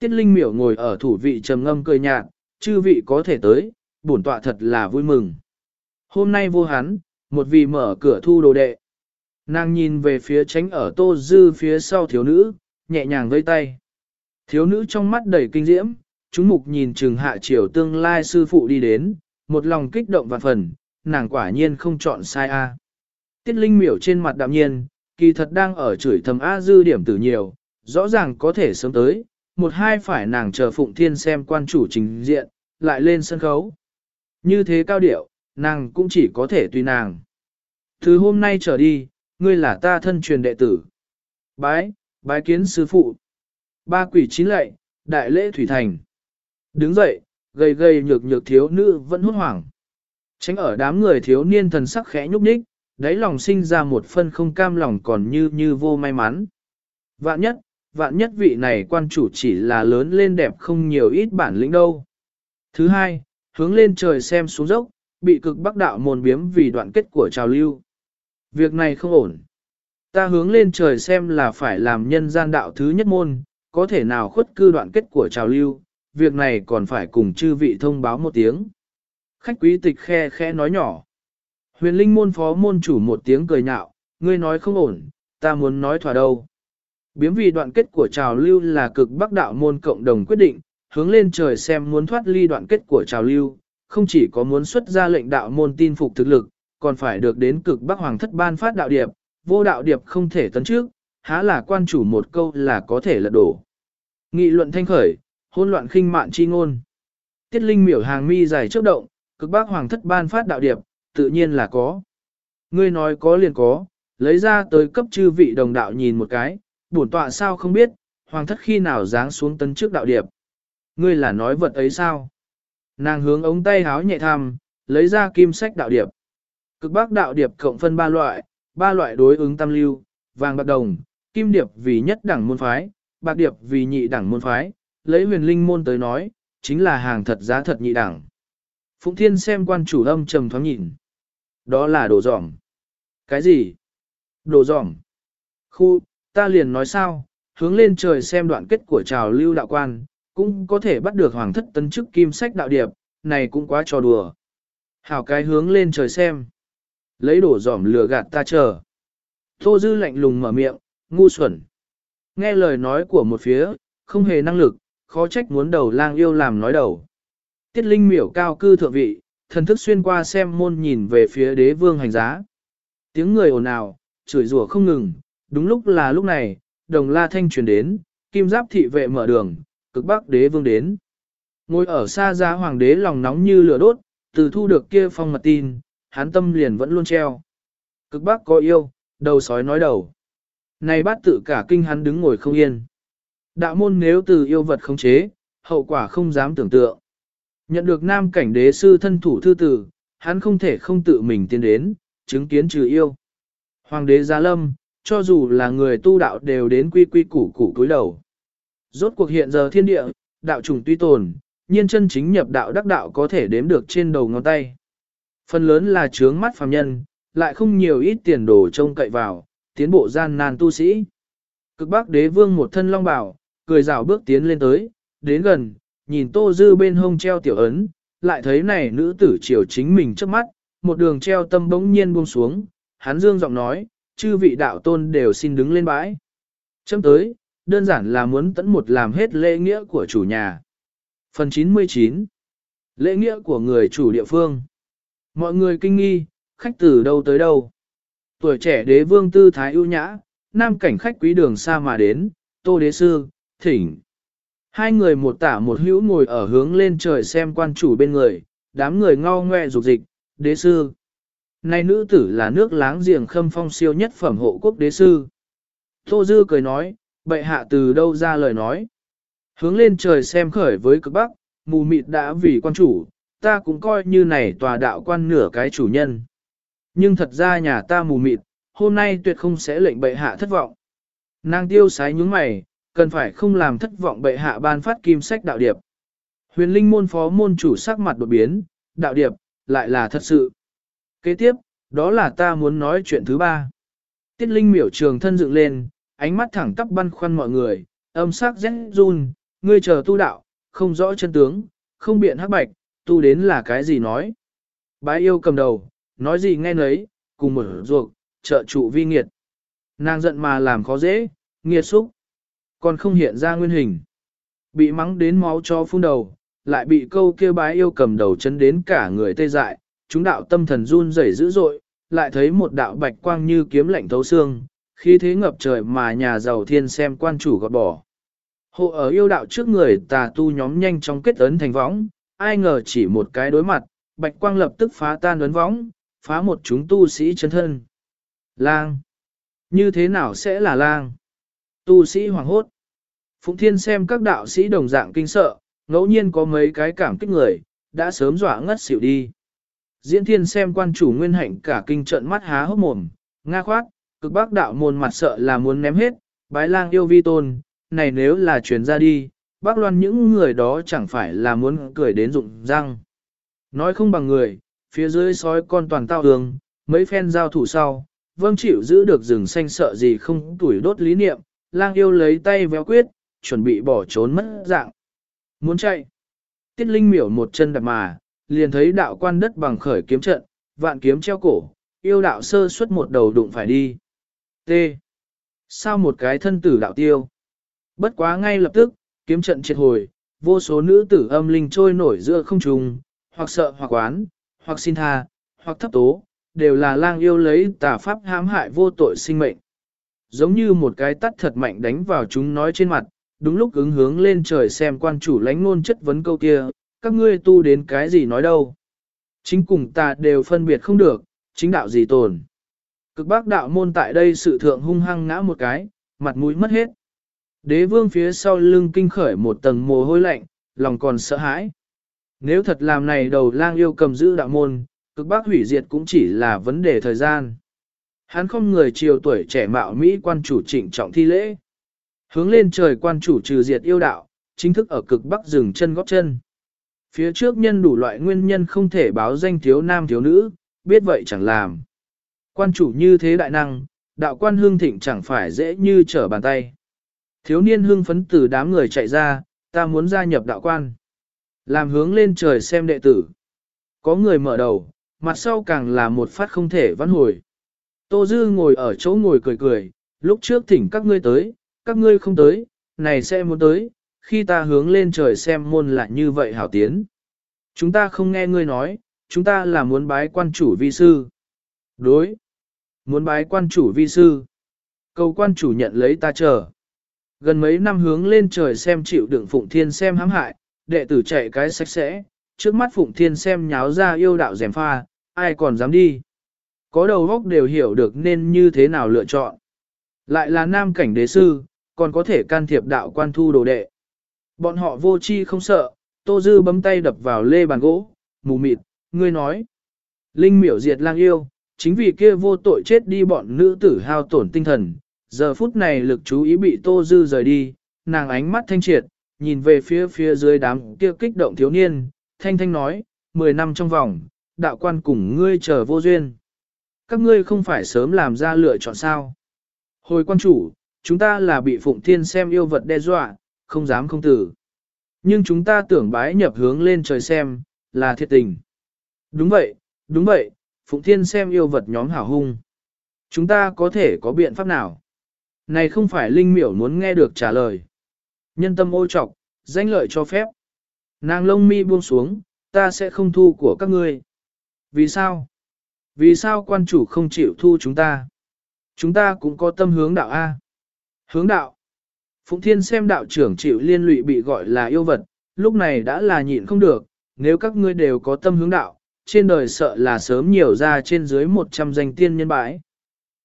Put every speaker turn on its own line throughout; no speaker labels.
Tiết Linh miểu ngồi ở thủ vị trầm ngâm cười nhạt, chư vị có thể tới, bổn tọa thật là vui mừng. Hôm nay vô hắn, một vị mở cửa thu đồ đệ. Nàng nhìn về phía tránh ở tô dư phía sau thiếu nữ, nhẹ nhàng vây tay. Thiếu nữ trong mắt đầy kinh diễm, chúng mục nhìn trừng hạ triều tương lai sư phụ đi đến, một lòng kích động vạn phần, nàng quả nhiên không chọn sai A. Tiết Linh miểu trên mặt đạm nhiên, kỳ thật đang ở chửi thầm A dư điểm tử nhiều, rõ ràng có thể sớm tới, một hai phải nàng chờ Phụng Thiên xem quan chủ trình diện, lại lên sân khấu. Như thế cao điệu, nàng cũng chỉ có thể tùy nàng. Từ hôm nay trở đi, ngươi là ta thân truyền đệ tử. Bái, bái kiến sư phụ. Ba quỷ chín lệ, đại lễ thủy thành. Đứng dậy, gầy gầy nhược nhược thiếu nữ vẫn hốt hoảng. Tránh ở đám người thiếu niên thần sắc khẽ nhúc nhích, đáy lòng sinh ra một phân không cam lòng còn như như vô may mắn. Vạn nhất, vạn nhất vị này quan chủ chỉ là lớn lên đẹp không nhiều ít bản lĩnh đâu. Thứ hai, hướng lên trời xem xuống dốc, bị cực bắc đạo môn biếm vì đoạn kết của trào lưu. Việc này không ổn. Ta hướng lên trời xem là phải làm nhân gian đạo thứ nhất môn, có thể nào khuất cư đoạn kết của trào lưu, việc này còn phải cùng chư vị thông báo một tiếng. Khách quý tịch khe khe nói nhỏ. Huyền linh môn phó môn chủ một tiếng cười nhạo, ngươi nói không ổn, ta muốn nói thỏa đâu. Biếm vì đoạn kết của trào lưu là cực bắc đạo môn cộng đồng quyết định, hướng lên trời xem muốn thoát ly đoạn kết của trào lưu, không chỉ có muốn xuất ra lệnh đạo môn tin phục thực lực, còn phải được đến cực bắc hoàng thất ban phát đạo điệp, vô đạo điệp không thể tấn trước, há là quan chủ một câu là có thể lật đổ. Nghị luận thanh khởi, hôn loạn khinh mạn chi ngôn. Tiết linh miểu hàng mi dài chớp động, cực bắc hoàng thất ban phát đạo điệp, tự nhiên là có. Ngươi nói có liền có, lấy ra tới cấp chư vị đồng đạo nhìn một cái, bổn tọa sao không biết, hoàng thất khi nào dáng xuống tấn trước đạo điệp. Ngươi là nói vật ấy sao? Nàng hướng ống tay háo nhẹ thăm, lấy ra kim sách đạo điệp. Cực bắc đạo điệp cộng phân ba loại, ba loại đối ứng tam lưu, vàng bạc đồng, kim điệp vì nhất đẳng môn phái, bạc điệp vì nhị đẳng môn phái, lấy huyền linh môn tới nói, chính là hàng thật giá thật nhị đẳng. Phụng Thiên xem quan chủ âm trầm thoáng nhìn. Đó là đồ giỏng Cái gì? Đồ giỏng Khu, ta liền nói sao, hướng lên trời xem đoạn kết của trào lưu đạo quan, cũng có thể bắt được hoàng thất tấn chức kim sách đạo điệp, này cũng quá trò đùa. Hảo cái hướng lên trời xem. Lấy đổ giỏm lừa gạt ta chờ. Tô Dư lạnh lùng mở miệng, ngu xuẩn. Nghe lời nói của một phía, không hề năng lực, khó trách muốn đầu lang yêu làm nói đầu. Tiết Linh miểu cao cư thượng vị, thần thức xuyên qua xem môn nhìn về phía đế vương hành giá. Tiếng người ồn ào, chửi rủa không ngừng, đúng lúc là lúc này, đồng la thanh truyền đến, kim giáp thị vệ mở đường, cực bắc đế vương đến. Ngồi ở xa giá hoàng đế lòng nóng như lửa đốt, từ thu được kia phong mật tin, hắn tâm liền vẫn luôn treo. Cực bắc có yêu, đầu sói nói đầu. Này bát tự cả kinh hắn đứng ngồi không yên. Đạo môn nếu từ yêu vật khống chế, hậu quả không dám tưởng tượng. Nhận được nam cảnh đế sư thân thủ thư tử, hắn không thể không tự mình tiến đến, chứng kiến trừ yêu. Hoàng đế Gia Lâm, cho dù là người tu đạo đều đến quy quy củ củ cúi đầu. Rốt cuộc hiện giờ thiên địa, đạo trùng tuy tồn, nhiên chân chính nhập đạo đắc đạo có thể đếm được trên đầu ngón tay. Phần lớn là trướng mắt phàm nhân, lại không nhiều ít tiền đồ trông cậy vào, tiến bộ gian nan tu sĩ. Cực bắc đế vương một thân long bảo, cười rào bước tiến lên tới, đến gần, nhìn tô dư bên hông treo tiểu ấn, lại thấy này nữ tử chiều chính mình trước mắt, một đường treo tâm bỗng nhiên buông xuống, hắn dương giọng nói, chư vị đạo tôn đều xin đứng lên bãi. Chấm tới, đơn giản là muốn tẫn một làm hết lễ nghĩa của chủ nhà. Phần 99 Lễ nghĩa của người chủ địa phương Mọi người kinh nghi, khách từ đâu tới đâu. Tuổi trẻ đế vương tư thái ưu nhã, nam cảnh khách quý đường xa mà đến, tô đế sư, thỉnh. Hai người một tả một hữu ngồi ở hướng lên trời xem quan chủ bên người, đám người ngao ngoe rục dịch, đế sư. Này nữ tử là nước láng giềng khâm phong siêu nhất phẩm hộ quốc đế sư. Tô Dư cười nói, bệ hạ từ đâu ra lời nói. Hướng lên trời xem khởi với cực bắc, mù mịt đã vì quan chủ, ta cũng coi như này tòa đạo quan nửa cái chủ nhân. Nhưng thật ra nhà ta mù mịt, hôm nay tuyệt không sẽ lệnh bệ hạ thất vọng. Nàng tiêu sái nhướng mày, cần phải không làm thất vọng bệ hạ ban phát kim sách đạo điệp. Huyền linh môn phó môn chủ sắc mặt đột biến, đạo điệp, lại là thật sự. Kế tiếp, đó là ta muốn nói chuyện thứ ba. Tiết linh miểu trường thân dựng lên, ánh mắt thẳng tắp băn khoăn mọi người, âm sắc rét run, ngươi chờ tu đạo, không rõ chân tướng, không biện hắc bạch, tu đến là cái gì nói. Bái yêu cầm đầu, nói gì nghe nấy, cùng mở ruột, trợ trụ vi nghiệt. Nàng giận mà làm khó dễ, nghiệt xúc, còn không hiện ra nguyên hình. Bị mắng đến máu cho phun đầu, lại bị câu kia bái yêu cầm đầu chấn đến cả người tê dại, chúng đạo tâm thần run rẩy dữ dội, lại thấy một đạo bạch quang như kiếm lạnh thấu xương, khí thế ngập trời mà nhà giàu thiên xem quan chủ gọt bỏ. Hộ ở yêu đạo trước người tà tu nhóm nhanh chóng kết ấn thành võng, ai ngờ chỉ một cái đối mặt, bạch quang lập tức phá tan ấn võng, phá một chúng tu sĩ chân thân. Lang! Như thế nào sẽ là lang? Tu sĩ hoàng hốt. Phụng Thiên xem các đạo sĩ đồng dạng kinh sợ, ngẫu nhiên có mấy cái cảm kích người, đã sớm dọa ngất xỉu đi. Diễn Thiên xem quan chủ nguyên hạnh cả kinh trận mắt há hốc mồm, nga khoát, cực bác đạo môn mặt sợ là muốn ném hết, bái lang yêu vi tôn, này nếu là truyền ra đi, bác loan những người đó chẳng phải là muốn cười đến rụng răng. Nói không bằng người, phía dưới sói con toàn tao đường, mấy phen giao thủ sau, vâng chịu giữ được rừng xanh sợ gì không tuổi đốt lý niệm, lang yêu lấy tay véo quyết, chuẩn bị bỏ trốn mất dạng. Muốn chạy. Tiết Linh miểu một chân đạp mà, liền thấy đạo quan đất bằng khởi kiếm trận, vạn kiếm treo cổ, yêu đạo sơ suất một đầu đụng phải đi. T. Sao một cái thân tử đạo tiêu? Bất quá ngay lập tức, kiếm trận triệt hồi, vô số nữ tử âm linh trôi nổi giữa không trung, hoặc sợ hoặc oán, hoặc xin tha, hoặc thấp tố, đều là lang yêu lấy tà pháp hãm hại vô tội sinh mệnh. Giống như một cái tắt thật mạnh đánh vào chúng nói trên mặt, đúng lúc ứng hướng lên trời xem quan chủ lãnh ngôn chất vấn câu kia, các ngươi tu đến cái gì nói đâu. Chính cùng ta đều phân biệt không được, chính đạo gì tồn. Cực bác đạo môn tại đây sự thượng hung hăng ngã một cái, mặt mũi mất hết. Đế vương phía sau lưng kinh khởi một tầng mồ hôi lạnh, lòng còn sợ hãi. Nếu thật làm này đầu lang yêu cầm giữ đạo môn, cực bác hủy diệt cũng chỉ là vấn đề thời gian. Hắn không người chiều tuổi trẻ mạo Mỹ quan chủ trịnh trọng thi lễ. Hướng lên trời quan chủ trừ diệt yêu đạo, chính thức ở cực bắc dừng chân góp chân. Phía trước nhân đủ loại nguyên nhân không thể báo danh thiếu nam thiếu nữ, biết vậy chẳng làm. Quan chủ như thế đại năng, đạo quan hương thịnh chẳng phải dễ như trở bàn tay. Thiếu niên hương phấn từ đám người chạy ra, ta muốn gia nhập đạo quan. Làm hướng lên trời xem đệ tử. Có người mở đầu, mặt sau càng là một phát không thể vãn hồi. Tô Dư ngồi ở chỗ ngồi cười cười, lúc trước thỉnh các ngươi tới, các ngươi không tới, này sẽ muốn tới, khi ta hướng lên trời xem môn lại như vậy hảo tiến. Chúng ta không nghe ngươi nói, chúng ta là muốn bái quan chủ vi sư. Đối. Muốn bái quan chủ vi sư. Cầu quan chủ nhận lấy ta chờ. Gần mấy năm hướng lên trời xem chịu đựng Phụng Thiên xem hãm hại, đệ tử chạy cái sạch sẽ, trước mắt Phụng Thiên xem nháo ra yêu đạo dèm pha, ai còn dám đi. Có đầu óc đều hiểu được nên như thế nào lựa chọn. Lại là nam cảnh đế sư, còn có thể can thiệp đạo quan thu đồ đệ. Bọn họ vô chi không sợ, Tô Dư bấm tay đập vào lê bàn gỗ, mù mịt, ngươi nói. Linh miểu diệt lang yêu, chính vì kia vô tội chết đi bọn nữ tử hao tổn tinh thần. Giờ phút này lực chú ý bị Tô Dư rời đi, nàng ánh mắt thanh triệt, nhìn về phía phía dưới đám kia kích động thiếu niên, thanh thanh nói, 10 năm trong vòng, đạo quan cùng ngươi chờ vô duyên. Các ngươi không phải sớm làm ra lựa chọn sao. Hồi quan chủ, chúng ta là bị Phụng Thiên xem yêu vật đe dọa, không dám không tử. Nhưng chúng ta tưởng bái nhập hướng lên trời xem, là thiệt tình. Đúng vậy, đúng vậy, Phụng Thiên xem yêu vật nhóm hảo hung. Chúng ta có thể có biện pháp nào? Này không phải Linh miểu muốn nghe được trả lời. Nhân tâm ô trọc, danh lợi cho phép. Nàng lông mi buông xuống, ta sẽ không thu của các ngươi. Vì sao? Vì sao quan chủ không chịu thu chúng ta? Chúng ta cũng có tâm hướng đạo A. Hướng đạo. Phụng Thiên xem đạo trưởng chịu liên lụy bị gọi là yêu vật, lúc này đã là nhịn không được, nếu các ngươi đều có tâm hướng đạo, trên đời sợ là sớm nhiều ra trên dưới 100 danh tiên nhân bãi.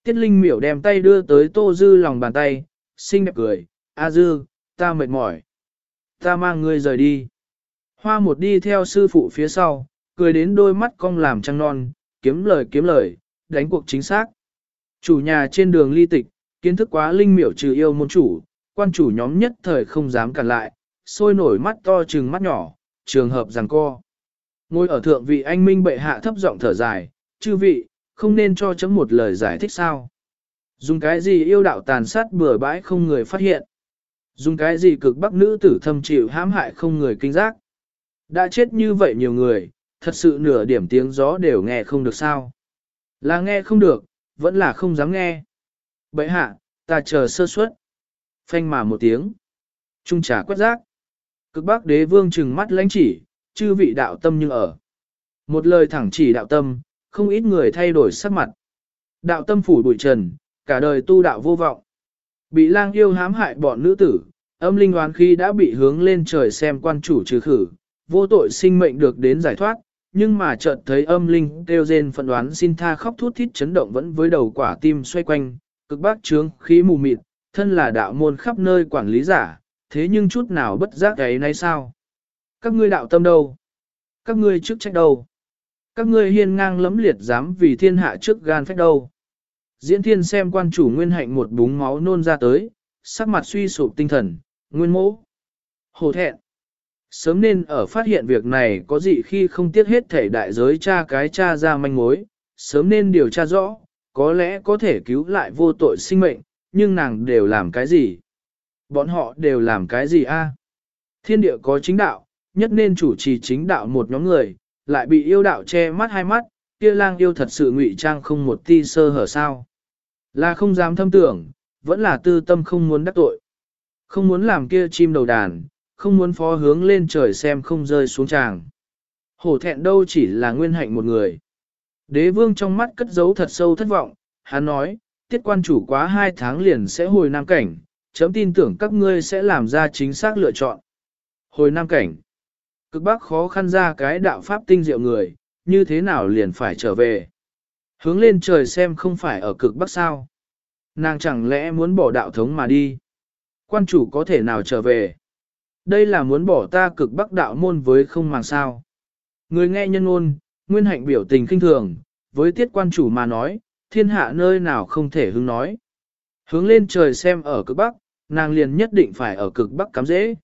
Tiết Linh miểu đem tay đưa tới Tô Dư lòng bàn tay, xinh đẹp cười, A Dư, ta mệt mỏi. Ta mang ngươi rời đi. Hoa một đi theo sư phụ phía sau, cười đến đôi mắt cong làm trăng non, kiếm lời kiếm lời, đánh cuộc chính xác. Chủ nhà trên đường ly tịch, kiến thức quá linh miểu trừ yêu môn chủ, quan chủ nhóm nhất thời không dám cản lại, sôi nổi mắt to trừng mắt nhỏ, trường hợp rằng co. Ngồi ở thượng vị anh minh bệ hạ thấp giọng thở dài, chư vị, không nên cho chấm một lời giải thích sao. Dùng cái gì yêu đạo tàn sát bừa bãi không người phát hiện. Dùng cái gì cực bắc nữ tử thâm chịu hãm hại không người kinh giác. Đã chết như vậy nhiều người, thật sự nửa điểm tiếng gió đều nghe không được sao. Là nghe không được, vẫn là không dám nghe. Bậy hạ, ta chờ sơ suất. Phanh mà một tiếng. Trung trà quét rác. Cực bắc đế vương trừng mắt lãnh chỉ, chư vị đạo tâm nhưng ở. Một lời thẳng chỉ đạo tâm, không ít người thay đổi sắc mặt. Đạo tâm phủ bụi trần, cả đời tu đạo vô vọng. Bị lang yêu hãm hại bọn nữ tử, âm linh oán khi đã bị hướng lên trời xem quan chủ trừ khử, vô tội sinh mệnh được đến giải thoát, nhưng mà chợt thấy âm linh kêu rên phận đoán xin tha khóc thút thít chấn động vẫn với đầu quả tim xoay quanh, cực bác trướng khí mù mịt, thân là đạo môn khắp nơi quản lý giả, thế nhưng chút nào bất giác ấy nay sao? Các ngươi đạo tâm đâu? Các ngươi chức trách đâu? Các ngươi hiên ngang lấm liệt dám vì thiên hạ trước gan phách đâu? Diễn thiên xem quan chủ nguyên hạnh một búng máu nôn ra tới, sắc mặt suy sụp tinh thần, nguyên mỗ. Hồ thẹn. Sớm nên ở phát hiện việc này có gì khi không tiếc hết thể đại giới cha cái cha ra manh mối, sớm nên điều tra rõ, có lẽ có thể cứu lại vô tội sinh mệnh, nhưng nàng đều làm cái gì? Bọn họ đều làm cái gì a? Thiên địa có chính đạo, nhất nên chủ trì chính đạo một nhóm người, lại bị yêu đạo che mắt hai mắt, kia lang yêu thật sự ngụy trang không một ti sơ hở sao. Là không dám thâm tưởng, vẫn là tư tâm không muốn đắc tội. Không muốn làm kia chim đầu đàn, không muốn phó hướng lên trời xem không rơi xuống tràng. Hổ thẹn đâu chỉ là nguyên hạnh một người. Đế vương trong mắt cất giấu thật sâu thất vọng, hắn nói, tiết quan chủ quá hai tháng liền sẽ hồi nam cảnh, chấm tin tưởng các ngươi sẽ làm ra chính xác lựa chọn. Hồi nam cảnh, cực bắc khó khăn ra cái đạo pháp tinh diệu người, như thế nào liền phải trở về. Hướng lên trời xem không phải ở cực bắc sao. Nàng chẳng lẽ muốn bỏ đạo thống mà đi. Quan chủ có thể nào trở về. Đây là muốn bỏ ta cực bắc đạo môn với không màng sao. Người nghe nhân ngôn, nguyên hạnh biểu tình kinh thường, với tiết quan chủ mà nói, thiên hạ nơi nào không thể hứng nói. Hướng lên trời xem ở cực bắc, nàng liền nhất định phải ở cực bắc cắm dễ.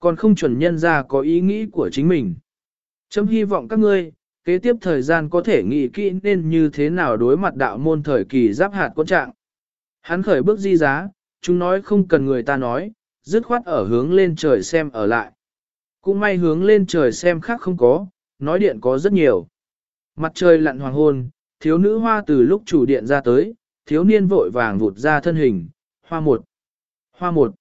Còn không chuẩn nhân ra có ý nghĩ của chính mình. Chấm hy vọng các ngươi, kế tiếp thời gian có thể nghĩ kỹ nên như thế nào đối mặt đạo môn thời kỳ giáp hạt quân trạng. Hắn khởi bước di giá, chúng nói không cần người ta nói, dứt khoát ở hướng lên trời xem ở lại. Cũng may hướng lên trời xem khác không có, nói điện có rất nhiều. Mặt trời lặn hoàng hôn, thiếu nữ hoa từ lúc chủ điện ra tới, thiếu niên vội vàng vụt ra thân hình, hoa một. Hoa một.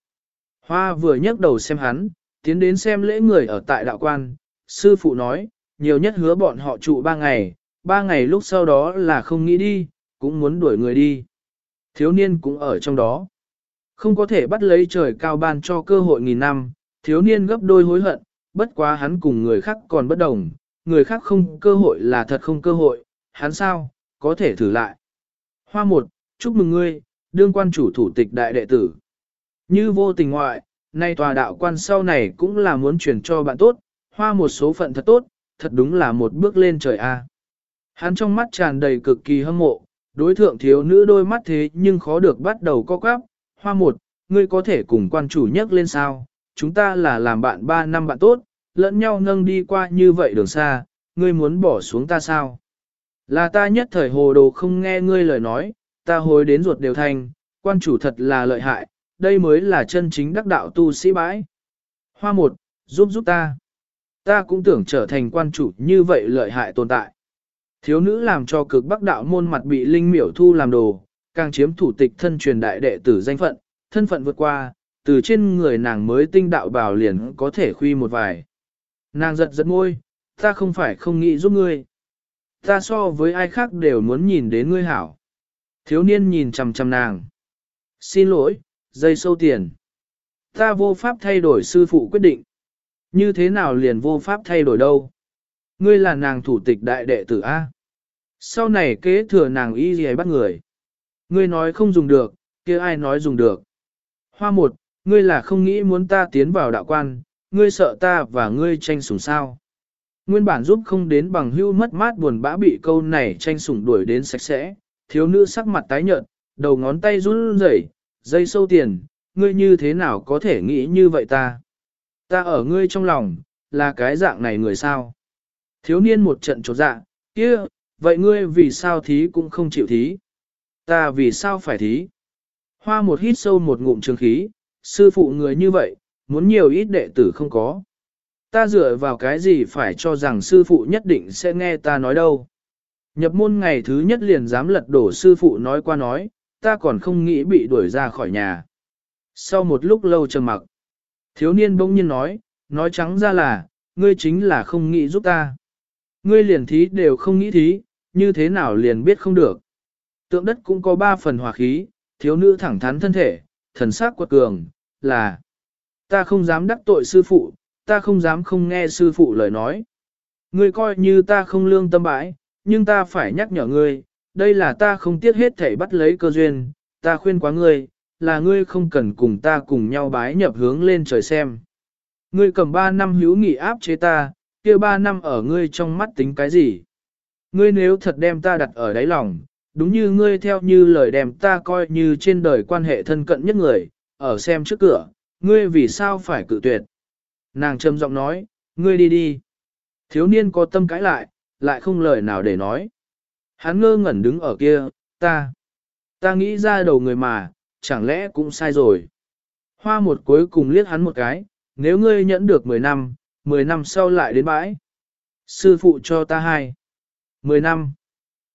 Hoa vừa nhấc đầu xem hắn, tiến đến xem lễ người ở tại đạo quan, sư phụ nói, nhiều nhất hứa bọn họ trụ ba ngày, ba ngày lúc sau đó là không nghĩ đi, cũng muốn đuổi người đi. Thiếu niên cũng ở trong đó. Không có thể bắt lấy trời cao ban cho cơ hội nghìn năm, thiếu niên gấp đôi hối hận, bất quá hắn cùng người khác còn bất đồng, người khác không cơ hội là thật không cơ hội, hắn sao, có thể thử lại. Hoa một, chúc mừng ngươi, đương quan chủ thủ tịch đại đệ tử. Như vô tình ngoại, nay tòa đạo quan sau này cũng là muốn truyền cho bạn tốt, hoa một số phận thật tốt, thật đúng là một bước lên trời a. Hắn trong mắt tràn đầy cực kỳ hâm mộ, đối thượng thiếu nữ đôi mắt thế nhưng khó được bắt đầu co quắp, hoa một, ngươi có thể cùng quan chủ nhắc lên sao, chúng ta là làm bạn ba năm bạn tốt, lẫn nhau nâng đi qua như vậy đường xa, ngươi muốn bỏ xuống ta sao? Là ta nhất thời hồ đồ không nghe ngươi lời nói, ta hối đến ruột đều thành, quan chủ thật là lợi hại, đây mới là chân chính đắc đạo tu sĩ bãi. Hoa một, giúp giúp ta. Ta cũng tưởng trở thành quan chủ như vậy lợi hại tồn tại. Thiếu nữ làm cho cực bắc đạo môn mặt bị linh miểu thu làm đồ, càng chiếm thủ tịch thân truyền đại đệ tử danh phận, thân phận vượt qua, từ trên người nàng mới tinh đạo bào liền có thể khuy một vài. Nàng giật giật môi, ta không phải không nghĩ giúp ngươi. Ta so với ai khác đều muốn nhìn đến ngươi hảo. Thiếu niên nhìn chằm chằm nàng. Xin lỗi, dây sâu tiền. Ta vô pháp thay đổi sư phụ quyết định. Như thế nào liền vô pháp thay đổi đâu? Ngươi là nàng thủ tịch đại đệ tử A. Sau này kế thừa nàng y gì bắt người. Ngươi nói không dùng được, kia ai nói dùng được. Hoa một, ngươi là không nghĩ muốn ta tiến vào đạo quan, ngươi sợ ta và ngươi tranh sủng sao. Nguyên bản giúp không đến bằng hưu mất mát buồn bã bị câu này tranh sủng đuổi đến sạch sẽ, thiếu nữ sắc mặt tái nhợt, đầu ngón tay run rẩy, dây sâu tiền, ngươi như thế nào có thể nghĩ như vậy ta? Ta ở ngươi trong lòng, là cái dạng này người sao? Thiếu niên một trận trột dạ, kia, vậy ngươi vì sao thí cũng không chịu thí? Ta vì sao phải thí? Hoa một hít sâu một ngụm trường khí, sư phụ người như vậy, muốn nhiều ít đệ tử không có. Ta dựa vào cái gì phải cho rằng sư phụ nhất định sẽ nghe ta nói đâu. Nhập môn ngày thứ nhất liền dám lật đổ sư phụ nói qua nói, ta còn không nghĩ bị đuổi ra khỏi nhà. Sau một lúc lâu trầm mặc, thiếu niên bỗng nhiên nói, nói trắng ra là, ngươi chính là không nghĩ giúp ta. Ngươi liền thí đều không nghĩ thí, như thế nào liền biết không được. Tượng đất cũng có ba phần hòa khí, thiếu nữ thẳng thắn thân thể, thần sắc quật cường, là ta không dám đắc tội sư phụ, ta không dám không nghe sư phụ lời nói. Ngươi coi như ta không lương tâm bãi, nhưng ta phải nhắc nhở ngươi, đây là ta không tiếc hết thể bắt lấy cơ duyên, ta khuyên quá ngươi, là ngươi không cần cùng ta cùng nhau bái nhập hướng lên trời xem. Ngươi cầm ba năm hữu nghị áp chế ta, kia ba năm ở ngươi trong mắt tính cái gì? Ngươi nếu thật đem ta đặt ở đáy lòng, đúng như ngươi theo như lời đem ta coi như trên đời quan hệ thân cận nhất người, ở xem trước cửa, ngươi vì sao phải cự tuyệt? Nàng trầm giọng nói, ngươi đi đi. Thiếu niên có tâm cãi lại, lại không lời nào để nói. Hắn ngơ ngẩn đứng ở kia, ta, ta nghĩ ra đầu người mà, chẳng lẽ cũng sai rồi. Hoa một cuối cùng liếc hắn một cái, nếu ngươi nhẫn được 10 năm, 10 năm sau lại đến bãi. Sư phụ cho ta hai. 10 năm.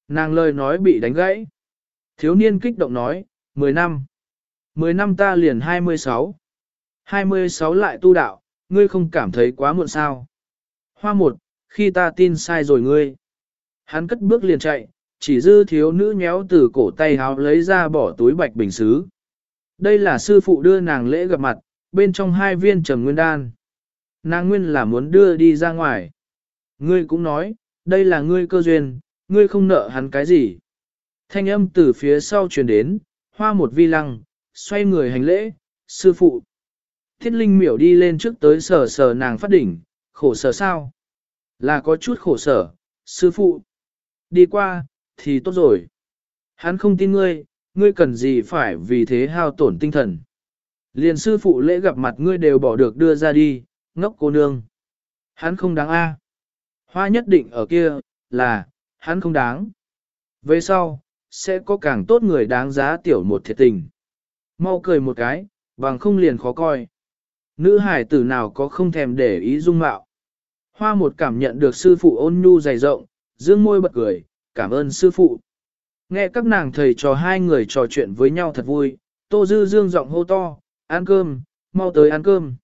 Nàng lời nói bị đánh gãy. Thiếu niên kích động nói, 10 năm. 10 năm ta liền 26. 26 lại tu đạo, ngươi không cảm thấy quá muộn sao. Hoa một, khi ta tin sai rồi ngươi. Hắn cất bước liền chạy, chỉ dư thiếu nữ nhéo từ cổ tay háo lấy ra bỏ túi bạch bình xứ. Đây là sư phụ đưa nàng lễ gặp mặt, bên trong hai viên trầm nguyên đan. Nàng nguyên là muốn đưa đi ra ngoài. Ngươi cũng nói, đây là ngươi cơ duyên, ngươi không nợ hắn cái gì. Thanh âm từ phía sau truyền đến, hoa một vi lăng, xoay người hành lễ, sư phụ. Thiết linh miểu đi lên trước tới sờ sờ nàng phát đỉnh, khổ sở sao? Là có chút khổ sở, sư phụ. Đi qua, thì tốt rồi. Hắn không tin ngươi, ngươi cần gì phải vì thế hao tổn tinh thần. Liền sư phụ lễ gặp mặt ngươi đều bỏ được đưa ra đi, ngốc cô nương. Hắn không đáng a. Hoa nhất định ở kia, là, hắn không đáng. Về sau, sẽ có càng tốt người đáng giá tiểu một thiệt tình. Mau cười một cái, bằng không liền khó coi. Nữ hải tử nào có không thèm để ý dung mạo. Hoa một cảm nhận được sư phụ ôn nhu dày rộng, dương môi bật cười, cảm ơn sư phụ. Nghe các nàng thầy trò hai người trò chuyện với nhau thật vui, tô dư dương giọng hô to, ăn cơm, mau tới ăn cơm.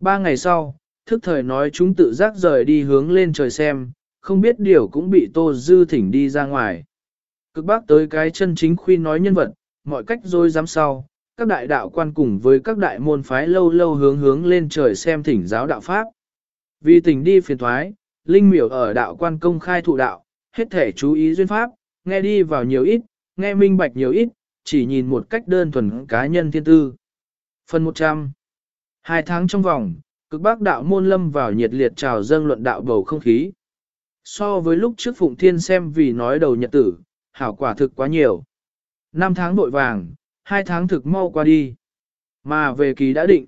Ba ngày sau, thức thời nói chúng tự giác rời đi hướng lên trời xem, không biết điều cũng bị tô dư thỉnh đi ra ngoài. Cực bác tới cái chân chính khuy nói nhân vật, mọi cách rồi dám sau, các đại đạo quan cùng với các đại môn phái lâu lâu hướng hướng lên trời xem thỉnh giáo đạo Pháp. Vì tình đi phiền thoái, Linh miểu ở đạo quan công khai thụ đạo, hết thể chú ý duyên Pháp, nghe đi vào nhiều ít, nghe minh bạch nhiều ít, chỉ nhìn một cách đơn thuần cá nhân thiên tư. Phần 100 Hai tháng trong vòng, cực bác đạo môn lâm vào nhiệt liệt trào dâng luận đạo bầu không khí. So với lúc trước Phụng Thiên xem vì nói đầu nhật tử, hảo quả thực quá nhiều. Năm tháng vội vàng, hai tháng thực mau qua đi. Mà về kỳ đã định,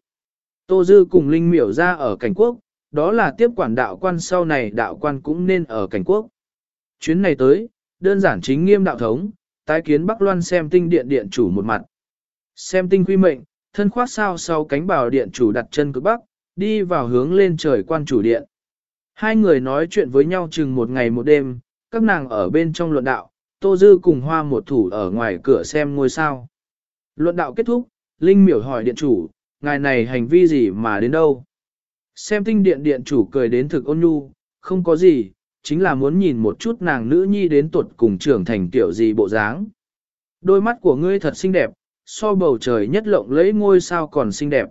Tô Dư cùng Linh miểu ra ở cảnh quốc, đó là tiếp quản đạo quan sau này đạo quan cũng nên ở cảnh quốc. Chuyến này tới, đơn giản chính nghiêm đạo thống, tái kiến Bắc Loan xem tinh điện điện chủ một mặt. Xem tinh quy mệnh, thân khoác sao sau cánh bào điện chủ đặt chân cực bắc, đi vào hướng lên trời quan chủ điện. Hai người nói chuyện với nhau chừng một ngày một đêm, các nàng ở bên trong luận đạo, Tô Dư cùng hoa một thủ ở ngoài cửa xem ngôi sao. Luận đạo kết thúc, Linh miểu hỏi điện chủ, ngài này hành vi gì mà đến đâu? Xem tinh điện điện chủ cười đến thực ôn nhu, không có gì, chính là muốn nhìn một chút nàng nữ nhi đến tuột cùng trưởng thành tiểu gì bộ dáng. Đôi mắt của ngươi thật xinh đẹp, so bầu trời nhất lộng lẫy ngôi sao còn xinh đẹp.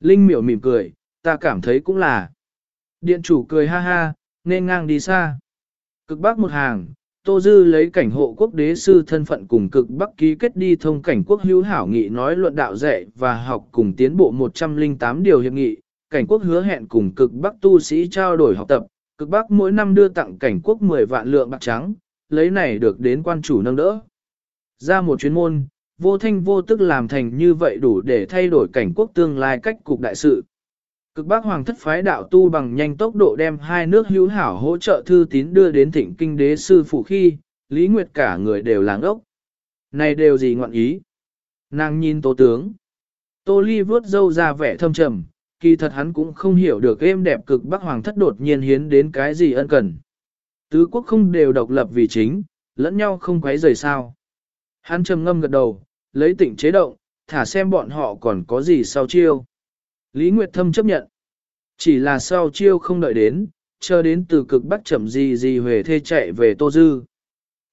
Linh miểu mỉm cười, ta cảm thấy cũng là. Điện chủ cười ha ha, nên ngang đi xa. Cực bắc một hàng, Tô Dư lấy cảnh hộ quốc đế sư thân phận cùng cực bắc ký kết đi thông cảnh quốc hữu hảo nghị nói luận đạo dạy và học cùng tiến bộ 108 điều hiệp nghị, cảnh quốc hứa hẹn cùng cực bắc tu sĩ trao đổi học tập, cực bắc mỗi năm đưa tặng cảnh quốc 10 vạn lượng bạc trắng, lấy này được đến quan chủ nâng đỡ. Ra một chuyến môn, vô thanh vô tức làm thành như vậy đủ để thay đổi cảnh quốc tương lai cách cục đại sự. Cực Bắc Hoàng thất phái đạo tu bằng nhanh tốc độ đem hai nước hữu hảo hỗ trợ thư tín đưa đến thịnh kinh đế sư phụ khi, Lý Nguyệt cả người đều làng ốc. Này đều gì ngọn ý? Nàng nhìn tố tướng. Tô Ly vuốt dâu ra vẻ thâm trầm, kỳ thật hắn cũng không hiểu được êm đẹp cực Bắc Hoàng thất đột nhiên hiến đến cái gì ân cần. Tứ quốc không đều độc lập vì chính, lẫn nhau không quấy rời sao. Hắn trầm ngâm gật đầu, lấy tỉnh chế động, thả xem bọn họ còn có gì sau chiêu. Lý Nguyệt Thâm chấp nhận. Chỉ là sau chiêu không đợi đến, chờ đến từ cực bắc chậm gì gì huề thê chạy về Tô Dư.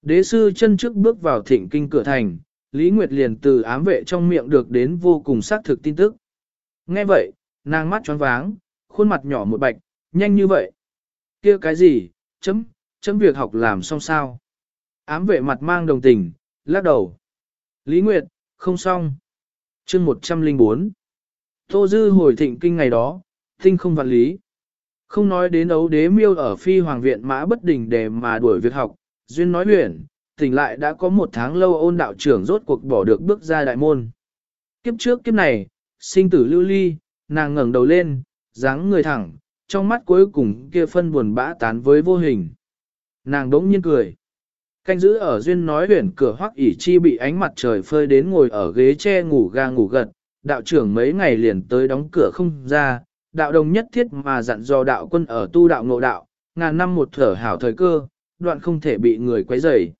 Đế sư chân trước bước vào thịnh kinh cửa thành, Lý Nguyệt liền từ ám vệ trong miệng được đến vô cùng xác thực tin tức. Nghe vậy, nàng mắt tròn váng, khuôn mặt nhỏ một bạch, nhanh như vậy. kia cái gì, chấm, chấm việc học làm xong sao. Ám vệ mặt mang đồng tình, lắc đầu. Lý Nguyệt, không xong. chương 104. Tô Dư hồi thịnh kinh ngày đó, tinh không vạn lý. Không nói đến ấu đế miêu ở phi hoàng viện mã bất đình để mà đuổi việc học, duyên nói huyền, tỉnh lại đã có một tháng lâu ôn đạo trưởng rốt cuộc bỏ được bước ra đại môn. Kiếp trước kiếp này, sinh tử lưu ly, nàng ngẩng đầu lên, dáng người thẳng, trong mắt cuối cùng kia phân buồn bã tán với vô hình. Nàng đống nhiên cười. Canh giữ ở duyên nói huyền cửa hoắc ỉ chi bị ánh mặt trời phơi đến ngồi ở ghế tre ngủ ga ngủ gật, đạo trưởng mấy ngày liền tới đóng cửa không ra, đạo đồng nhất thiết mà dặn dò đạo quân ở tu đạo ngộ đạo, ngàn năm một thở hảo thời cơ, đoạn không thể bị người quấy rầy.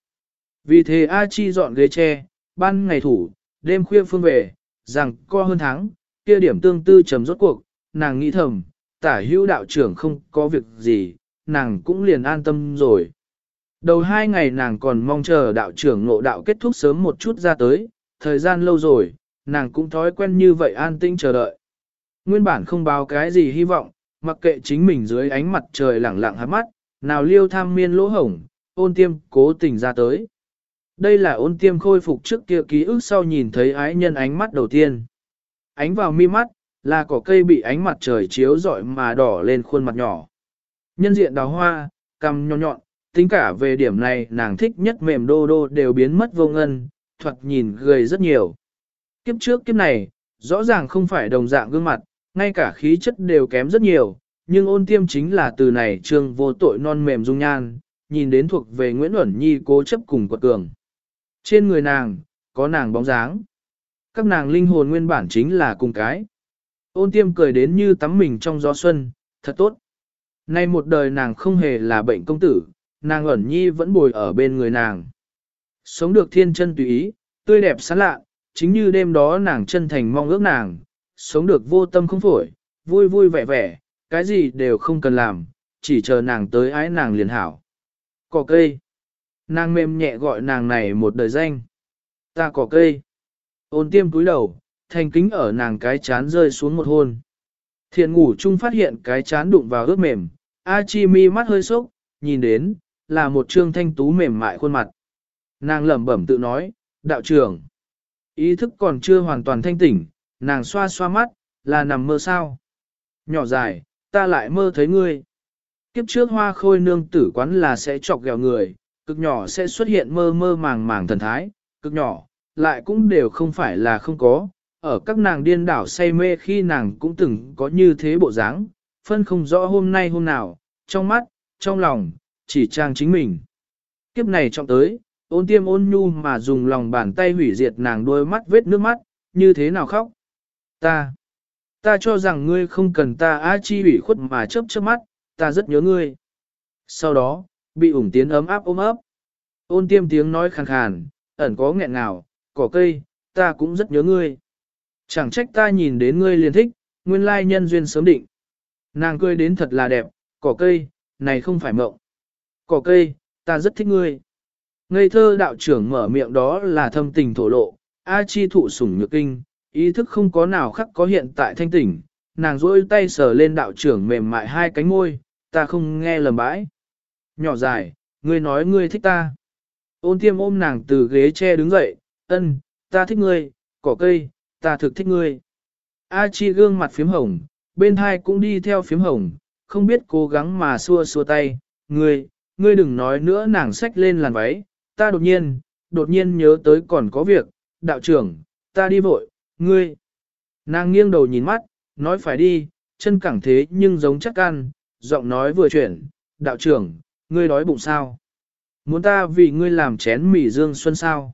Vì thế A Chi dọn ghế tre, ban ngày thủ, đêm khuya phương về, rằng co hơn tháng, kia điểm tương tư trầm rốt cuộc, nàng nghĩ thầm, tả hữu đạo trưởng không có việc gì, nàng cũng liền an tâm rồi. Đầu hai ngày nàng còn mong chờ đạo trưởng ngộ đạo kết thúc sớm một chút ra tới, thời gian lâu rồi, nàng cũng thói quen như vậy an tinh chờ đợi. Nguyên bản không báo cái gì hy vọng, mặc kệ chính mình dưới ánh mặt trời lẳng lặng hát mắt, nào liêu tham miên lỗ hổng, ôn tiêm cố tình ra tới. Đây là ôn tiêm khôi phục trước kia ký ức sau nhìn thấy ái nhân ánh mắt đầu tiên. Ánh vào mi mắt, là cỏ cây bị ánh mặt trời chiếu rọi mà đỏ lên khuôn mặt nhỏ. Nhân diện đào hoa, cằm nhọn nhọn, tính cả về điểm này nàng thích nhất mềm đô đô đều biến mất vô ngân, thoạt nhìn gầy rất nhiều. Kiếp trước kiếp này, rõ ràng không phải đồng dạng gương mặt, ngay cả khí chất đều kém rất nhiều, nhưng ôn tiêm chính là từ này trương vô tội non mềm dung nhan, nhìn đến thuộc về Nguyễn Uẩn Nhi cố chấp cùng quật cường. Trên người nàng, có nàng bóng dáng. Các nàng linh hồn nguyên bản chính là cùng cái. Ôn tiêm cười đến như tắm mình trong gió xuân, thật tốt. Nay một đời nàng không hề là bệnh công tử, nàng ẩn nhi vẫn bồi ở bên người nàng. Sống được thiên chân tùy ý, tươi đẹp sán lạ, chính như đêm đó nàng chân thành mong ước nàng, sống được vô tâm không phổi, vui vui vẻ vẻ, cái gì đều không cần làm, chỉ chờ nàng tới ái nàng liền hảo. Cỏ cây. Nàng mềm nhẹ gọi nàng này một đời danh. Ta cỏ cây. Ôn tiêm cúi đầu, thành kính ở nàng cái chán rơi xuống một hôn. Thiện ngủ chung phát hiện cái chán đụng vào ướt mềm, A Chi mi mắt hơi sốc, nhìn đến, là một trương thanh tú mềm mại khuôn mặt. Nàng lẩm bẩm tự nói, đạo trưởng. Ý thức còn chưa hoàn toàn thanh tỉnh, nàng xoa xoa mắt, là nằm mơ sao. Nhỏ dài, ta lại mơ thấy ngươi. Kiếp trước hoa khôi nương tử quán là sẽ chọc ghẹo người, cực nhỏ sẽ xuất hiện mơ mơ màng màng thần thái, cực nhỏ, lại cũng đều không phải là không có. Ở các nàng điên đảo say mê khi nàng cũng từng có như thế bộ dáng, phân không rõ hôm nay hôm nào, trong mắt, trong lòng, chỉ trang chính mình. Kiếp này trọng tới, ôn tiêm ôn nhu mà dùng lòng bàn tay hủy diệt nàng đôi mắt vết nước mắt, như thế nào khóc. Ta, ta cho rằng ngươi không cần ta á chi hủy khuất mà chớp chớp mắt, ta rất nhớ ngươi. Sau đó, bị ủng tiến ấm áp ôm ấp. Ôn tiêm tiếng nói khàn khàn, ẩn có nghẹn ngào, cỏ cây, ta cũng rất nhớ ngươi. Chẳng trách ta nhìn đến ngươi liền thích, nguyên lai nhân duyên sớm định. Nàng cười đến thật là đẹp, cỏ cây, này không phải mộng. Cỏ cây, ta rất thích ngươi. Ngây thơ đạo trưởng mở miệng đó là thâm tình thổ lộ, A chi thụ sủng nhược kinh, ý thức không có nào khắc có hiện tại thanh tỉnh, nàng rôi tay sờ lên đạo trưởng mềm mại hai cánh môi, ta không nghe lầm bãi. Nhỏ dài, ngươi nói ngươi thích ta. Ôn tiêm ôm nàng từ ghế tre đứng dậy, ân, ta thích ngươi, cỏ cây, ta thực thích ngươi. A chi gương mặt phím hồng, bên hai cũng đi theo phím hồng, không biết cố gắng mà xua xua tay, ngươi, ngươi đừng nói nữa nàng xách lên làn váy, ta đột nhiên, đột nhiên nhớ tới còn có việc, đạo trưởng, ta đi vội, ngươi. Nàng nghiêng đầu nhìn mắt, nói phải đi, chân cẳng thế nhưng giống chắc ăn, giọng nói vừa chuyển, đạo trưởng, ngươi đói bụng sao? Muốn ta vì ngươi làm chén mì dương xuân sao?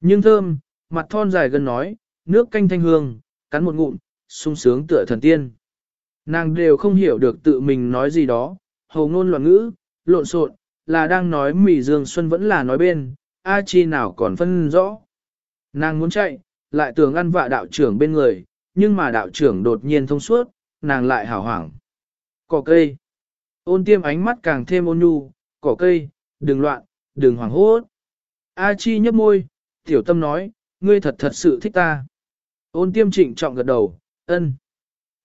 Nhưng thơm, mặt thon dài gần nói, nước canh thanh hương, cắn một ngụm, sung sướng tựa thần tiên. Nàng đều không hiểu được tự mình nói gì đó, hầu ngôn loạn ngữ, lộn xộn, là đang nói mỉ dương xuân vẫn là nói bên, A chi nào còn phân rõ. Nàng muốn chạy, lại tưởng ăn vạ đạo trưởng bên người, nhưng mà đạo trưởng đột nhiên thông suốt, nàng lại hảo hoảng. Cỏ cây. Ôn tiêm ánh mắt càng thêm ôn nhu, cỏ cây, đừng loạn, đừng hoảng hốt. A chi nhấp môi, tiểu tâm nói, ngươi thật thật sự thích ta. Ôn tiêm trịnh trọng gật đầu, ân.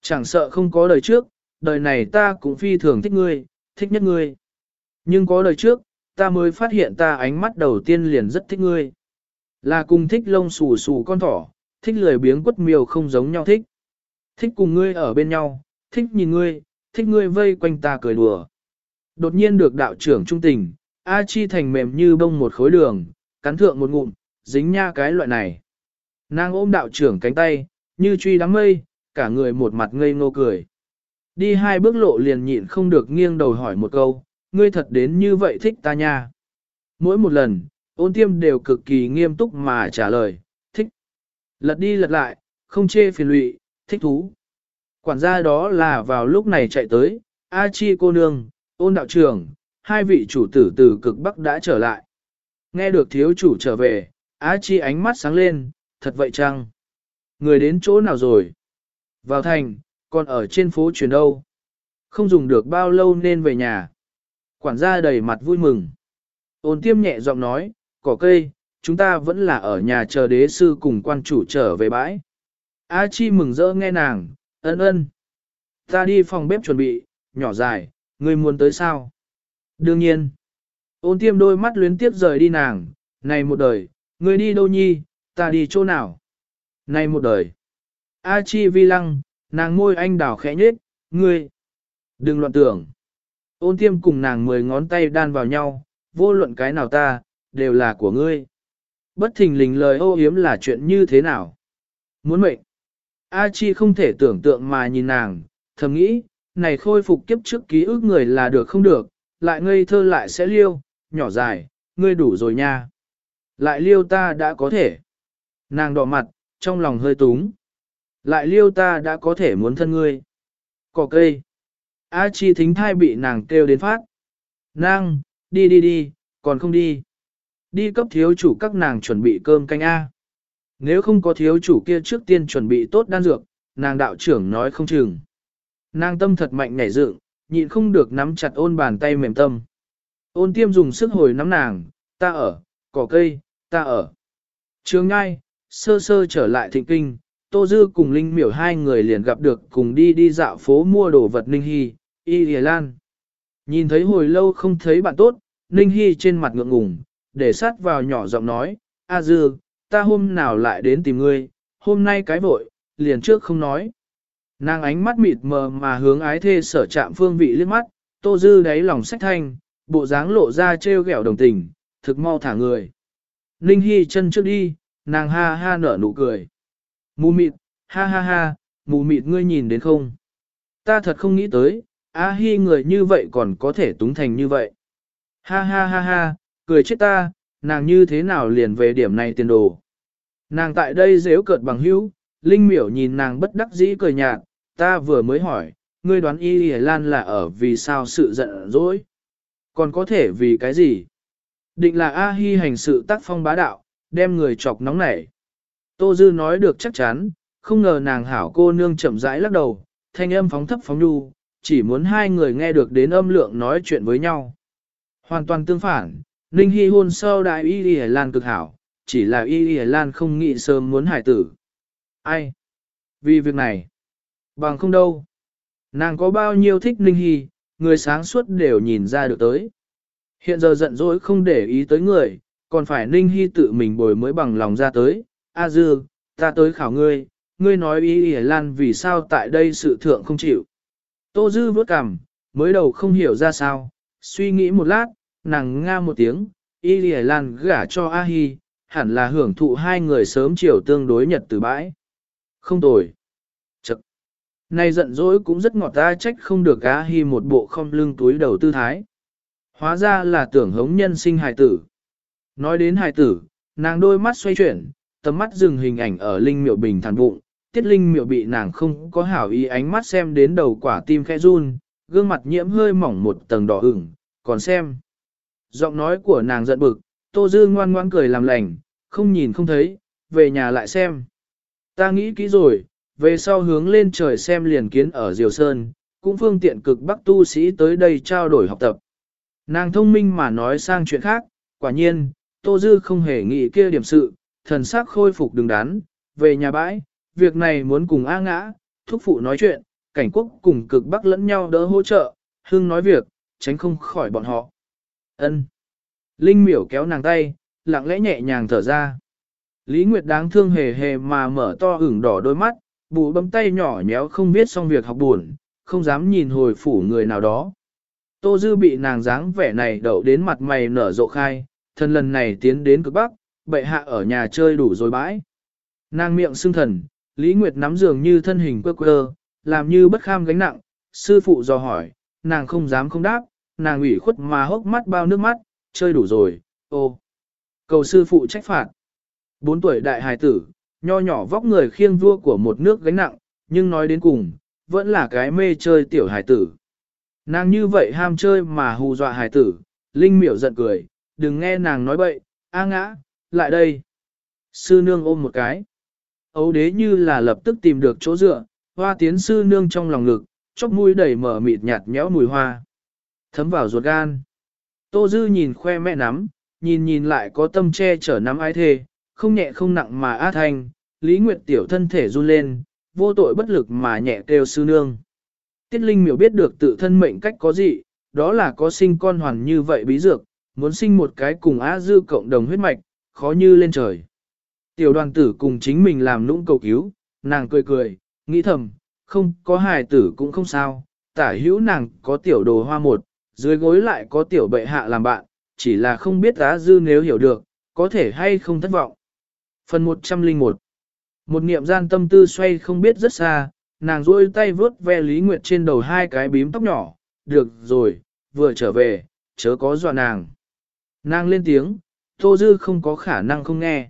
Chẳng sợ không có đời trước, đời này ta cũng phi thường thích ngươi, thích nhất ngươi. Nhưng có đời trước, ta mới phát hiện ta ánh mắt đầu tiên liền rất thích ngươi. Là cùng thích lông xù xù con thỏ, thích lười biếng quất miều không giống nhau thích. Thích cùng ngươi ở bên nhau, thích nhìn ngươi, thích ngươi vây quanh ta cười đùa. Đột nhiên được đạo trưởng trung tình, A Chi thành mềm như bông một khối đường, cắn thượng một ngụm, dính nha cái loại này. Nàng ôm đạo trưởng cánh tay, như truy đám mây, cả người một mặt ngây ngô cười. Đi hai bước lộ liền nhịn không được nghiêng đầu hỏi một câu, ngươi thật đến như vậy thích ta nha. Mỗi một lần, ôn tiêm đều cực kỳ nghiêm túc mà trả lời, thích. Lật đi lật lại, không chê phiền lụy, thích thú. Quản gia đó là vào lúc này chạy tới, A Chi cô nương, ôn đạo trưởng, hai vị chủ tử từ cực bắc đã trở lại. Nghe được thiếu chủ trở về, A Chi ánh mắt sáng lên, thật vậy chăng? Người đến chỗ nào rồi? Vào thành, còn ở trên phố chuyển đâu? Không dùng được bao lâu nên về nhà. Quản gia đầy mặt vui mừng. Ôn tiêm nhẹ giọng nói, cỏ cây, chúng ta vẫn là ở nhà chờ đế sư cùng quan chủ trở về bãi. A Chi mừng rỡ nghe nàng, ân ân. Ta đi phòng bếp chuẩn bị, nhỏ dài, ngươi muốn tới sao? Đương nhiên. Ôn tiêm đôi mắt luyến tiếp rời đi nàng, này một đời, ngươi đi đâu nhi, ta đi chỗ nào? Này một đời. A Chi vi lăng, nàng môi anh đào khẽ nhết, ngươi. Đừng loạn tưởng. Ôn tiêm cùng nàng mười ngón tay đan vào nhau, vô luận cái nào ta, đều là của ngươi. Bất thình lình lời ô hiếm là chuyện như thế nào? Muốn mệnh. A Chi không thể tưởng tượng mà nhìn nàng, thầm nghĩ, này khôi phục kiếp trước ký ức người là được không được, lại ngây thơ lại sẽ liêu, nhỏ dài, ngươi đủ rồi nha. Lại liêu ta đã có thể. Nàng đỏ mặt, trong lòng hơi túng. Lại liêu ta đã có thể muốn thân ngươi. Cỏ cây. A chi thính thai bị nàng kêu đến phát. Nàng, đi đi đi, còn không đi. Đi cấp thiếu chủ các nàng chuẩn bị cơm canh A. Nếu không có thiếu chủ kia trước tiên chuẩn bị tốt đan dược, nàng đạo trưởng nói không chừng. Nàng tâm thật mạnh nhảy dựng, nhịn không được nắm chặt ôn bàn tay mềm tâm. Ôn tiêm dùng sức hồi nắm nàng, ta ở, cỏ cây, ta ở. Trường ngai, sơ sơ trở lại thịnh kinh, Tô Dư cùng Linh miểu hai người liền gặp được cùng đi đi dạo phố mua đồ vật Ninh Hy, Y Lìa Lan. Nhìn thấy hồi lâu không thấy bạn tốt, Ninh Hy trên mặt ngượng ngùng, để sát vào nhỏ giọng nói, A Dư, ta hôm nào lại đến tìm ngươi, hôm nay cái vội, liền trước không nói. Nàng ánh mắt mịt mờ mà hướng ái thê sở chạm phương vị liếc mắt, Tô Dư đáy lòng sách thanh, bộ dáng lộ ra trêu ghẹo đồng tình, thực mau thả người. Ninh Hy chân trước đi, nàng ha ha nở nụ cười. Mù mịt, ha ha ha, mù mịt ngươi nhìn đến không? Ta thật không nghĩ tới, A Hi người như vậy còn có thể túng thành như vậy. Ha ha ha ha, cười chết ta, nàng như thế nào liền về điểm này tiền đồ. Nàng tại đây dễ cợt bằng hữu, Linh miểu nhìn nàng bất đắc dĩ cười nhạt, ta vừa mới hỏi, ngươi đoán Y Lì Lan là ở vì sao sự giận dỗi? Còn có thể vì cái gì? Định là A Hi hành sự tác phong bá đạo, đem người chọc nóng nảy. Tô Dư nói được chắc chắn, không ngờ nàng hảo cô nương chậm rãi lắc đầu, thanh âm phóng thấp phóng nhu, chỉ muốn hai người nghe được đến âm lượng nói chuyện với nhau. Hoàn toàn tương phản, Ninh Hy hôn sâu đại Y Y Lan cực hảo, chỉ là Y Y Lan không nghĩ sớm muốn hải tử. Ai? Vì việc này, bằng không đâu. Nàng có bao nhiêu thích Ninh Hy, người sáng suốt đều nhìn ra được tới. Hiện giờ giận dỗi không để ý tới người, còn phải Ninh Hy tự mình bồi mới bằng lòng ra tới. A Dư, ta tới khảo ngươi, ngươi nói ý ý Lan vì sao tại đây sự thượng không chịu. Tô Dư vớt cằm, mới đầu không hiểu ra sao, suy nghĩ một lát, nàng nga một tiếng, y lì Lan gả cho A Hi, hẳn là hưởng thụ hai người sớm chiều tương đối nhật từ bãi. Không tồi. Chật. Này giận dỗi cũng rất ngọt ta trách không được A Hi một bộ không lưng túi đầu tư thái. Hóa ra là tưởng hống nhân sinh hài tử. Nói đến hài tử, nàng đôi mắt xoay chuyển, tầm mắt dừng hình ảnh ở linh miệu bình thản bụng, tiết linh miệu bị nàng không có hảo ý ánh mắt xem đến đầu quả tim khẽ run, gương mặt nhiễm hơi mỏng một tầng đỏ ửng, còn xem. Giọng nói của nàng giận bực, Tô Dư ngoan ngoan cười làm lành, không nhìn không thấy, về nhà lại xem. Ta nghĩ kỹ rồi, về sau hướng lên trời xem liền kiến ở Diều Sơn, cũng phương tiện cực bắc tu sĩ tới đây trao đổi học tập. Nàng thông minh mà nói sang chuyện khác, quả nhiên, Tô Dư không hề nghĩ kia điểm sự, thần sắc khôi phục đứng đắn, về nhà bãi, việc này muốn cùng A ngã, thúc phụ nói chuyện, cảnh quốc cùng cực bắc lẫn nhau đỡ hỗ trợ, hương nói việc, tránh không khỏi bọn họ. ân Linh miểu kéo nàng tay, lặng lẽ nhẹ nhàng thở ra. Lý Nguyệt đáng thương hề hề mà mở to ửng đỏ đôi mắt, bụ bấm tay nhỏ nhéo không biết xong việc học buồn, không dám nhìn hồi phủ người nào đó. Tô Dư bị nàng dáng vẻ này đậu đến mặt mày nở rộ khai, thân lần này tiến đến cực bắc, bệ hạ ở nhà chơi đủ rồi bãi. Nàng miệng xưng thần, Lý Nguyệt nắm giường như thân hình quơ quơ, làm như bất kham gánh nặng, sư phụ dò hỏi, nàng không dám không đáp, nàng ủy khuất mà hốc mắt bao nước mắt, chơi đủ rồi, ô. Cầu sư phụ trách phạt. Bốn tuổi đại hài tử, nho nhỏ vóc người khiêng vua của một nước gánh nặng, nhưng nói đến cùng, vẫn là cái mê chơi tiểu hài tử. Nàng như vậy ham chơi mà hù dọa hài tử, Linh miểu giận cười, đừng nghe nàng nói bậy, a ngã, lại đây. Sư nương ôm một cái. Ấu đế như là lập tức tìm được chỗ dựa, hoa tiến sư nương trong lòng ngực, chóc mũi đầy mở mịt nhạt nhẽo mùi hoa. Thấm vào ruột gan. Tô dư nhìn khoe mẹ nắm, nhìn nhìn lại có tâm che chở nắm ái thề, không nhẹ không nặng mà á thanh, Lý Nguyệt tiểu thân thể run lên, vô tội bất lực mà nhẹ kêu sư nương. Tiết Linh miểu biết được tự thân mệnh cách có gì, đó là có sinh con hoàn như vậy bí dược, muốn sinh một cái cùng á dư cộng đồng huyết mạch, khó như lên trời. Tiểu đoàn tử cùng chính mình làm nũng cầu cứu, nàng cười cười, nghĩ thầm, không có hài tử cũng không sao, tả hữu nàng có tiểu đồ hoa một, dưới gối lại có tiểu bệ hạ làm bạn, chỉ là không biết Giá dư nếu hiểu được, có thể hay không thất vọng. Phần 101 Một niệm gian tâm tư xoay không biết rất xa, nàng duỗi tay vướt ve Lý Nguyệt trên đầu hai cái bím tóc nhỏ, được rồi, vừa trở về, chớ có dọa nàng. Nàng lên tiếng, Tô Dư không có khả năng không nghe.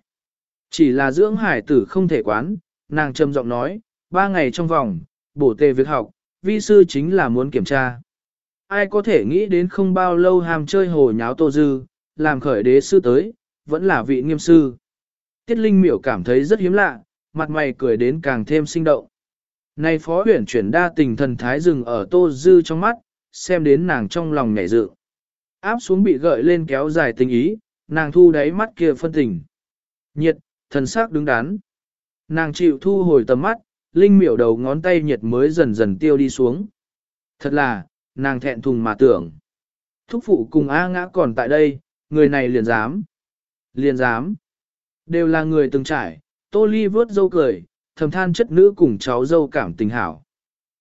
Chỉ là dưỡng hải tử không thể quán, nàng trầm giọng nói, ba ngày trong vòng, bổ tề việc học, vi sư chính là muốn kiểm tra. Ai có thể nghĩ đến không bao lâu hàm chơi hồ nháo Tô Dư, làm khởi đế sư tới, vẫn là vị nghiêm sư. Tiết Linh miểu cảm thấy rất hiếm lạ, mặt mày cười đến càng thêm sinh động. Này phó huyển chuyển đa tình thần thái rừng ở Tô Dư trong mắt, xem đến nàng trong lòng nhảy dự. Áp xuống bị gợi lên kéo dài tình ý, nàng thu đáy mắt kia phân tình. Nhiệt, thần sắc đứng đắn. Nàng chịu thu hồi tầm mắt, linh miểu đầu ngón tay nhiệt mới dần dần tiêu đi xuống. Thật là, nàng thẹn thùng mà tưởng. Thúc phụ cùng A ngã còn tại đây, người này liền dám. Liền dám. Đều là người từng trải, tô ly vớt dâu cười, thầm than chất nữ cùng cháu dâu cảm tình hảo.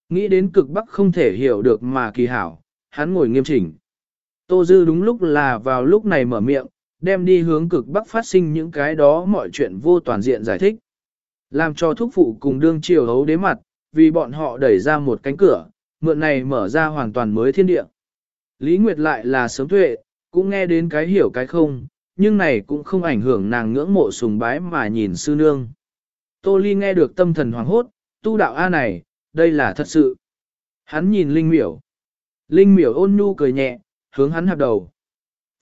Nghĩ đến cực bắc không thể hiểu được mà kỳ hảo, hắn ngồi nghiêm chỉnh. Tô Dư đúng lúc là vào lúc này mở miệng, đem đi hướng cực bắc phát sinh những cái đó mọi chuyện vô toàn diện giải thích. Làm cho thúc phụ cùng đương triều hấu đế mặt, vì bọn họ đẩy ra một cánh cửa, mượn này mở ra hoàn toàn mới thiên địa. Lý Nguyệt lại là sớm tuệ, cũng nghe đến cái hiểu cái không, nhưng này cũng không ảnh hưởng nàng ngưỡng mộ sùng bái mà nhìn sư nương. Tô Ly nghe được tâm thần hoàng hốt, tu đạo A này, đây là thật sự. Hắn nhìn Linh miểu. Linh miểu ôn nhu cười nhẹ, hướng hắn hạp đầu.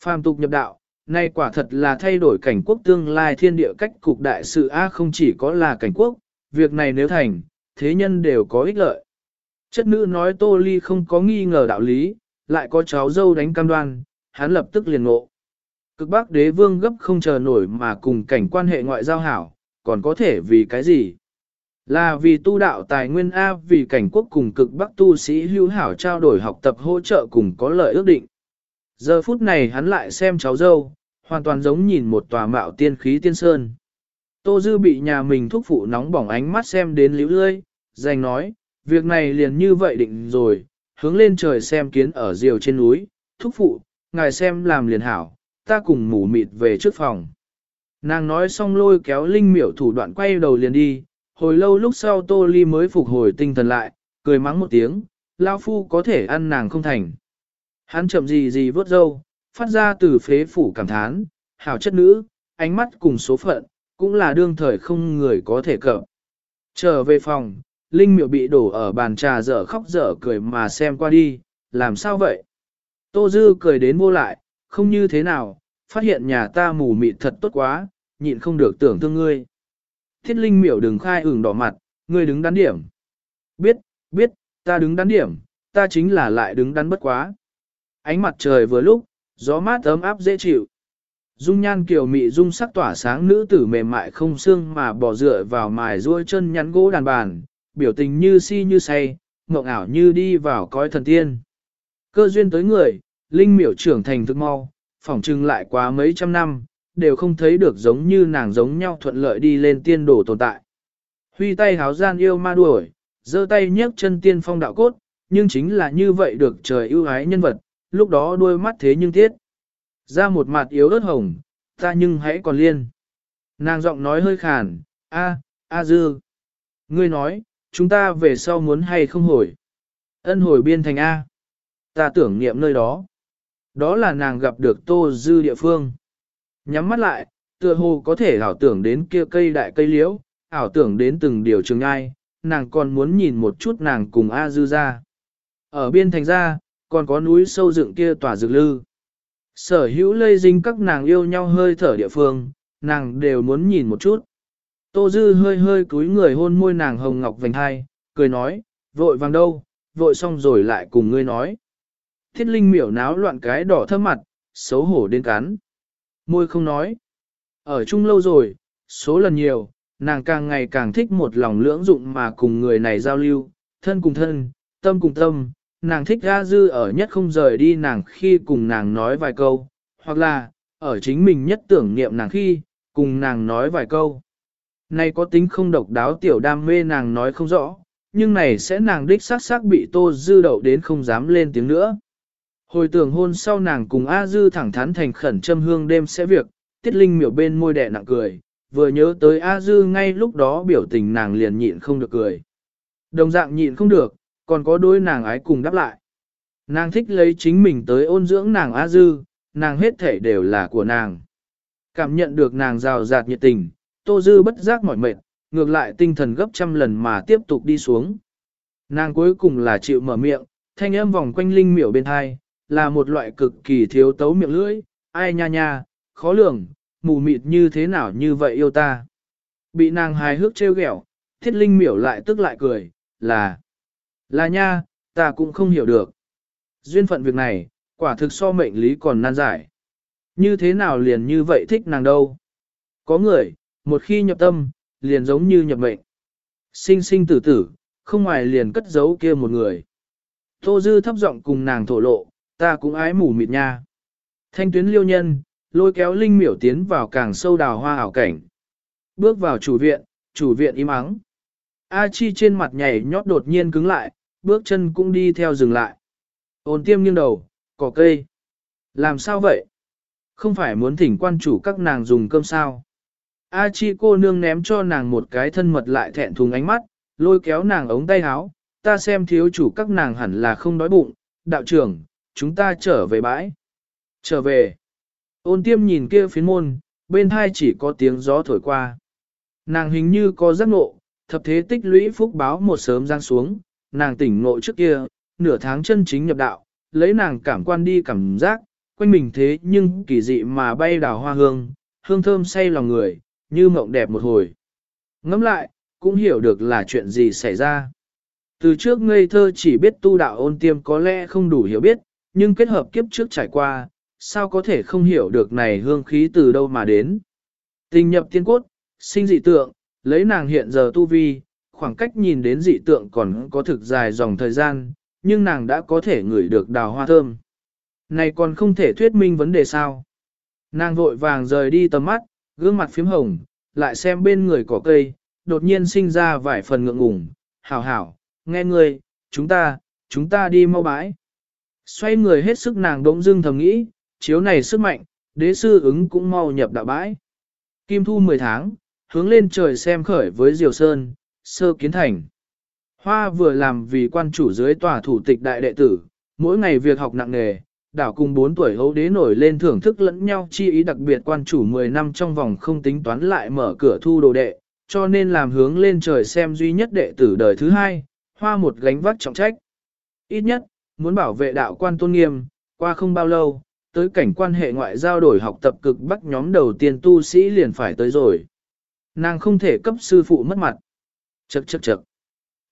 Phàm tục nhập đạo, nay quả thật là thay đổi cảnh quốc tương lai thiên địa cách cục đại sự A không chỉ có là cảnh quốc, việc này nếu thành, thế nhân đều có ích lợi. Chất nữ nói Tô Ly không có nghi ngờ đạo lý, lại có cháu dâu đánh cam đoan, hắn lập tức liền ngộ. Cực bắc đế vương gấp không chờ nổi mà cùng cảnh quan hệ ngoại giao hảo, còn có thể vì cái gì? Là vì tu đạo tài nguyên A vì cảnh quốc cùng cực bắc tu sĩ hữu hảo trao đổi học tập hỗ trợ cùng có lợi ước định. Giờ phút này hắn lại xem cháu dâu, hoàn toàn giống nhìn một tòa mạo tiên khí tiên sơn. Tô Dư bị nhà mình thúc phụ nóng bỏng ánh mắt xem đến liễu lươi, dành nói, việc này liền như vậy định rồi, hướng lên trời xem kiến ở diều trên núi, thúc phụ, ngài xem làm liền hảo, ta cùng mù mịt về trước phòng. Nàng nói xong lôi kéo linh miểu thủ đoạn quay đầu liền đi, hồi lâu lúc sau tô ly mới phục hồi tinh thần lại, cười mắng một tiếng, lao phu có thể ăn nàng không thành. Hắn chậm gì gì vớt dâu, phát ra từ phế phủ cảm thán, hảo chất nữ, ánh mắt cùng số phận, cũng là đương thời không người có thể cập. Trở về phòng, Linh miệu bị đổ ở bàn trà dở khóc dở cười mà xem qua đi, làm sao vậy? Tô Dư cười đến vô lại, không như thế nào, phát hiện nhà ta mù mịt thật tốt quá, nhịn không được tưởng thương ngươi. Thiết Linh miểu đừng khai ửng đỏ mặt, ngươi đứng đắn điểm. Biết, biết, ta đứng đắn điểm, ta chính là lại đứng đắn bất quá. Ánh mặt trời vừa lúc, gió mát ấm áp dễ chịu. Dung nhan kiều mị dung sắc tỏa sáng nữ tử mềm mại không xương mà bỏ dựa vào mài ruôi chân nhắn gỗ đàn bàn, biểu tình như si như say, mộng ảo như đi vào cõi thần tiên. Cơ duyên tới người, linh miểu trưởng thành thức mau, phỏng trưng lại quá mấy trăm năm, đều không thấy được giống như nàng giống nhau thuận lợi đi lên tiên đổ tồn tại. Huy tay háo gian yêu ma đuổi, giơ tay nhấc chân tiên phong đạo cốt, nhưng chính là như vậy được trời ưu ái nhân vật, lúc đó đôi mắt thế nhưng thiết. Ra một mặt yếu ớt hồng, ta nhưng hãy còn liên. Nàng giọng nói hơi khàn, a, a dư. Ngươi nói, chúng ta về sau muốn hay không hồi. Ân hồi biên thành A. Ta tưởng niệm nơi đó. Đó là nàng gặp được tô dư địa phương. Nhắm mắt lại, tựa hồ có thể ảo tưởng đến kia cây đại cây liễu, ảo tưởng đến từng điều trường ai, nàng còn muốn nhìn một chút nàng cùng A dư ra. Ở biên thành ra, còn có núi sâu dựng kia tỏa dược lư. Sở hữu lây dinh các nàng yêu nhau hơi thở địa phương, nàng đều muốn nhìn một chút. Tô Dư hơi hơi cúi người hôn môi nàng hồng ngọc vành hai, cười nói, vội vàng đâu, vội xong rồi lại cùng ngươi nói. Thiết linh miểu náo loạn cái đỏ thơm mặt, xấu hổ đến cắn. Môi không nói. Ở chung lâu rồi, số lần nhiều, nàng càng ngày càng thích một lòng lưỡng dụng mà cùng người này giao lưu, thân cùng thân, tâm cùng tâm, nàng thích A Dư ở nhất không rời đi nàng khi cùng nàng nói vài câu, hoặc là, ở chính mình nhất tưởng niệm nàng khi, cùng nàng nói vài câu. Này có tính không độc đáo tiểu đam mê nàng nói không rõ, nhưng này sẽ nàng đích xác xác bị Tô Dư đậu đến không dám lên tiếng nữa. Hồi tưởng hôn sau nàng cùng A Dư thẳng thắn thành khẩn châm hương đêm sẽ việc, tiết linh miểu bên môi đẻ nặng cười, vừa nhớ tới A Dư ngay lúc đó biểu tình nàng liền nhịn không được cười. Đồng dạng nhịn không được, còn có đôi nàng ái cùng đáp lại. Nàng thích lấy chính mình tới ôn dưỡng nàng A Dư, nàng hết thể đều là của nàng. Cảm nhận được nàng rào rạt nhiệt tình, Tô Dư bất giác mỏi mệt, ngược lại tinh thần gấp trăm lần mà tiếp tục đi xuống. Nàng cuối cùng là chịu mở miệng, thanh âm vòng quanh linh miểu bên hai, là một loại cực kỳ thiếu tấu miệng lưỡi, ai nha nha, khó lường, mù mịt như thế nào như vậy yêu ta. Bị nàng hài hước trêu ghẹo, thiết linh miểu lại tức lại cười, là, là nha, ta cũng không hiểu được. Duyên phận việc này, quả thực so mệnh lý còn nan giải. Như thế nào liền như vậy thích nàng đâu. Có người, một khi nhập tâm, liền giống như nhập mệnh. Sinh sinh tử tử, không ngoài liền cất giấu kia một người. Tô Dư thấp giọng cùng nàng thổ lộ, ta cũng ái mù mịt nha. Thanh tuyến liêu nhân, lôi kéo Linh miểu tiến vào càng sâu đào hoa ảo cảnh. Bước vào chủ viện, chủ viện im ắng. A Chi trên mặt nhảy nhót đột nhiên cứng lại, bước chân cũng đi theo dừng lại. Ôn tiêm nghiêng đầu, cỏ cây. Làm sao vậy? Không phải muốn thỉnh quan chủ các nàng dùng cơm sao? A Chi cô nương ném cho nàng một cái thân mật lại thẹn thùng ánh mắt, lôi kéo nàng ống tay áo, ta xem thiếu chủ các nàng hẳn là không đói bụng, đạo trưởng, chúng ta trở về bãi. Trở về. Ôn tiêm nhìn kia phiến môn, bên hai chỉ có tiếng gió thổi qua. Nàng hình như có giấc ngộ, thập thế tích lũy phúc báo một sớm giang xuống, nàng tỉnh ngộ trước kia, nửa tháng chân chính nhập đạo, lấy nàng cảm quan đi cảm giác, quanh mình thế nhưng kỳ dị mà bay đào hoa hương, hương thơm say lòng người, như mộng đẹp một hồi. Ngẫm lại, cũng hiểu được là chuyện gì xảy ra. Từ trước ngây thơ chỉ biết tu đạo ôn tiêm có lẽ không đủ hiểu biết, nhưng kết hợp kiếp trước trải qua, sao có thể không hiểu được này hương khí từ đâu mà đến. Tình nhập tiên cốt, sinh dị tượng, lấy nàng hiện giờ tu vi, khoảng cách nhìn đến dị tượng còn có thực dài dòng thời gian, nhưng nàng đã có thể ngửi được đào hoa thơm. Này còn không thể thuyết minh vấn đề sao. Nàng vội vàng rời đi tầm mắt, gương mặt phím hồng, lại xem bên người cỏ cây, đột nhiên sinh ra vài phần ngượng ngùng, hảo hảo, nghe người, chúng ta, chúng ta đi mau bãi. Xoay người hết sức nàng đống dưng thầm nghĩ, chiếu này sức mạnh, đế sư ứng cũng mau nhập đạo bãi. Kim thu 10 tháng, hướng lên trời xem khởi với Diều Sơn, sơ kiến thành. Hoa vừa làm vì quan chủ dưới tòa thủ tịch đại đệ tử, mỗi ngày việc học nặng nề, đảo cùng 4 tuổi hấu đế nổi lên thưởng thức lẫn nhau chi ý đặc biệt quan chủ 10 năm trong vòng không tính toán lại mở cửa thu đồ đệ, cho nên làm hướng lên trời xem duy nhất đệ tử đời thứ hai, hoa một gánh vác trọng trách. Ít nhất, muốn bảo vệ đạo quan tôn nghiêm, qua không bao lâu, tới cảnh quan hệ ngoại giao đổi học tập cực bắc nhóm đầu tiên tu sĩ liền phải tới rồi. Nàng không thể cấp sư phụ mất mặt. Chậc chậc chậc.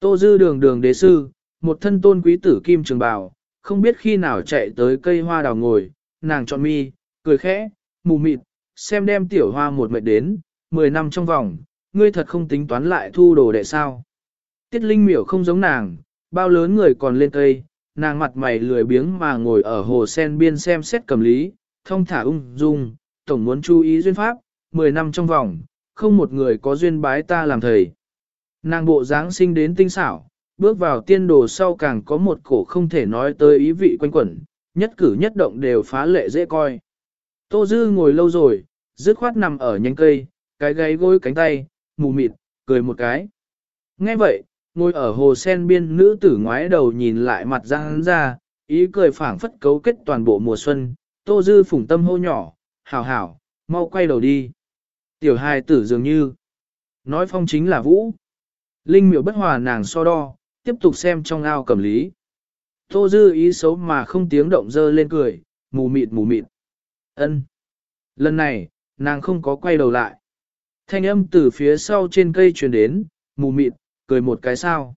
Tô dư đường đường đế sư, một thân tôn quý tử kim trường bào, không biết khi nào chạy tới cây hoa đào ngồi, nàng chọn mi, cười khẽ, mù mịt, xem đem tiểu hoa một mệt đến, 10 năm trong vòng, ngươi thật không tính toán lại thu đồ đệ sao. Tiết Linh miểu không giống nàng, bao lớn người còn lên cây, nàng mặt mày lười biếng mà ngồi ở hồ sen biên xem xét cầm lý, thông thả ung dung, tổng muốn chú ý duyên pháp, 10 năm trong vòng, không một người có duyên bái ta làm thầy. Nàng bộ dáng sinh đến tinh xảo, bước vào tiên đồ sau càng có một cổ không thể nói tới ý vị quanh quẩn, nhất cử nhất động đều phá lệ dễ coi. Tô Dư ngồi lâu rồi, dứt khoát nằm ở nhánh cây, cái gáy gối cánh tay, mù mịt, cười một cái. Nghe vậy, ngồi ở hồ sen biên nữ tử ngoái đầu nhìn lại mặt ra hắn ra, ý cười phảng phất cấu kết toàn bộ mùa xuân, Tô Dư phủng tâm hô nhỏ, hảo hảo, mau quay đầu đi. Tiểu hài tử dường như, nói phong chính là vũ. Linh miệu bất hòa nàng so đo, tiếp tục xem trong ao cầm lý. Tô dư ý xấu mà không tiếng động dơ lên cười, mù mịt mù mịt. ân Lần này, nàng không có quay đầu lại. Thanh âm từ phía sau trên cây truyền đến, mù mịt, cười một cái sao.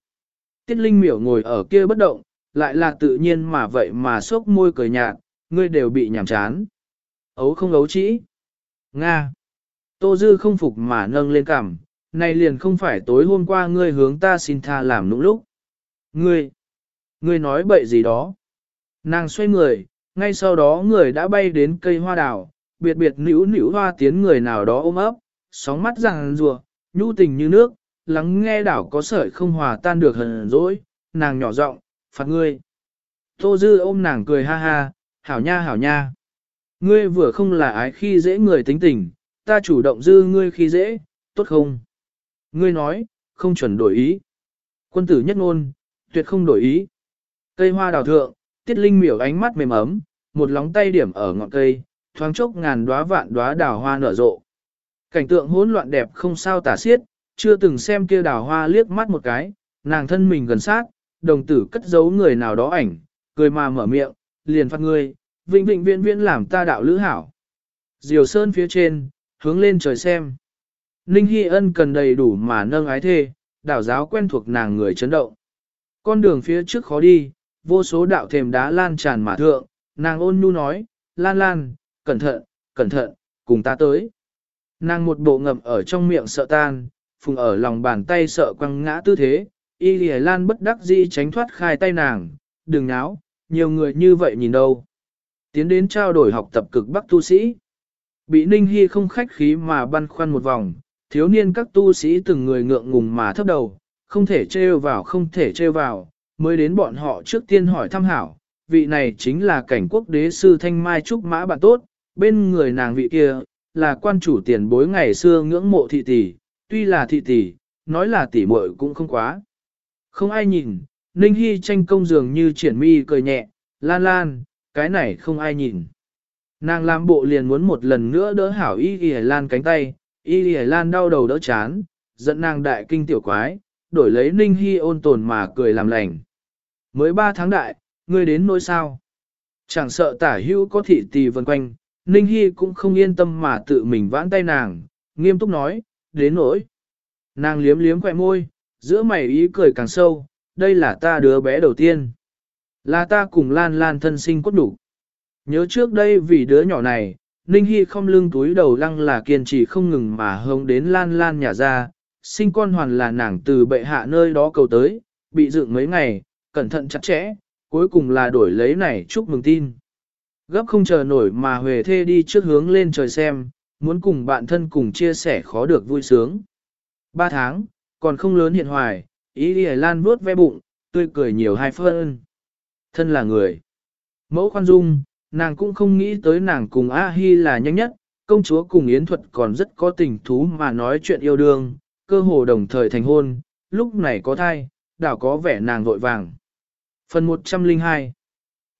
Tiết Linh miểu ngồi ở kia bất động, lại là tự nhiên mà vậy mà sốc môi cười nhạt, ngươi đều bị nhảm chán. Ấu không ấu trĩ. Nga. Tô Dư không phục mà nâng lên cằm, này liền không phải tối hôm qua ngươi hướng ta xin tha làm nũng lúc. Ngươi, ngươi nói bậy gì đó. Nàng xoay người, ngay sau đó người đã bay đến cây hoa đào, biệt biệt nữ nữ hoa tiến người nào đó ôm ấp, sóng mắt ràng rùa, nhu tình như nước, lắng nghe đảo có sợi không hòa tan được hờn dỗi, nàng nhỏ giọng, phạt ngươi. Tô Dư ôm nàng cười ha ha, hảo nha hảo nha. Ngươi vừa không là ái khi dễ người tính tình, ta chủ động dư ngươi khi dễ, tốt không? Ngươi nói, không chuẩn đổi ý. Quân tử nhất ngôn, tuyệt không đổi ý. Cây hoa đào thượng, tiết linh miểu ánh mắt mềm ấm, một lóng tay điểm ở ngọn cây, thoáng chốc ngàn đóa vạn đóa đào hoa nở rộ. Cảnh tượng hỗn loạn đẹp không sao tả xiết, chưa từng xem kia đào hoa liếc mắt một cái, nàng thân mình gần sát, đồng tử cất giấu người nào đó ảnh, cười mà mở miệng, liền phát ngươi, vĩnh vĩnh viễn viễn làm ta đạo lữ hảo. Diều sơn phía trên, hướng lên trời xem. Ninh Hy Ân cần đầy đủ mà nâng ái thê, đảo giáo quen thuộc nàng người chấn động. Con đường phía trước khó đi, vô số đạo thềm đá lan tràn mà thượng, nàng ôn nhu nói, lan lan, cẩn thận, cẩn thận, cùng ta tới. Nàng một bộ ngậm ở trong miệng sợ tan, phùng ở lòng bàn tay sợ quăng ngã tư thế, y lì lan bất đắc dĩ tránh thoát khai tay nàng, đừng náo, nhiều người như vậy nhìn đâu. Tiến đến trao đổi học tập cực bắc tu sĩ. Bị Ninh Hy không khách khí mà băn khoăn một vòng, thiếu niên các tu sĩ từng người ngượng ngùng mà thấp đầu, không thể trêu vào không thể trêu vào, mới đến bọn họ trước tiên hỏi thăm hảo, vị này chính là cảnh quốc đế sư Thanh Mai Trúc Mã bạn tốt, bên người nàng vị kia, là quan chủ tiền bối ngày xưa ngưỡng mộ thị tỷ, tuy là thị tỷ, nói là tỷ muội cũng không quá. Không ai nhìn, Ninh Hy tranh công dường như triển mi cười nhẹ, lan lan, cái này không ai nhìn. Nàng làm bộ liền muốn một lần nữa đỡ hảo y ghi lan cánh tay, y Lì lan đau đầu đỡ chán, giận nàng đại kinh tiểu quái, đổi lấy ninh hy ôn tồn mà cười làm lành. Mới ba tháng đại, ngươi đến nỗi sao? Chẳng sợ tả hữu có thị tì vần quanh, ninh hy cũng không yên tâm mà tự mình vãn tay nàng, nghiêm túc nói, đến nỗi. Nàng liếm liếm khỏe môi, giữa mày ý cười càng sâu, đây là ta đứa bé đầu tiên. Là ta cùng lan lan thân sinh cốt đủ. Nhớ trước đây vì đứa nhỏ này, Ninh Hy không lưng túi đầu lăng là kiên trì không ngừng mà hông đến lan lan nhà ra, sinh con hoàn là nàng từ bệ hạ nơi đó cầu tới, bị dựng mấy ngày, cẩn thận chặt chẽ, cuối cùng là đổi lấy này chúc mừng tin. Gấp không chờ nổi mà Huệ Thê đi trước hướng lên trời xem, muốn cùng bạn thân cùng chia sẻ khó được vui sướng. Ba tháng, còn không lớn hiện hoài, ý đi lan vuốt ve bụng, tươi cười nhiều hai phân. Thân là người. Mẫu khoan dung, nàng cũng không nghĩ tới nàng cùng A-hi là nhanh nhất, công chúa cùng Yến Thuật còn rất có tình thú mà nói chuyện yêu đương, cơ hồ đồng thời thành hôn, lúc này có thai, đảo có vẻ nàng vội vàng. Phần 102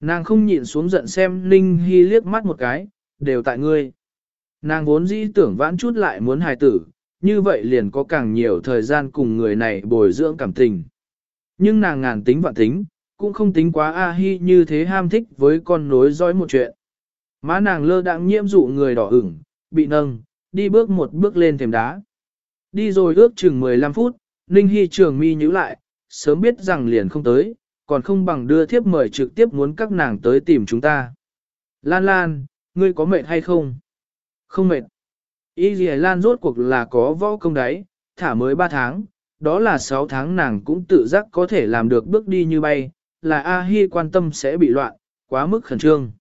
Nàng không nhịn xuống giận xem Ninh Hy liếc mắt một cái, đều tại ngươi. Nàng vốn dĩ tưởng vãn chút lại muốn hài tử, như vậy liền có càng nhiều thời gian cùng người này bồi dưỡng cảm tình. Nhưng nàng ngàn tính vạn tính, cũng không tính quá A-hi như thế ham thích với con nối dõi một chuyện. Má nàng lơ đãng nhiễm dụ người đỏ ửng, bị nâng, đi bước một bước lên thềm đá. Đi rồi ước chừng 15 phút, Ninh Hy trường mi nhíu lại, sớm biết rằng liền không tới, còn không bằng đưa thiếp mời trực tiếp muốn các nàng tới tìm chúng ta. Lan Lan, ngươi có mệt hay không? Không mệt. Y Dì Lan rốt cuộc là có võ công đấy, thả mới 3 tháng, đó là 6 tháng nàng cũng tự giác có thể làm được bước đi như bay, là A-hi quan tâm sẽ bị loạn, quá mức khẩn trương.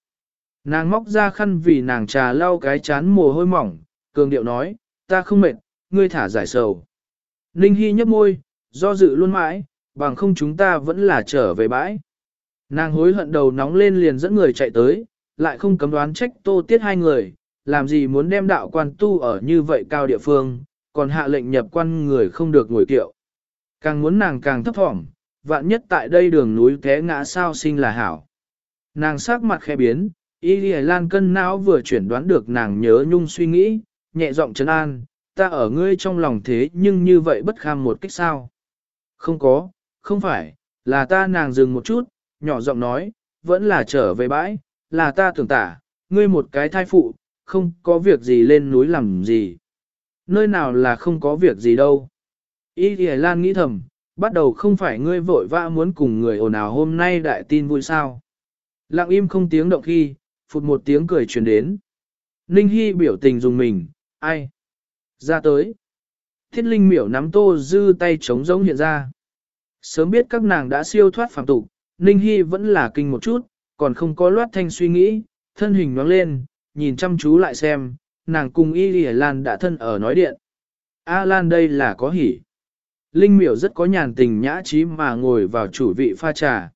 Nàng móc ra khăn vì nàng trà lau cái chán mồ hôi mỏng, cường điệu nói, ta không mệt, ngươi thả giải sầu. Ninh Hy nhấp môi, do dự luôn mãi, bằng không chúng ta vẫn là trở về bãi. Nàng hối hận đầu nóng lên liền dẫn người chạy tới, lại không cấm đoán trách tô tiết hai người, làm gì muốn đem đạo quan tu ở như vậy cao địa phương, còn hạ lệnh nhập quan người không được ngồi kiệu. Càng muốn nàng càng thấp thỏm, vạn nhất tại đây đường núi té ngã sao sinh là hảo. Nàng sắc mặt khẽ biến, y lì lan cân não vừa chuyển đoán được nàng nhớ nhung suy nghĩ, nhẹ giọng trấn an, ta ở ngươi trong lòng thế nhưng như vậy bất kham một cách sao. Không có, không phải, là ta nàng dừng một chút, nhỏ giọng nói, vẫn là trở về bãi, là ta tưởng tả, ngươi một cái thai phụ, không có việc gì lên núi làm gì. Nơi nào là không có việc gì đâu. Y Lan nghĩ thầm, bắt đầu không phải ngươi vội vã muốn cùng người ồn ào hôm nay đại tin vui sao. Lặng im không tiếng động khi, phụt một tiếng cười truyền đến. Ninh Hy biểu tình dùng mình, ai? Ra tới. Thiết Linh miểu nắm tô dư tay trống rỗng hiện ra. Sớm biết các nàng đã siêu thoát phạm tục, Ninh Hy vẫn là kinh một chút, còn không có loát thanh suy nghĩ, thân hình nhoáng lên, nhìn chăm chú lại xem, nàng cùng Y Lì Lan đã thân ở nói điện. A Lan đây là có hỉ. Linh miểu rất có nhàn tình nhã trí mà ngồi vào chủ vị pha trà.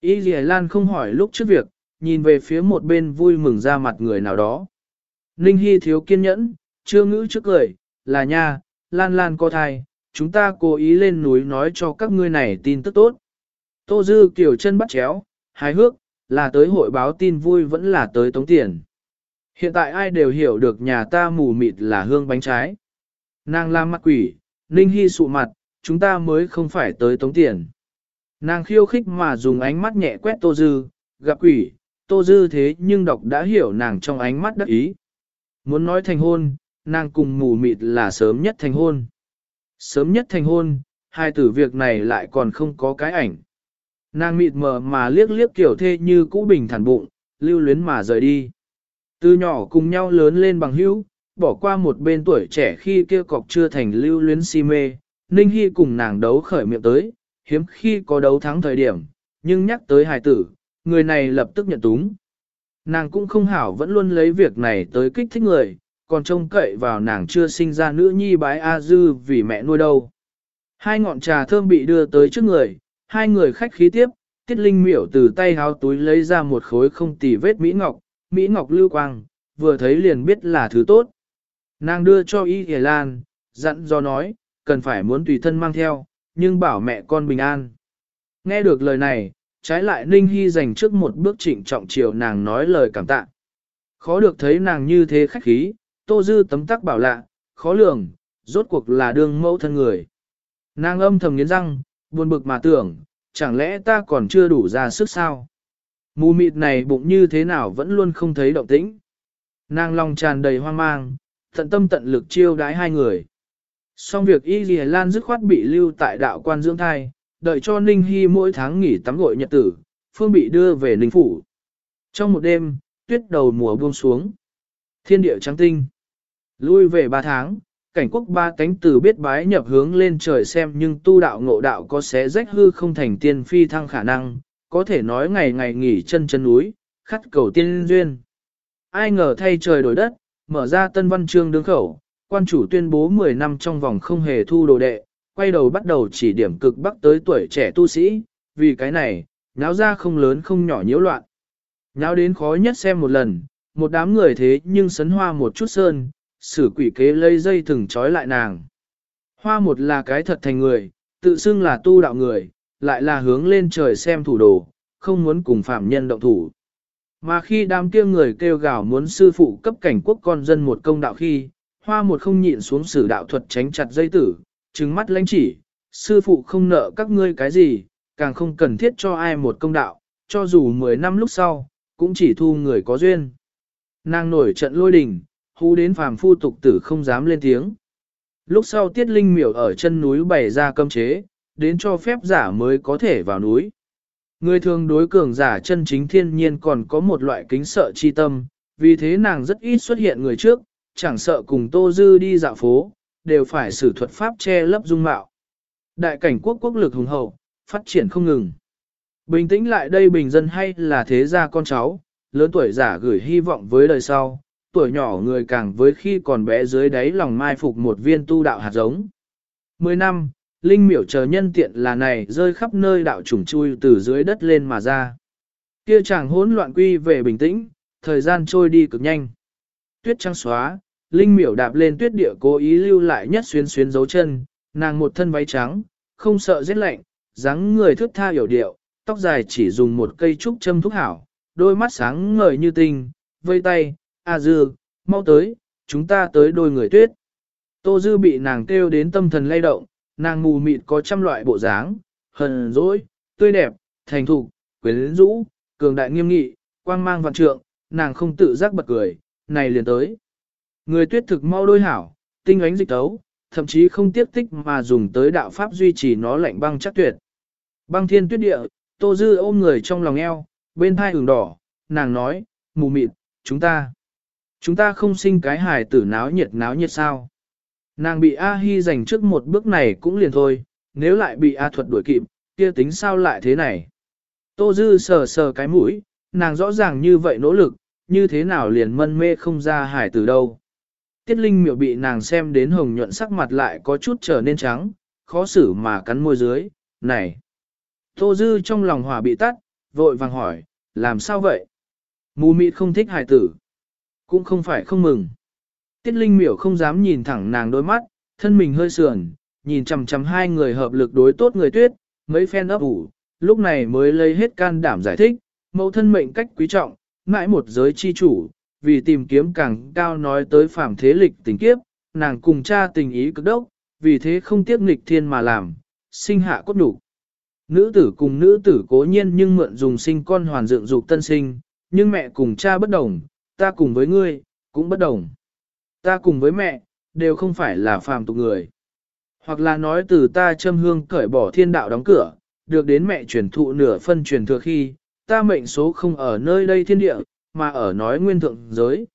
Y Lì Lan không hỏi lúc trước việc, nhìn về phía một bên vui mừng ra mặt người nào đó. Ninh Hy thiếu kiên nhẫn, chưa ngữ trước cười, là nha, Lan Lan có thai, chúng ta cố ý lên núi nói cho các ngươi này tin tức tốt. Tô Dư kiểu chân bắt chéo, hài hước, là tới hội báo tin vui vẫn là tới tống tiền. Hiện tại ai đều hiểu được nhà ta mù mịt là hương bánh trái. Nàng làm mặt quỷ, Ninh Hy sụ mặt, chúng ta mới không phải tới tống tiền. Nàng khiêu khích mà dùng ánh mắt nhẹ quét Tô Dư, gặp quỷ, Tô Dư thế nhưng đọc đã hiểu nàng trong ánh mắt đắc ý. Muốn nói thành hôn, nàng cùng mù mịt là sớm nhất thành hôn. Sớm nhất thành hôn, hai tử việc này lại còn không có cái ảnh. Nàng mịt mờ mà liếc liếc kiểu thê như cũ bình thản bụng, lưu luyến mà rời đi. Từ nhỏ cùng nhau lớn lên bằng hữu, bỏ qua một bên tuổi trẻ khi kia cọc chưa thành lưu luyến si mê, Ninh Hy cùng nàng đấu khởi miệng tới, hiếm khi có đấu thắng thời điểm, nhưng nhắc tới hài tử, người này lập tức nhận túng. Nàng cũng không hảo vẫn luôn lấy việc này tới kích thích người, còn trông cậy vào nàng chưa sinh ra nữ nhi bái A Dư vì mẹ nuôi đâu. Hai ngọn trà thơm bị đưa tới trước người, hai người khách khí tiếp, tiết linh miểu từ tay háo túi lấy ra một khối không tì vết Mỹ Ngọc, Mỹ Ngọc lưu quang, vừa thấy liền biết là thứ tốt. Nàng đưa cho Y Hề Lan, dặn do nói, cần phải muốn tùy thân mang theo, nhưng bảo mẹ con bình an. Nghe được lời này, trái lại Ninh Hy dành trước một bước trịnh trọng chiều nàng nói lời cảm tạ. Khó được thấy nàng như thế khách khí, Tô Dư tấm tắc bảo lạ, khó lường, rốt cuộc là đương mẫu thân người. Nàng âm thầm nghiến răng, buồn bực mà tưởng, chẳng lẽ ta còn chưa đủ ra sức sao? Mù mịt này bụng như thế nào vẫn luôn không thấy động tĩnh. Nàng lòng tràn đầy hoang mang, tận tâm tận lực chiêu đái hai người. Xong việc Y Lì Lan dứt khoát bị lưu tại đạo quan dưỡng thai, đợi cho Ninh Hy mỗi tháng nghỉ tắm gội nhật tử, Phương bị đưa về Ninh Phủ. Trong một đêm, tuyết đầu mùa buông xuống. Thiên địa trắng tinh. Lui về ba tháng, cảnh quốc ba cánh từ biết bái nhập hướng lên trời xem nhưng tu đạo ngộ đạo có xé rách hư không thành tiên phi thăng khả năng, có thể nói ngày ngày nghỉ chân chân núi, khắt cầu tiên duyên. Ai ngờ thay trời đổi đất, mở ra tân văn chương đứng khẩu, quan chủ tuyên bố 10 năm trong vòng không hề thu đồ đệ, quay đầu bắt đầu chỉ điểm cực bắc tới tuổi trẻ tu sĩ, vì cái này, nháo ra không lớn không nhỏ nhiễu loạn. Nháo đến khó nhất xem một lần, một đám người thế nhưng sấn hoa một chút sơn, sử quỷ kế lây dây thừng trói lại nàng. Hoa một là cái thật thành người, tự xưng là tu đạo người, lại là hướng lên trời xem thủ đồ, không muốn cùng phạm nhân động thủ. Mà khi đám kia người kêu gào muốn sư phụ cấp cảnh quốc con dân một công đạo khi, hoa một không nhịn xuống sử đạo thuật tránh chặt dây tử, trừng mắt lãnh chỉ, sư phụ không nợ các ngươi cái gì, càng không cần thiết cho ai một công đạo, cho dù 10 năm lúc sau, cũng chỉ thu người có duyên. Nàng nổi trận lôi đình, hú đến phàm phu tục tử không dám lên tiếng. Lúc sau tiết linh miểu ở chân núi bày ra cấm chế, đến cho phép giả mới có thể vào núi. Người thường đối cường giả chân chính thiên nhiên còn có một loại kính sợ chi tâm, vì thế nàng rất ít xuất hiện người trước, chẳng sợ cùng Tô Dư đi dạo phố, đều phải sử thuật pháp che lấp dung mạo. Đại cảnh quốc quốc lực hùng hậu, phát triển không ngừng. Bình tĩnh lại đây bình dân hay là thế gia con cháu, lớn tuổi giả gửi hy vọng với đời sau, tuổi nhỏ người càng với khi còn bé dưới đáy lòng mai phục một viên tu đạo hạt giống. Mười năm, linh miểu chờ nhân tiện là này rơi khắp nơi đạo trùng chui từ dưới đất lên mà ra. Kia chàng hỗn loạn quy về bình tĩnh, thời gian trôi đi cực nhanh. Tuyết trắng xóa, linh miểu đạp lên tuyết địa cố ý lưu lại nhất xuyên xuyên dấu chân, nàng một thân váy trắng, không sợ rét lạnh, dáng người thước tha hiểu điệu, tóc dài chỉ dùng một cây trúc châm thúc hảo, đôi mắt sáng ngời như tinh, vây tay, a dư, mau tới, chúng ta tới đôi người tuyết. Tô dư bị nàng kêu đến tâm thần lay động, nàng mù mịt có trăm loại bộ dáng, hờn dỗi, tươi đẹp, thành thục, quyến rũ, cường đại nghiêm nghị, quang mang vạn trượng, nàng không tự giác bật cười, này liền tới. Người tuyết thực mau đôi hảo, tinh ánh dịch tấu, thậm chí không tiếc tích mà dùng tới đạo pháp duy trì nó lạnh băng chắc tuyệt. Băng thiên tuyết địa, tô dư ôm người trong lòng eo, bên thai ửng đỏ, nàng nói, mù mịt, chúng ta, chúng ta không sinh cái hài tử náo nhiệt náo nhiệt sao. Nàng bị A-hi giành trước một bước này cũng liền thôi, nếu lại bị A thuật đuổi kịp, kia tính sao lại thế này. Tô dư sờ sờ cái mũi, nàng rõ ràng như vậy nỗ lực, như thế nào liền mân mê không ra hải từ đâu. Tiết Linh miệu bị nàng xem đến hồng nhuận sắc mặt lại có chút trở nên trắng, khó xử mà cắn môi dưới, này. Tô Dư trong lòng hỏa bị tắt, vội vàng hỏi, làm sao vậy? Mù mịt không thích hài tử, cũng không phải không mừng. Tiết Linh miểu không dám nhìn thẳng nàng đôi mắt, thân mình hơi sườn, nhìn chằm chằm hai người hợp lực đối tốt người tuyết, mấy phen ấp ủ, lúc này mới lấy hết can đảm giải thích, mẫu thân mệnh cách quý trọng, mãi một giới chi chủ, vì tìm kiếm càng cao nói tới phạm thế lịch tình kiếp, nàng cùng cha tình ý cực đốc, vì thế không tiếc nghịch thiên mà làm, sinh hạ cốt đủ. Nữ tử cùng nữ tử cố nhiên nhưng mượn dùng sinh con hoàn dựng dục tân sinh, nhưng mẹ cùng cha bất đồng, ta cùng với ngươi, cũng bất đồng. Ta cùng với mẹ, đều không phải là phàm tục người. Hoặc là nói từ ta châm hương cởi bỏ thiên đạo đóng cửa, được đến mẹ truyền thụ nửa phân truyền thừa khi, ta mệnh số không ở nơi đây thiên địa, mà ở nói nguyên thượng giới.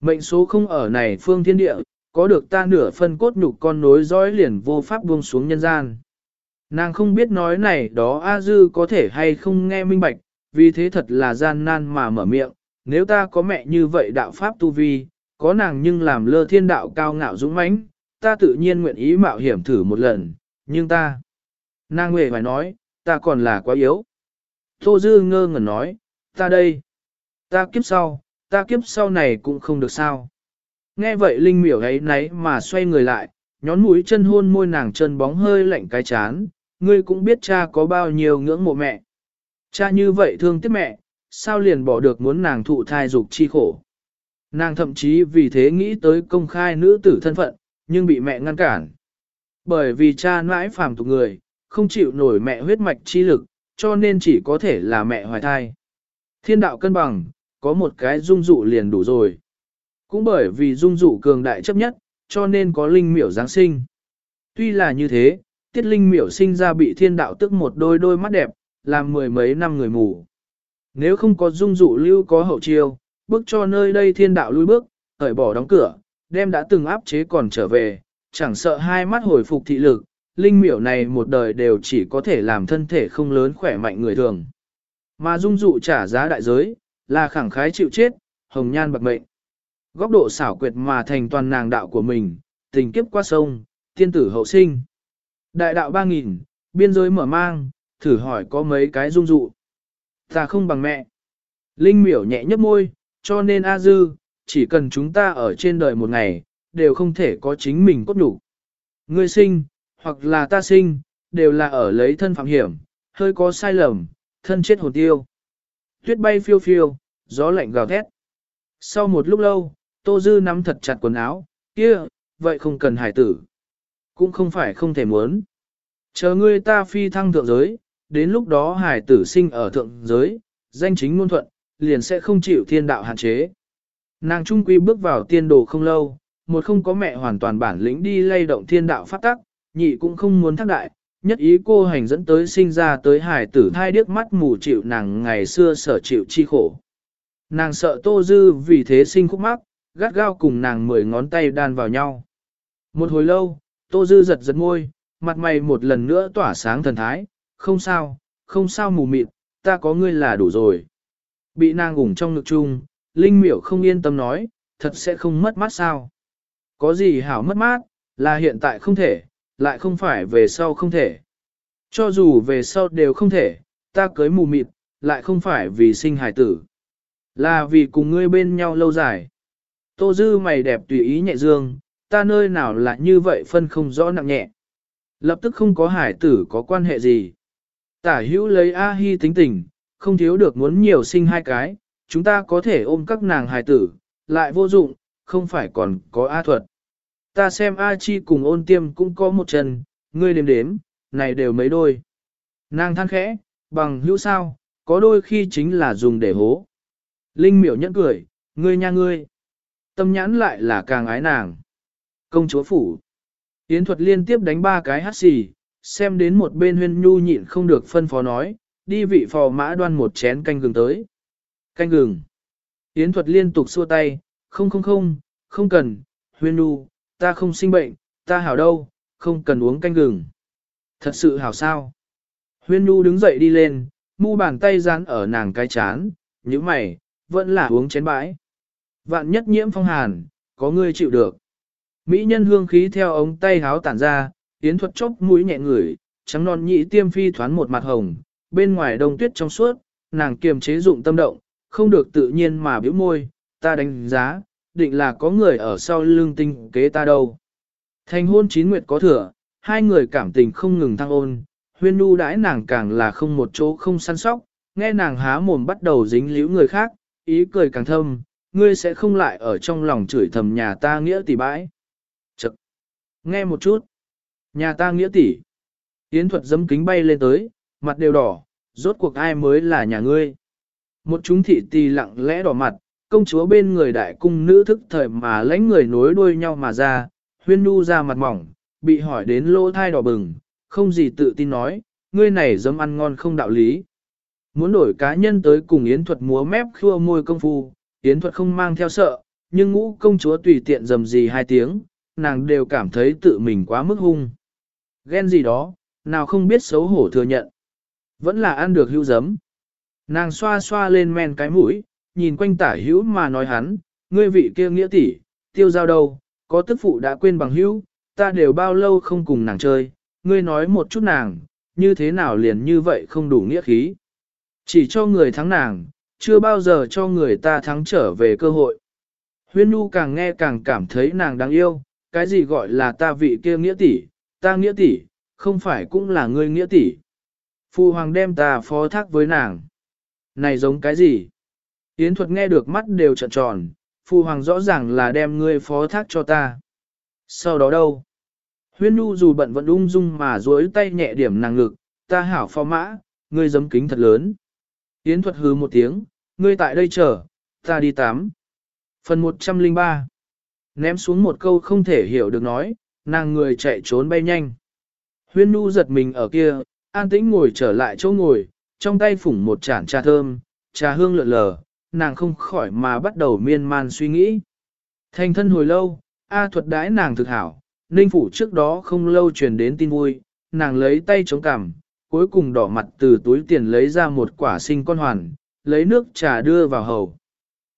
Mệnh số không ở này phương thiên địa, có được ta nửa phân cốt nhục con nối dõi liền vô pháp buông xuống nhân gian. Nàng không biết nói này đó A Dư có thể hay không nghe minh bạch, vì thế thật là gian nan mà mở miệng, nếu ta có mẹ như vậy đạo pháp tu vi, có nàng nhưng làm lơ thiên đạo cao ngạo dũng mãnh, ta tự nhiên nguyện ý mạo hiểm thử một lần, nhưng ta... Nàng nguyện phải nói, ta còn là quá yếu. Tô Dư ngơ ngẩn nói, ta đây, ta kiếp sau, ta kiếp sau này cũng không được sao. Nghe vậy Linh miểu ấy nấy mà xoay người lại, nhón mũi chân hôn môi nàng chân bóng hơi lạnh cái chán, ngươi cũng biết cha có bao nhiêu ngưỡng mộ mẹ. Cha như vậy thương tiếc mẹ, sao liền bỏ được muốn nàng thụ thai dục chi khổ. Nàng thậm chí vì thế nghĩ tới công khai nữ tử thân phận, nhưng bị mẹ ngăn cản. Bởi vì cha mãi phàm tục người, không chịu nổi mẹ huyết mạch chi lực, cho nên chỉ có thể là mẹ hoài thai. Thiên đạo cân bằng, có một cái dung dụ liền đủ rồi. Cũng bởi vì dung dụ cường đại chấp nhất, cho nên có linh miểu Giáng sinh. Tuy là như thế, tiết linh miểu sinh ra bị thiên đạo tức một đôi đôi mắt đẹp, làm mười mấy năm người mù. Nếu không có dung dụ lưu có hậu chiêu, bước cho nơi đây thiên đạo lui bước, hởi bỏ đóng cửa, đem đã từng áp chế còn trở về, chẳng sợ hai mắt hồi phục thị lực, linh miểu này một đời đều chỉ có thể làm thân thể không lớn khỏe mạnh người thường. Mà dung dụ trả giá đại giới, là khẳng khái chịu chết, hồng nhan bạc mệnh. Góc độ xảo quyệt mà thành toàn nàng đạo của mình, tình kiếp qua sông, thiên tử hậu sinh. Đại đạo ba nghìn, biên giới mở mang, thử hỏi có mấy cái dung dụ. Ta không bằng mẹ. Linh miểu nhẹ nhấp môi, cho nên A Dư, chỉ cần chúng ta ở trên đời một ngày, đều không thể có chính mình cốt đủ. Ngươi sinh, hoặc là ta sinh, đều là ở lấy thân phạm hiểm, hơi có sai lầm, thân chết hồn tiêu. Tuyết bay phiêu phiêu, gió lạnh gào thét. Sau một lúc lâu, Tô Dư nắm thật chặt quần áo, kia, vậy không cần hải tử. Cũng không phải không thể muốn. Chờ ngươi ta phi thăng thượng giới, đến lúc đó hải tử sinh ở thượng giới, danh chính ngôn thuận, liền sẽ không chịu thiên đạo hạn chế. Nàng trung quy bước vào tiên đồ không lâu, một không có mẹ hoàn toàn bản lĩnh đi lay động thiên đạo phát tắc, nhị cũng không muốn thác đại, nhất ý cô hành dẫn tới sinh ra tới hải tử thai điếc mắt mù chịu nàng ngày xưa sở chịu chi khổ. Nàng sợ Tô Dư vì thế sinh khúc mắc, gắt gao cùng nàng mười ngón tay đan vào nhau. Một hồi lâu, Tô Dư giật giật môi, mặt mày một lần nữa tỏa sáng thần thái, không sao, không sao mù mịt, ta có ngươi là đủ rồi. Bị nàng ủng trong ngực chung, Linh miểu không yên tâm nói, thật sẽ không mất mát sao. Có gì hảo mất mát, là hiện tại không thể, lại không phải về sau không thể. Cho dù về sau đều không thể, ta cưới mù mịt, lại không phải vì sinh hài tử. Là vì cùng ngươi bên nhau lâu dài. Tô dư mày đẹp tùy ý nhẹ dương, ta nơi nào là như vậy phân không rõ nặng nhẹ. Lập tức không có hải tử có quan hệ gì. Tả hữu lấy A-hi tính tình, không thiếu được muốn nhiều sinh hai cái, chúng ta có thể ôm các nàng hài tử, lại vô dụng, không phải còn có A thuật. Ta xem A chi cùng ôn tiêm cũng có một chân, ngươi đếm đếm, này đều mấy đôi. Nàng than khẽ, bằng hữu sao, có đôi khi chính là dùng để hố. Linh miểu nhẫn cười, ngươi nha ngươi. Tâm nhãn lại là càng ái nàng. Công chúa phủ. Yến thuật liên tiếp đánh ba cái hát xì, xem đến một bên huyên nhu nhịn không được phân phó nói, đi vị phò mã đoan một chén canh gừng tới. Canh gừng. Yến thuật liên tục xua tay, không không không, không cần, huyên nhu, ta không sinh bệnh, ta hảo đâu, không cần uống canh gừng. Thật sự hảo sao. Huyên nhu đứng dậy đi lên, mu bàn tay dán ở nàng cái chán, như mày, vẫn là uống chén bãi. Vạn nhất nhiễm phong hàn, có ngươi chịu được. Mỹ nhân hương khí theo ống tay háo tản ra, tiến thuật chốc mũi nhẹ ngửi, trắng non nhị tiêm phi thoán một mặt hồng, bên ngoài đông tuyết trong suốt, nàng kiềm chế dụng tâm động, không được tự nhiên mà biểu môi, ta đánh giá, định là có người ở sau lưng tinh kế ta đâu. Thành hôn chín nguyệt có thừa, hai người cảm tình không ngừng thăng ôn, huyên nu đãi nàng càng là không một chỗ không săn sóc, nghe nàng há mồm bắt đầu dính líu người khác, ý cười càng thâm, ngươi sẽ không lại ở trong lòng chửi thầm nhà ta nghĩa tỷ bãi. Chật! Nghe một chút! Nhà ta nghĩa tỷ! Yến thuật dấm kính bay lên tới, mặt đều đỏ, rốt cuộc ai mới là nhà ngươi. Một chúng thị tì lặng lẽ đỏ mặt, công chúa bên người đại cung nữ thức thời mà lãnh người nối đuôi nhau mà ra, huyên nu ra mặt mỏng, bị hỏi đến lỗ thai đỏ bừng, không gì tự tin nói, ngươi này dấm ăn ngon không đạo lý. Muốn đổi cá nhân tới cùng Yến thuật múa mép khua môi công phu, Yến thuật không mang theo sợ, nhưng ngũ công chúa tùy tiện dầm gì hai tiếng, nàng đều cảm thấy tự mình quá mức hung. Ghen gì đó, nào không biết xấu hổ thừa nhận. Vẫn là ăn được hữu giấm. Nàng xoa xoa lên men cái mũi, nhìn quanh tả hữu mà nói hắn, ngươi vị kia nghĩa tỷ, tiêu giao đâu, có tức phụ đã quên bằng hữu, ta đều bao lâu không cùng nàng chơi, ngươi nói một chút nàng, như thế nào liền như vậy không đủ nghĩa khí. Chỉ cho người thắng nàng, chưa bao giờ cho người ta thắng trở về cơ hội. Huyên Nhu càng nghe càng cảm thấy nàng đáng yêu, cái gì gọi là ta vị kia nghĩa tỷ, ta nghĩa tỷ, không phải cũng là ngươi nghĩa tỷ. Phu hoàng đem ta phó thác với nàng. Này giống cái gì? Yến thuật nghe được mắt đều trợn tròn, phu hoàng rõ ràng là đem ngươi phó thác cho ta. Sau đó đâu? Huyên Nhu dù bận vẫn ung dung mà duỗi tay nhẹ điểm nàng ngực, ta hảo phó mã, ngươi giấm kính thật lớn. Yến thuật hứ một tiếng, ngươi tại đây chờ, ta đi tắm. Phần 103 Ném xuống một câu không thể hiểu được nói, nàng người chạy trốn bay nhanh. Huyên nu giật mình ở kia, an tĩnh ngồi trở lại chỗ ngồi, trong tay phủng một chản trà thơm, trà hương lượn lờ, nàng không khỏi mà bắt đầu miên man suy nghĩ. Thành thân hồi lâu, A thuật đãi nàng thực hảo, ninh phủ trước đó không lâu truyền đến tin vui, nàng lấy tay chống cằm, cuối cùng đỏ mặt từ túi tiền lấy ra một quả sinh con hoàn, lấy nước trà đưa vào hầu.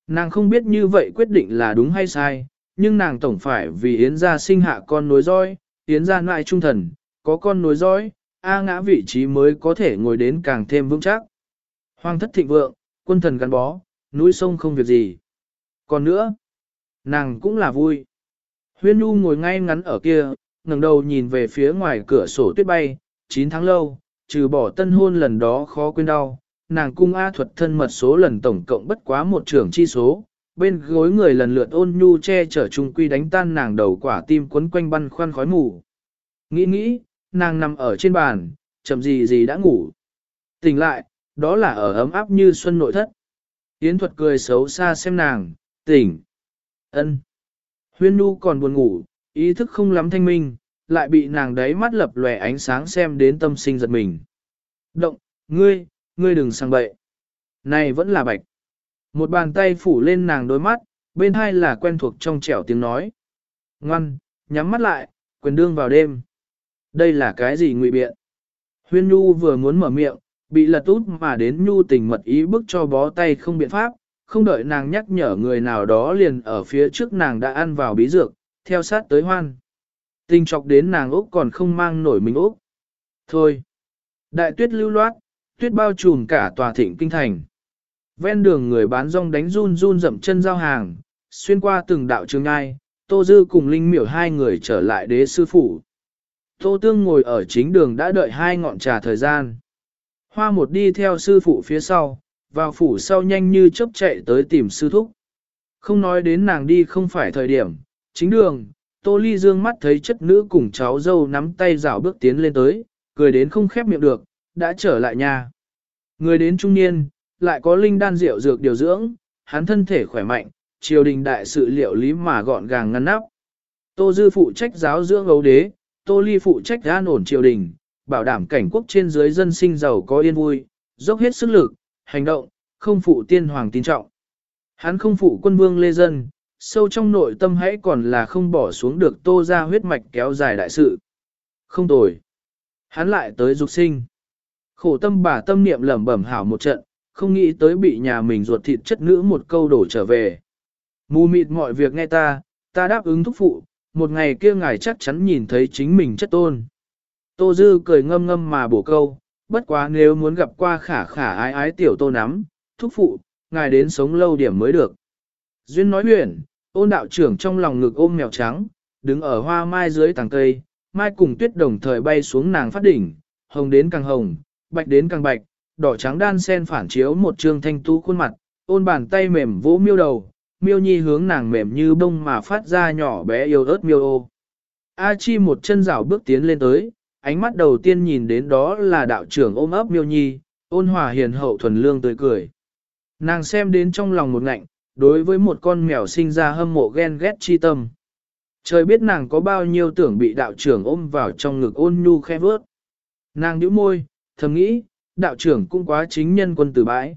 Nàng không biết như vậy quyết định là đúng hay sai, nhưng nàng tổng phải vì Yến gia sinh hạ con nối dõi, Yến gia nại trung thần, có con nối dõi, A ngã vị trí mới có thể ngồi đến càng thêm vững chắc. Hoàng thất thịnh vượng, quân thần gắn bó, núi sông không việc gì. Còn nữa, nàng cũng là vui. Huyên Nhu ngồi ngay ngắn ở kia, ngẩng đầu nhìn về phía ngoài cửa sổ tuyết bay, 9 tháng lâu, trừ bỏ tân hôn lần đó khó quên đau, nàng cung A thuật thân mật số lần tổng cộng bất quá một trưởng chi số, bên gối người lần lượt ôn nhu che chở trung quy đánh tan nàng đầu quả tim quấn quanh băn khoăn khói mù. Nghĩ nghĩ, nàng nằm ở trên bàn, chậm gì gì đã ngủ. Tỉnh lại, đó là ở ấm áp như xuân nội thất. Yến thuật cười xấu xa xem nàng, tỉnh. ân. Huyên nu còn buồn ngủ, ý thức không lắm thanh minh, lại bị nàng đấy mắt lập lòe ánh sáng xem đến tâm sinh giật mình. Động, ngươi, ngươi đừng sang bậy. Này vẫn là bạch. Một bàn tay phủ lên nàng đôi mắt, bên hai là quen thuộc trong trẻo tiếng nói. Ngoan, nhắm mắt lại, quyền đương vào đêm. Đây là cái gì ngụy biện? Huyên Nhu vừa muốn mở miệng, bị lật út mà đến Nhu tình mật ý bức cho bó tay không biện pháp, không đợi nàng nhắc nhở người nào đó liền ở phía trước nàng đã ăn vào bí dược, theo sát tới hoan. Tình chọc đến nàng Úc còn không mang nổi mình Úc. Thôi. Đại tuyết lưu loát, tuyết bao trùm cả tòa thịnh kinh thành. Ven đường người bán rong đánh run run dậm chân giao hàng, xuyên qua từng đạo trường ngai, Tô Dư cùng Linh miểu hai người trở lại đế sư phủ. Tô Tương ngồi ở chính đường đã đợi hai ngọn trà thời gian. Hoa một đi theo sư phụ phía sau, vào phủ sau nhanh như chớp chạy tới tìm sư thúc. Không nói đến nàng đi không phải thời điểm, chính đường, Tô Ly dương mắt thấy chất nữ cùng cháu dâu nắm tay rảo bước tiến lên tới, cười đến không khép miệng được, đã trở lại nhà. Người đến trung niên, lại có linh đan rượu dược điều dưỡng, hắn thân thể khỏe mạnh, triều đình đại sự liệu lý mà gọn gàng ngăn nắp. Tô Dư phụ trách giáo dưỡng ấu đế, Tô Ly phụ trách an ổn triều đình, bảo đảm cảnh quốc trên dưới dân sinh giàu có yên vui, dốc hết sức lực, hành động, không phụ tiên hoàng tin trọng. Hắn không phụ quân vương lê dân, sâu trong nội tâm hãy còn là không bỏ xuống được tô ra huyết mạch kéo dài đại sự. Không tồi. Hắn lại tới dục sinh. Khổ tâm bà tâm niệm lẩm bẩm hảo một trận, không nghĩ tới bị nhà mình ruột thịt chất nữ một câu đổ trở về. Mù mịt mọi việc nghe ta, ta đáp ứng thúc phụ, một ngày kia ngài chắc chắn nhìn thấy chính mình chất tôn. Tô Dư cười ngâm ngâm mà bổ câu, bất quá nếu muốn gặp qua khả khả ái ái tiểu tô nắm, thúc phụ, ngài đến sống lâu điểm mới được. Duyên nói huyền, ôn đạo trưởng trong lòng ngực ôm mèo trắng, đứng ở hoa mai dưới tàng cây, mai cùng tuyết đồng thời bay xuống nàng phát đỉnh, hồng đến càng hồng, bạch đến càng bạch, đỏ trắng đan sen phản chiếu một trương thanh tú khuôn mặt, ôn bàn tay mềm vỗ miêu đầu, miêu nhi hướng nàng mềm như bông mà phát ra nhỏ bé yêu ớt miêu ô. A Chi một chân rảo bước tiến lên tới, ánh mắt đầu tiên nhìn đến đó là đạo trưởng ôm ấp miêu nhi, ôn hòa hiền hậu thuần lương tươi cười. Nàng xem đến trong lòng một ngạnh, đối với một con mèo sinh ra hâm mộ ghen ghét chi tâm. Trời biết nàng có bao nhiêu tưởng bị đạo trưởng ôm vào trong ngực ôn nhu khe vớt. Nàng nhíu môi, thầm nghĩ, đạo trưởng cũng quá chính nhân quân tử bãi.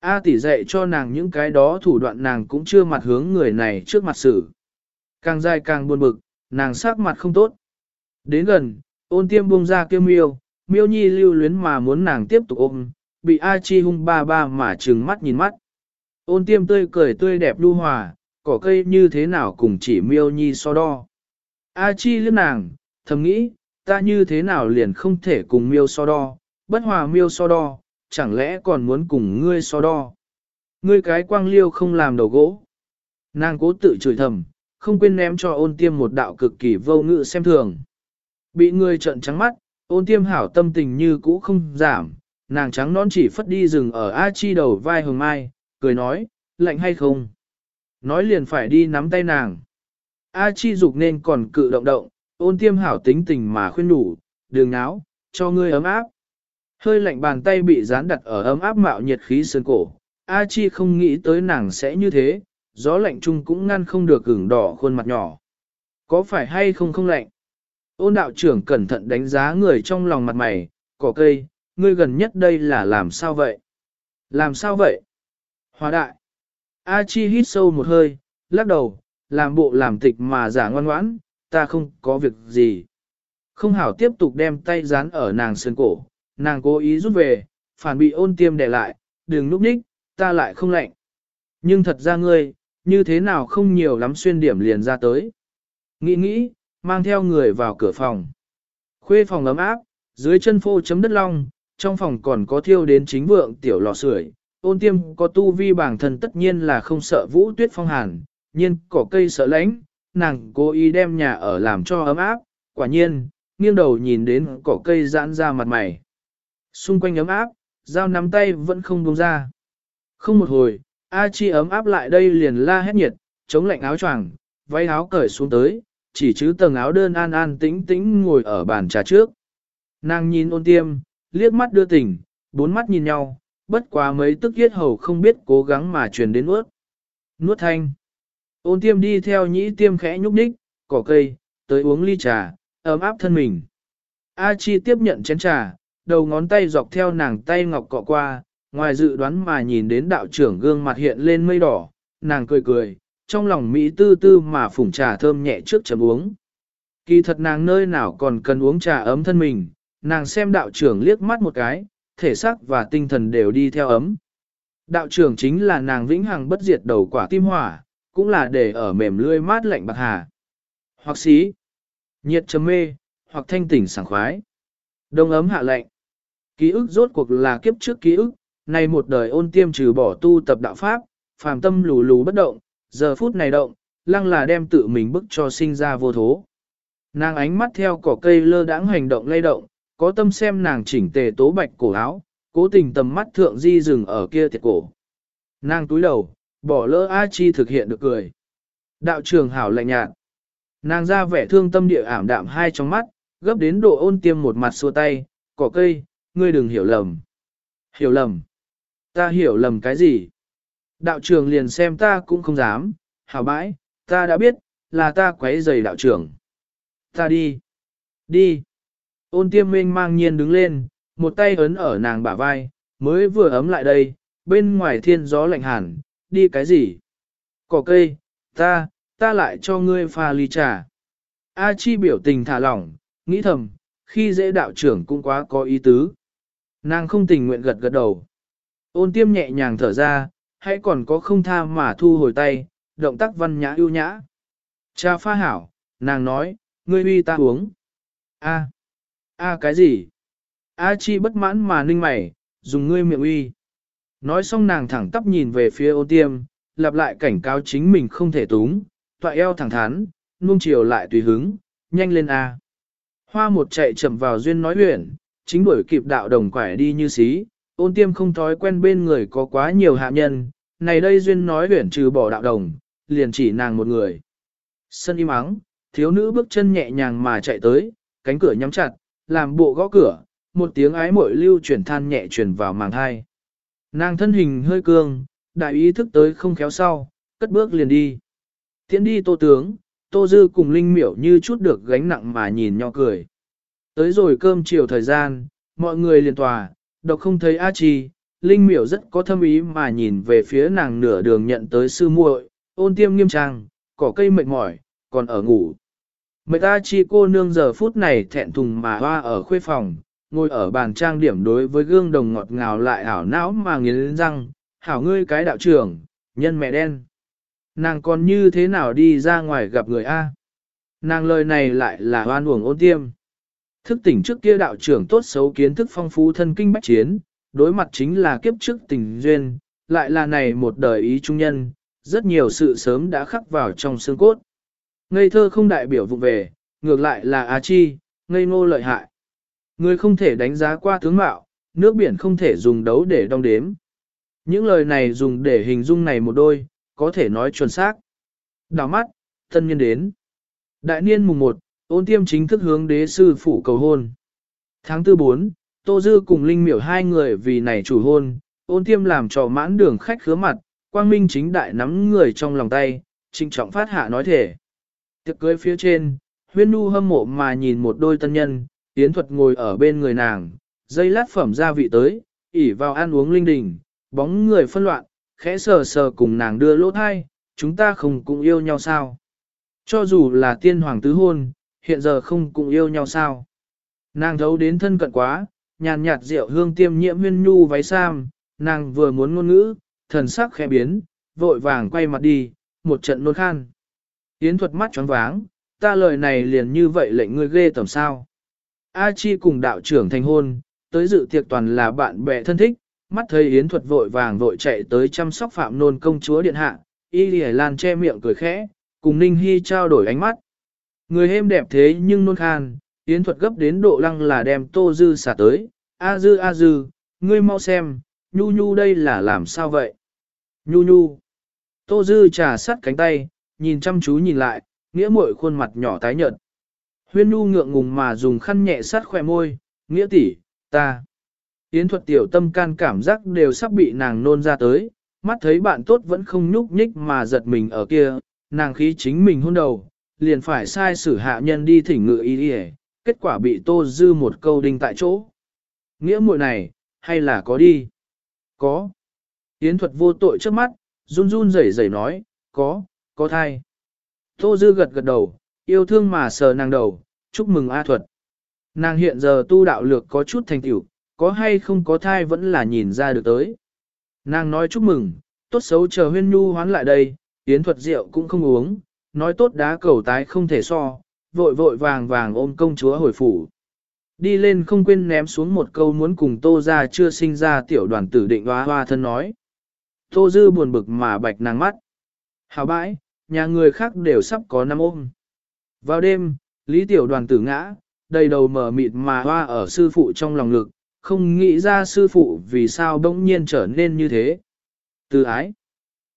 A tỷ dạy cho nàng những cái đó thủ đoạn nàng cũng chưa mặt hướng người này trước mặt xử. Càng dài càng buồn bực, nàng sắc mặt không tốt. Đến gần, ôn tiêm buông ra kêu miêu, miêu nhi lưu luyến mà muốn nàng tiếp tục ôm, bị A chi hung ba ba mà trừng mắt nhìn mắt. Ôn tiêm tươi cười tươi đẹp lưu hòa, cỏ cây như thế nào cùng chỉ miêu nhi so đo. A chi liếc nàng, thầm nghĩ, ta như thế nào liền không thể cùng miêu so đo, bất hòa miêu so đo, chẳng lẽ còn muốn cùng ngươi so đo. Ngươi cái quang liêu không làm đầu gỗ. Nàng cố tự chửi thầm, không quên ném cho ôn tiêm một đạo cực kỳ vô ngự xem thường. Bị người trợn trắng mắt, ôn tiêm hảo tâm tình như cũ không giảm, nàng trắng non chỉ phất đi rừng ở A Chi đầu vai hồng mai, cười nói, lạnh hay không? Nói liền phải đi nắm tay nàng. A Chi dục nên còn cự động động, ôn tiêm hảo tính tình mà khuyên đủ, đường náo, cho ngươi ấm áp. Hơi lạnh bàn tay bị dán đặt ở ấm áp mạo nhiệt khí sơn cổ, A Chi không nghĩ tới nàng sẽ như thế, gió lạnh chung cũng ngăn không được gừng đỏ khuôn mặt nhỏ. Có phải hay không không lạnh? Ôn đạo trưởng cẩn thận đánh giá người trong lòng mặt mày, cỏ cây, ngươi gần nhất đây là làm sao vậy? Làm sao vậy? Hóa đại. A Chi hít sâu một hơi, lắc đầu, làm bộ làm tịch mà giả ngoan ngoãn, ta không có việc gì. Không hảo tiếp tục đem tay dán ở nàng sơn cổ, nàng cố ý rút về, phản bị ôn tiêm để lại, đừng núp ních, ta lại không lạnh. Nhưng thật ra ngươi, như thế nào không nhiều lắm xuyên điểm liền ra tới. Nghĩ nghĩ, mang theo người vào cửa phòng. Khuê phòng ấm áp, dưới chân phô chấm đất long, trong phòng còn có thiêu đến chính vượng tiểu lò sưởi. Ôn tiêm có tu vi bản thân tất nhiên là không sợ vũ tuyết phong hàn, nhiên cỏ cây sợ lạnh, nàng cố ý đem nhà ở làm cho ấm áp, quả nhiên, nghiêng đầu nhìn đến cỏ cây giãn ra mặt mày. Xung quanh ấm áp, dao nắm tay vẫn không buông ra. Không một hồi, A Chi ấm áp lại đây liền la hét nhiệt, chống lạnh áo choàng, váy áo cởi xuống tới, chỉ chứ tầng áo đơn an an tĩnh tĩnh ngồi ở bàn trà trước. Nàng nhìn ôn tiêm, liếc mắt đưa tình, bốn mắt nhìn nhau, bất quá mấy tức yết hầu không biết cố gắng mà truyền đến nuốt. Nuốt thanh. Ôn tiêm đi theo nhĩ tiêm khẽ nhúc nhích, cỏ cây, tới uống ly trà, ấm áp thân mình. A Chi tiếp nhận chén trà, đầu ngón tay dọc theo nàng tay ngọc cọ qua, ngoài dự đoán mà nhìn đến đạo trưởng gương mặt hiện lên mây đỏ, nàng cười cười, trong lòng Mỹ tư tư mà phủng trà thơm nhẹ trước chấm uống. Kỳ thật nàng nơi nào còn cần uống trà ấm thân mình, nàng xem đạo trưởng liếc mắt một cái, thể xác và tinh thần đều đi theo ấm. Đạo trưởng chính là nàng vĩnh hằng bất diệt đầu quả tim hỏa, cũng là để ở mềm lươi mát lạnh bạc hà. Hoặc xí, nhiệt chấm mê, hoặc thanh tỉnh sảng khoái. Đông ấm hạ lạnh. Ký ức rốt cuộc là kiếp trước ký ức, nay một đời ôn tiêm trừ bỏ tu tập đạo pháp, phàm tâm lù lù bất động, giờ phút này động, lăng là đem tự mình bức cho sinh ra vô thố. Nàng ánh mắt theo cỏ cây lơ đãng hành động lay động, có tâm xem nàng chỉnh tề tố bạch cổ áo, cố tình tầm mắt thượng di dừng ở kia thiệt cổ. Nàng túi đầu, bỏ lỡ A Chi thực hiện được cười. Đạo trường hảo lạnh nhạt. Nàng ra vẻ thương tâm địa ảm đạm hai trong mắt, gấp đến độ ôn tiêm một mặt xua tay, cỏ cây, ngươi đừng hiểu lầm. Hiểu lầm. Ta hiểu lầm cái gì? Đạo trưởng liền xem ta cũng không dám, hảo bãi, ta đã biết, là ta quấy rầy đạo trưởng. Ta đi. Đi. Ôn tiêm minh mang nhiên đứng lên, một tay ấn ở nàng bả vai, mới vừa ấm lại đây, bên ngoài thiên gió lạnh hẳn, đi cái gì? Cỏ cây, ta, ta lại cho ngươi pha ly trà. A chi biểu tình thả lỏng, nghĩ thầm, khi dễ đạo trưởng cũng quá có ý tứ. Nàng không tình nguyện gật gật đầu. Ôn tiêm nhẹ nhàng thở ra, hãy còn có không tha mà thu hồi tay, động tác văn nhã ưu nhã. Cha pha hảo, nàng nói, ngươi uy ta uống. A, a cái gì? A chi bất mãn mà ninh mày, dùng ngươi miệng uy. Nói xong nàng thẳng tắp nhìn về phía ô tiêm, lặp lại cảnh cáo chính mình không thể túng, tọa eo thẳng thắn, nuông chiều lại tùy hứng, nhanh lên A. Hoa một chạy chậm vào duyên nói huyện, chính đuổi kịp đạo đồng quải đi như xí, ôn tiêm không thói quen bên người có quá nhiều hạ nhân, này đây duyên nói huyển trừ bỏ đạo đồng, liền chỉ nàng một người. Sân im ắng, thiếu nữ bước chân nhẹ nhàng mà chạy tới, cánh cửa nhắm chặt, làm bộ gõ cửa, một tiếng ái mội lưu chuyển than nhẹ truyền vào màng thai. Nàng thân hình hơi cương, đại ý thức tới không khéo sau, cất bước liền đi. Tiến đi tô tướng, tô dư cùng linh miểu như chút được gánh nặng mà nhìn nhau cười. Tới rồi cơm chiều thời gian, mọi người liền tòa, độc không thấy A Chi, Linh miểu rất có thâm ý mà nhìn về phía nàng nửa đường nhận tới sư muội, ôn tiêm nghiêm trang, cỏ cây mệt mỏi, còn ở ngủ. Mệt A Chi cô nương giờ phút này thẹn thùng mà hoa ở khuê phòng, ngồi ở bàn trang điểm đối với gương đồng ngọt ngào lại ảo não mà nghiến răng, hảo ngươi cái đạo trưởng, nhân mẹ đen. Nàng còn như thế nào đi ra ngoài gặp người A? Nàng lời này lại là hoan uổng ôn tiêm. Thức tỉnh trước kia đạo trưởng tốt xấu kiến thức phong phú thân kinh bách chiến, đối mặt chính là kiếp trước tình duyên, lại là này một đời ý trung nhân, rất nhiều sự sớm đã khắc vào trong xương cốt. Ngây thơ không đại biểu vụ về, ngược lại là á chi, ngây ngô lợi hại. Người không thể đánh giá qua tướng mạo, nước biển không thể dùng đấu để đong đếm. Những lời này dùng để hình dung này một đôi, có thể nói chuẩn xác. Đào mắt, thân nhân đến. Đại niên mùng 1, ôn tiêm chính thức hướng đế sư phủ cầu hôn. Tháng tư 4, Tô Dư cùng Linh Miểu hai người vì này chủ hôn, ôn tiêm làm trò mãn đường khách khứa mặt, quang minh chính đại nắm người trong lòng tay, trinh trọng phát hạ nói thể. Tiệc cưới phía trên, huyên nu hâm mộ mà nhìn một đôi tân nhân, tiến thuật ngồi ở bên người nàng, dây lát phẩm gia vị tới, ỉ vào ăn uống linh đình, bóng người phân loạn, khẽ sờ sờ cùng nàng đưa lỗ thai, chúng ta không cũng yêu nhau sao? Cho dù là tiên hoàng tứ hôn, hiện giờ không cùng yêu nhau sao? Nàng thấu đến thân cận quá, nhàn nhạt rượu hương tiêm nhiễm huyên nhu váy sam, nàng vừa muốn ngôn ngữ, thần sắc khẽ biến, vội vàng quay mặt đi, một trận nôn khan. Yến thuật mắt choáng váng, ta lời này liền như vậy lệnh ngươi ghê tầm sao. A Chi cùng đạo trưởng thành hôn, tới dự tiệc toàn là bạn bè thân thích, mắt thấy Yến thuật vội vàng vội chạy tới chăm sóc phạm nôn công chúa điện hạ, y lì lan che miệng cười khẽ, cùng Ninh Hy trao đổi ánh mắt. Người êm đẹp thế nhưng nôn khan, Yến thuật gấp đến độ lăng là đem tô dư xả tới, a dư a dư, ngươi mau xem, nhu nhu đây là làm sao vậy? Nhu nhu. Tô Dư trà sắt cánh tay, nhìn chăm chú nhìn lại, nghĩa muội khuôn mặt nhỏ tái nhợt. Huyên Nhu ngượng ngùng mà dùng khăn nhẹ sát khỏe môi, nghĩa tỷ, ta. Yến thuật tiểu tâm can cảm giác đều sắp bị nàng nôn ra tới, mắt thấy bạn tốt vẫn không nhúc nhích mà giật mình ở kia, nàng khí chính mình hôn đầu, liền phải sai sử hạ nhân đi thỉnh ngự y đi kết quả bị tô dư một câu đinh tại chỗ. Nghĩa muội này, hay là có đi? Có. Yến thuật vô tội trước mắt, run run rẩy rẩy nói, có, có thai. Tô dư gật gật đầu, yêu thương mà sờ nàng đầu, chúc mừng A thuật. Nàng hiện giờ tu đạo lược có chút thành tựu, có hay không có thai vẫn là nhìn ra được tới. Nàng nói chúc mừng, tốt xấu chờ huyên nhu hoán lại đây, yến thuật rượu cũng không uống, nói tốt đá cầu tái không thể so, vội vội vàng vàng ôm công chúa hồi phủ. Đi lên không quên ném xuống một câu muốn cùng tô ra chưa sinh ra tiểu đoàn tử định hoa hoa thân nói. Tô dư buồn bực mà bạch nàng mắt. Hào bãi, nhà người khác đều sắp có năm ôm. Vào đêm, Lý tiểu đoàn tử ngã, đầy đầu mở mịt mà hoa ở sư phụ trong lòng lực, không nghĩ ra sư phụ vì sao bỗng nhiên trở nên như thế. Từ ái,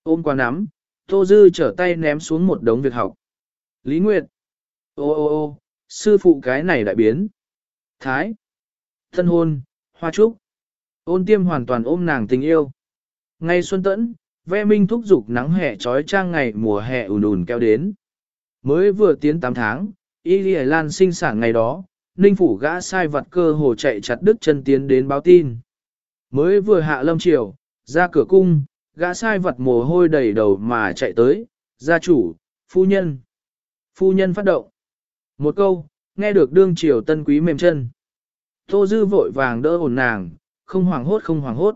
ôm qua nắm, Tô Dư trở tay ném xuống một đống việc học. Lý Nguyệt, ô ô ô, sư phụ cái này đại biến. Thái, thân hôn, hoa trúc, ôn tiêm hoàn toàn ôm nàng tình yêu. Ngay xuân tẫn, ve minh thúc dục nắng hè trói trang ngày mùa hè ùn ùn kéo đến. Mới vừa tiến 8 tháng, Y Lì Lan sinh sản ngày đó, Ninh Phủ gã sai vật cơ hồ chạy chặt đứt chân tiến đến báo tin. Mới vừa hạ lâm triều, ra cửa cung, gã sai vật mồ hôi đầy đầu mà chạy tới, gia chủ, phu nhân. Phu nhân phát động. Một câu, nghe được đương triều tân quý mềm chân. Tô Dư vội vàng đỡ ổn nàng, không hoảng hốt không hoảng hốt.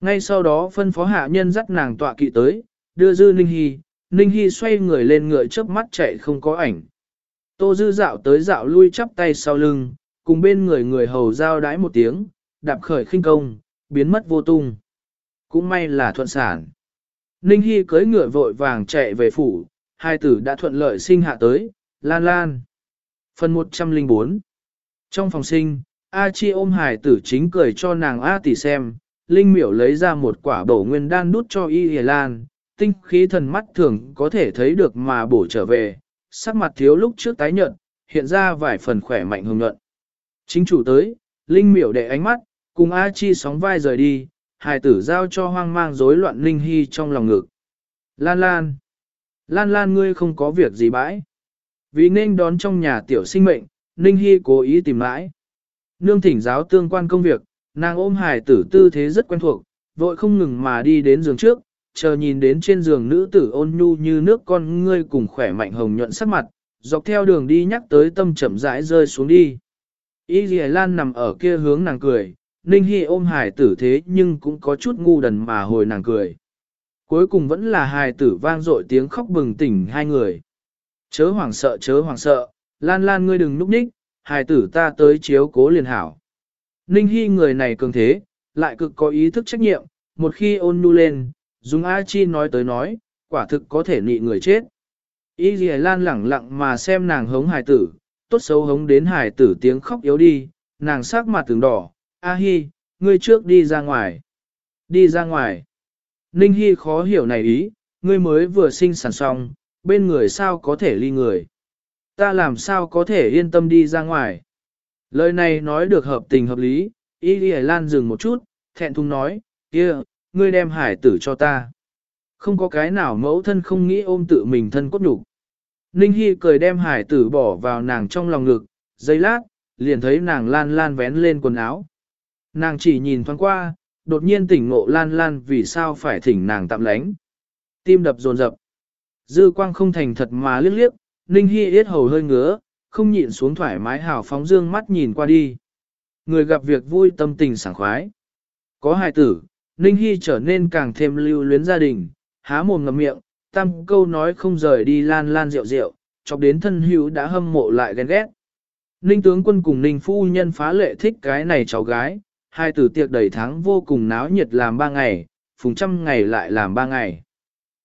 Ngay sau đó phân phó hạ nhân dắt nàng tọa kỵ tới, đưa Dư Ninh Hy, Ninh Hy xoay người lên ngựa chớp mắt chạy không có ảnh. Tô Dư dạo tới dạo lui chắp tay sau lưng, cùng bên người người hầu giao đái một tiếng, đạp khởi khinh công, biến mất vô tung. Cũng may là thuận sản. Ninh Hy cưới ngựa vội vàng chạy về phủ, hai tử đã thuận lợi sinh hạ tới, lan lan. Phần 104 Trong phòng sinh, A Chi ôm hải tử chính cười cho nàng A tỷ xem, Linh miểu lấy ra một quả bổ nguyên đan đút cho Y Hề Lan, tinh khí thần mắt thường có thể thấy được mà bổ trở về, sắc mặt thiếu lúc trước tái nhợt, hiện ra vài phần khỏe mạnh hồng nhuận. Chính chủ tới, Linh miểu để ánh mắt, cùng A Chi sóng vai rời đi, hài tử giao cho hoang mang rối loạn Linh Hy trong lòng ngực. Lan Lan! Lan Lan ngươi không có việc gì bãi. Vì nên đón trong nhà tiểu sinh mệnh, Ninh Hy cố ý tìm mãi. Nương thỉnh giáo tương quan công việc, nàng ôm hài tử tư thế rất quen thuộc, vội không ngừng mà đi đến giường trước, chờ nhìn đến trên giường nữ tử ôn nhu như nước con ngươi cùng khỏe mạnh hồng nhuận sắc mặt, dọc theo đường đi nhắc tới tâm chậm rãi rơi xuống đi. Y Lan nằm ở kia hướng nàng cười, Ninh Hy ôm hài tử thế nhưng cũng có chút ngu đần mà hồi nàng cười. Cuối cùng vẫn là hài tử vang dội tiếng khóc bừng tỉnh hai người. Chớ hoảng sợ chớ hoảng sợ, Lan Lan ngươi đừng núp ních, hài tử ta tới chiếu cố liền hảo. Ninh Hy người này cường thế, lại cực có ý thức trách nhiệm, một khi ôn nhu lên, dùng A Chi nói tới nói, quả thực có thể nị người chết. Y Dì Lan lẳng lặng mà xem nàng hống hài tử, tốt xấu hống đến hài tử tiếng khóc yếu đi, nàng sắc mặt từng đỏ, A Hi, ngươi trước đi ra ngoài. Đi ra ngoài. Ninh Hi khó hiểu này ý, ngươi mới vừa sinh sản xong, bên người sao có thể ly người. Ta làm sao có thể yên tâm đi ra ngoài. Lời này nói được hợp tình hợp lý, Y Y Lan dừng một chút, thẹn thùng nói, kia, ngươi đem hải tử cho ta. Không có cái nào mẫu thân không nghĩ ôm tự mình thân cốt nhục. Ninh Hi cười đem hải tử bỏ vào nàng trong lòng ngực, giây lát, liền thấy nàng lan lan vén lên quần áo. Nàng chỉ nhìn thoáng qua, đột nhiên tỉnh ngộ lan lan vì sao phải thỉnh nàng tạm lánh. Tim đập dồn dập. Dư quang không thành thật mà liếc liếc, Ninh Hy yết hầu hơi ngứa, không nhịn xuống thoải mái hào phóng dương mắt nhìn qua đi. Người gặp việc vui tâm tình sảng khoái. Có hài tử, Ninh Hy trở nên càng thêm lưu luyến gia đình, há mồm ngậm miệng, tam câu nói không rời đi lan lan rượu rượu, chọc đến thân hữu đã hâm mộ lại ghen ghét. Ninh tướng quân cùng Ninh phu nhân phá lệ thích cái này cháu gái, hai tử tiệc đầy tháng vô cùng náo nhiệt làm ba ngày, phùng trăm ngày lại làm ba ngày.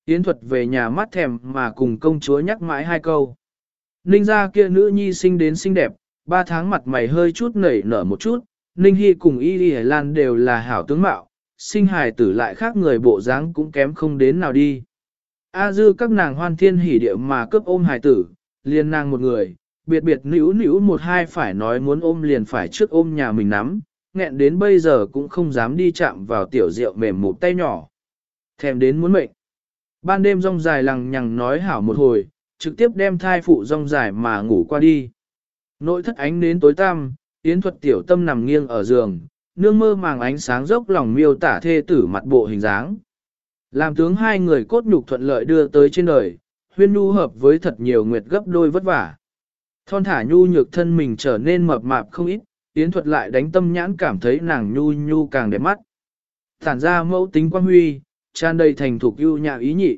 Yến thuật về nhà mắt thèm mà cùng công chúa nhắc mãi hai câu. Ninh ra kia nữ nhi sinh đến xinh đẹp, ba tháng mặt mày hơi chút nảy nở một chút, Ninh Hy cùng Y Y Lan đều là hảo tướng mạo, sinh hài tử lại khác người bộ dáng cũng kém không đến nào đi. A dư các nàng hoan thiên hỉ địa mà cướp ôm hài tử, liền nàng một người, biệt biệt nữ nữ một hai phải nói muốn ôm liền phải trước ôm nhà mình nắm, nghẹn đến bây giờ cũng không dám đi chạm vào tiểu rượu mềm một tay nhỏ. Thèm đến muốn mệnh. Ban đêm rong dài lằng nhằng nói hảo một hồi, trực tiếp đem thai phụ rong dài mà ngủ qua đi. Nội thất ánh đến tối tăm, Yến thuật tiểu tâm nằm nghiêng ở giường, nương mơ màng ánh sáng dốc lòng miêu tả thê tử mặt bộ hình dáng. Làm tướng hai người cốt nhục thuận lợi đưa tới trên đời, huyên nhu hợp với thật nhiều nguyệt gấp đôi vất vả. Thon thả nhu nhược thân mình trở nên mập mạp không ít, Yến thuật lại đánh tâm nhãn cảm thấy nàng nhu nhu càng đẹp mắt. Thản ra mẫu tính quan huy, tràn đầy thành thục ưu nhã ý nhị.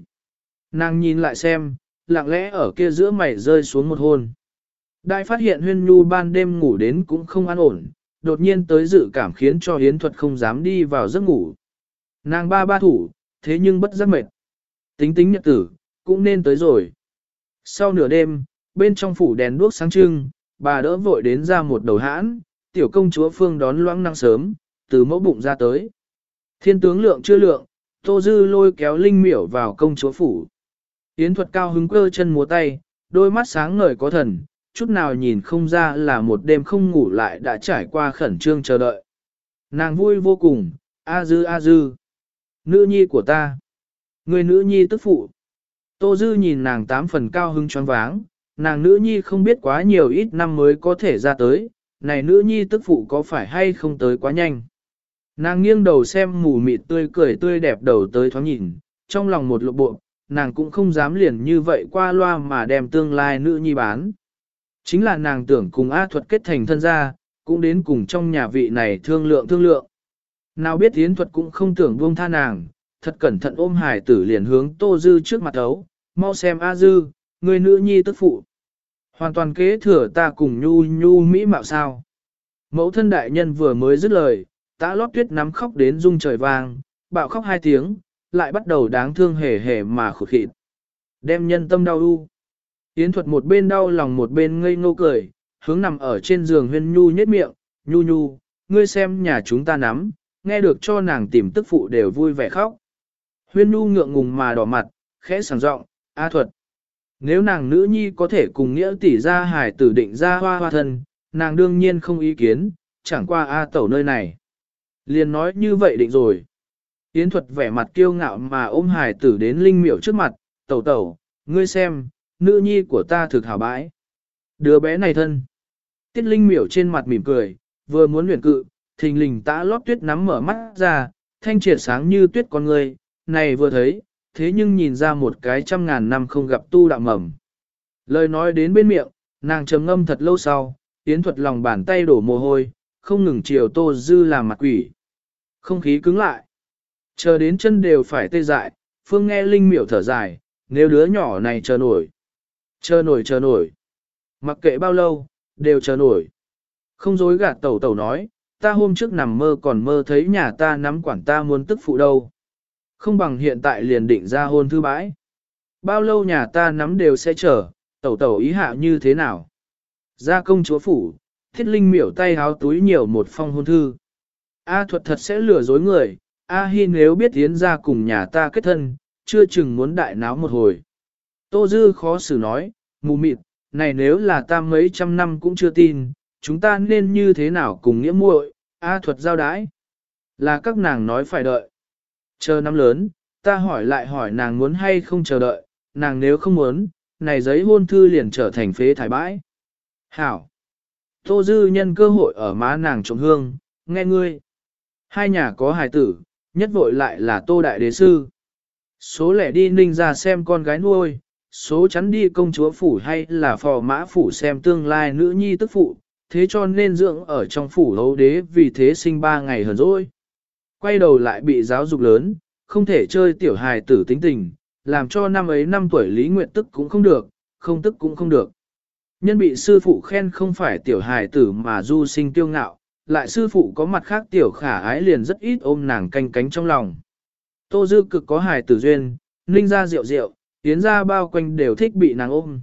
Nàng nhìn lại xem, lặng lẽ ở kia giữa mày rơi xuống một hôn. Đại phát hiện huyên nhu ban đêm ngủ đến cũng không an ổn, đột nhiên tới dự cảm khiến cho hiến thuật không dám đi vào giấc ngủ. Nàng ba ba thủ, thế nhưng bất giác mệt. Tính tính nhật tử, cũng nên tới rồi. Sau nửa đêm, bên trong phủ đèn đuốc sáng trưng, bà đỡ vội đến ra một đầu hãn, tiểu công chúa phương đón loãng năng sớm, từ mẫu bụng ra tới. Thiên tướng lượng chưa lượng, Tô Dư lôi kéo Linh miểu vào công chúa phủ. Yến thuật cao hứng cơ chân múa tay, đôi mắt sáng ngời có thần, chút nào nhìn không ra là một đêm không ngủ lại đã trải qua khẩn trương chờ đợi. Nàng vui vô cùng, a dư a dư. Nữ nhi của ta. Người nữ nhi tức phụ. Tô dư nhìn nàng tám phần cao hứng choáng váng, nàng nữ nhi không biết quá nhiều ít năm mới có thể ra tới, này nữ nhi tức phụ có phải hay không tới quá nhanh. Nàng nghiêng đầu xem mù mịt tươi cười tươi đẹp đầu tới thoáng nhìn, trong lòng một lộ bộ, nàng cũng không dám liền như vậy qua loa mà đem tương lai nữ nhi bán. Chính là nàng tưởng cùng A thuật kết thành thân gia, cũng đến cùng trong nhà vị này thương lượng thương lượng. Nào biết Yến thuật cũng không tưởng buông tha nàng, thật cẩn thận ôm hải tử liền hướng Tô Dư trước mặt ấu, mau xem A Dư, người nữ nhi tức phụ. Hoàn toàn kế thừa ta cùng nhu nhu mỹ mạo sao. Mẫu thân đại nhân vừa mới dứt lời, tã lót tuyết nắm khóc đến rung trời vang, bạo khóc hai tiếng, lại bắt đầu đáng thương hề hề mà khụt khịt. Đem nhân tâm đau u. Yến thuật một bên đau lòng một bên ngây ngô cười, hướng nằm ở trên giường huyên nhu nhếch miệng, nhu nhu, ngươi xem nhà chúng ta nắm, nghe được cho nàng tìm tức phụ đều vui vẻ khóc. Huyên nhu ngượng ngùng mà đỏ mặt, khẽ sảng giọng, A thuật. Nếu nàng nữ nhi có thể cùng nghĩa tỷ ra hải tử định ra hoa hoa thân, nàng đương nhiên không ý kiến, chẳng qua A tẩu nơi này. Liền nói như vậy định rồi. Yến thuật vẻ mặt kiêu ngạo mà ôm hải tử đến linh miểu trước mặt, tẩu tẩu, ngươi xem, nữ nhi của ta thực hảo bãi. Đứa bé này thân. Tiết Linh miểu trên mặt mỉm cười, vừa muốn luyện cự, thình lình tã lót tuyết nắm mở mắt ra, thanh triệt sáng như tuyết con người, này vừa thấy, thế nhưng nhìn ra một cái trăm ngàn năm không gặp tu đạo mầm. Lời nói đến bên miệng, nàng trầm ngâm thật lâu sau, tiến thuật lòng bàn tay đổ mồ hôi, không ngừng chiều tô dư làm mặt quỷ. Không khí cứng lại. Chờ đến chân đều phải tê dại, phương nghe linh miểu thở dài, nếu đứa nhỏ này chờ nổi. Chờ nổi chờ nổi. Mặc kệ bao lâu, đều chờ nổi. Không dối gạt tẩu tẩu nói, ta hôm trước nằm mơ còn mơ thấy nhà ta nắm quản ta muốn tức phụ đâu. Không bằng hiện tại liền định ra hôn thư bãi. Bao lâu nhà ta nắm đều sẽ chờ, tẩu tẩu ý hạ như thế nào. Ra công chúa phủ, thiết linh miểu tay háo túi nhiều một phong hôn thư. A thuật thật sẽ lừa dối người, A hi nếu biết tiến ra cùng nhà ta kết thân, chưa chừng muốn đại náo một hồi. Tô Dư khó xử nói, mù mịt, này nếu là ta mấy trăm năm cũng chưa tin, chúng ta nên như thế nào cùng nghĩa muội, A thuật giao đái. Là các nàng nói phải đợi. Chờ năm lớn, ta hỏi lại hỏi nàng muốn hay không chờ đợi, nàng nếu không muốn, này giấy hôn thư liền trở thành phế thải bãi. Hảo! Tô Dư nhân cơ hội ở má nàng trộm hương, nghe ngươi. Hai nhà có hài tử, nhất vội lại là Tô Đại Đế Sư. Số lẻ đi ninh ra xem con gái nuôi, số chắn đi công chúa phủ hay là phò mã phủ xem tương lai nữ nhi tức phụ, thế cho nên dưỡng ở trong phủ hấu đế vì thế sinh ba ngày hờn rồi. Quay đầu lại bị giáo dục lớn, không thể chơi tiểu hài tử tính tình, làm cho năm ấy năm tuổi Lý Nguyệt tức cũng không được, không tức cũng không được. Nhân bị sư phụ khen không phải tiểu hài tử mà du sinh tiêu ngạo, lại sư phụ có mặt khác tiểu khả ái liền rất ít ôm nàng canh cánh trong lòng. Tô dư cực có hài tử duyên, ninh ra rượu rượu, tiến ra bao quanh đều thích bị nàng ôm.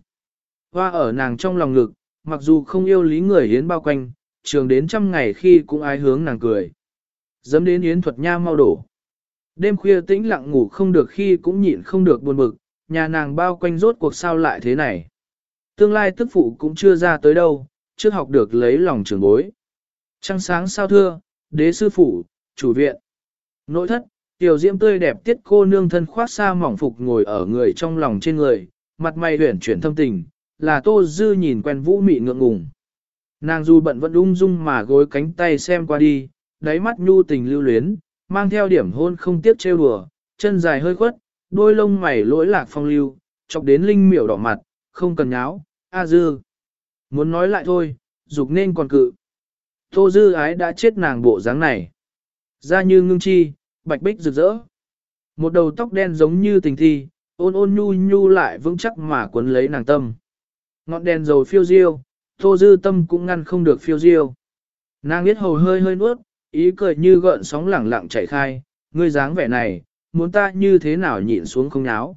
Hoa ở nàng trong lòng ngực, mặc dù không yêu lý người hiến bao quanh, trường đến trăm ngày khi cũng ai hướng nàng cười. Dấm đến yến thuật nha mau đổ. Đêm khuya tĩnh lặng ngủ không được khi cũng nhịn không được buồn bực, nhà nàng bao quanh rốt cuộc sao lại thế này. Tương lai tức phụ cũng chưa ra tới đâu, chưa học được lấy lòng trưởng bối. Trăng sáng sao thưa, đế sư phụ, chủ viện. Nội thất, tiểu diễm tươi đẹp tiết cô nương thân khoác xa mỏng phục ngồi ở người trong lòng trên người, mặt mày huyển chuyển thâm tình, là tô dư nhìn quen vũ mị ngượng ngùng. Nàng dù bận vẫn ung dung mà gối cánh tay xem qua đi, đáy mắt nhu tình lưu luyến, mang theo điểm hôn không tiếc trêu đùa, chân dài hơi khuất, đôi lông mày lỗi lạc phong lưu, chọc đến linh miểu đỏ mặt, không cần nháo, a dư. Muốn nói lại thôi, dục nên còn cự. Tô dư ái đã chết nàng bộ dáng này. Da như ngưng chi, bạch bích rực rỡ. Một đầu tóc đen giống như tình thi, ôn ôn nhu nhu lại vững chắc mà cuốn lấy nàng tâm. Ngọn đèn dầu phiêu diêu, tô dư tâm cũng ngăn không được phiêu diêu. Nàng biết hầu hơi hơi nuốt, ý cười như gợn sóng lẳng lặng chảy khai, ngươi dáng vẻ này, muốn ta như thế nào nhịn xuống không náo.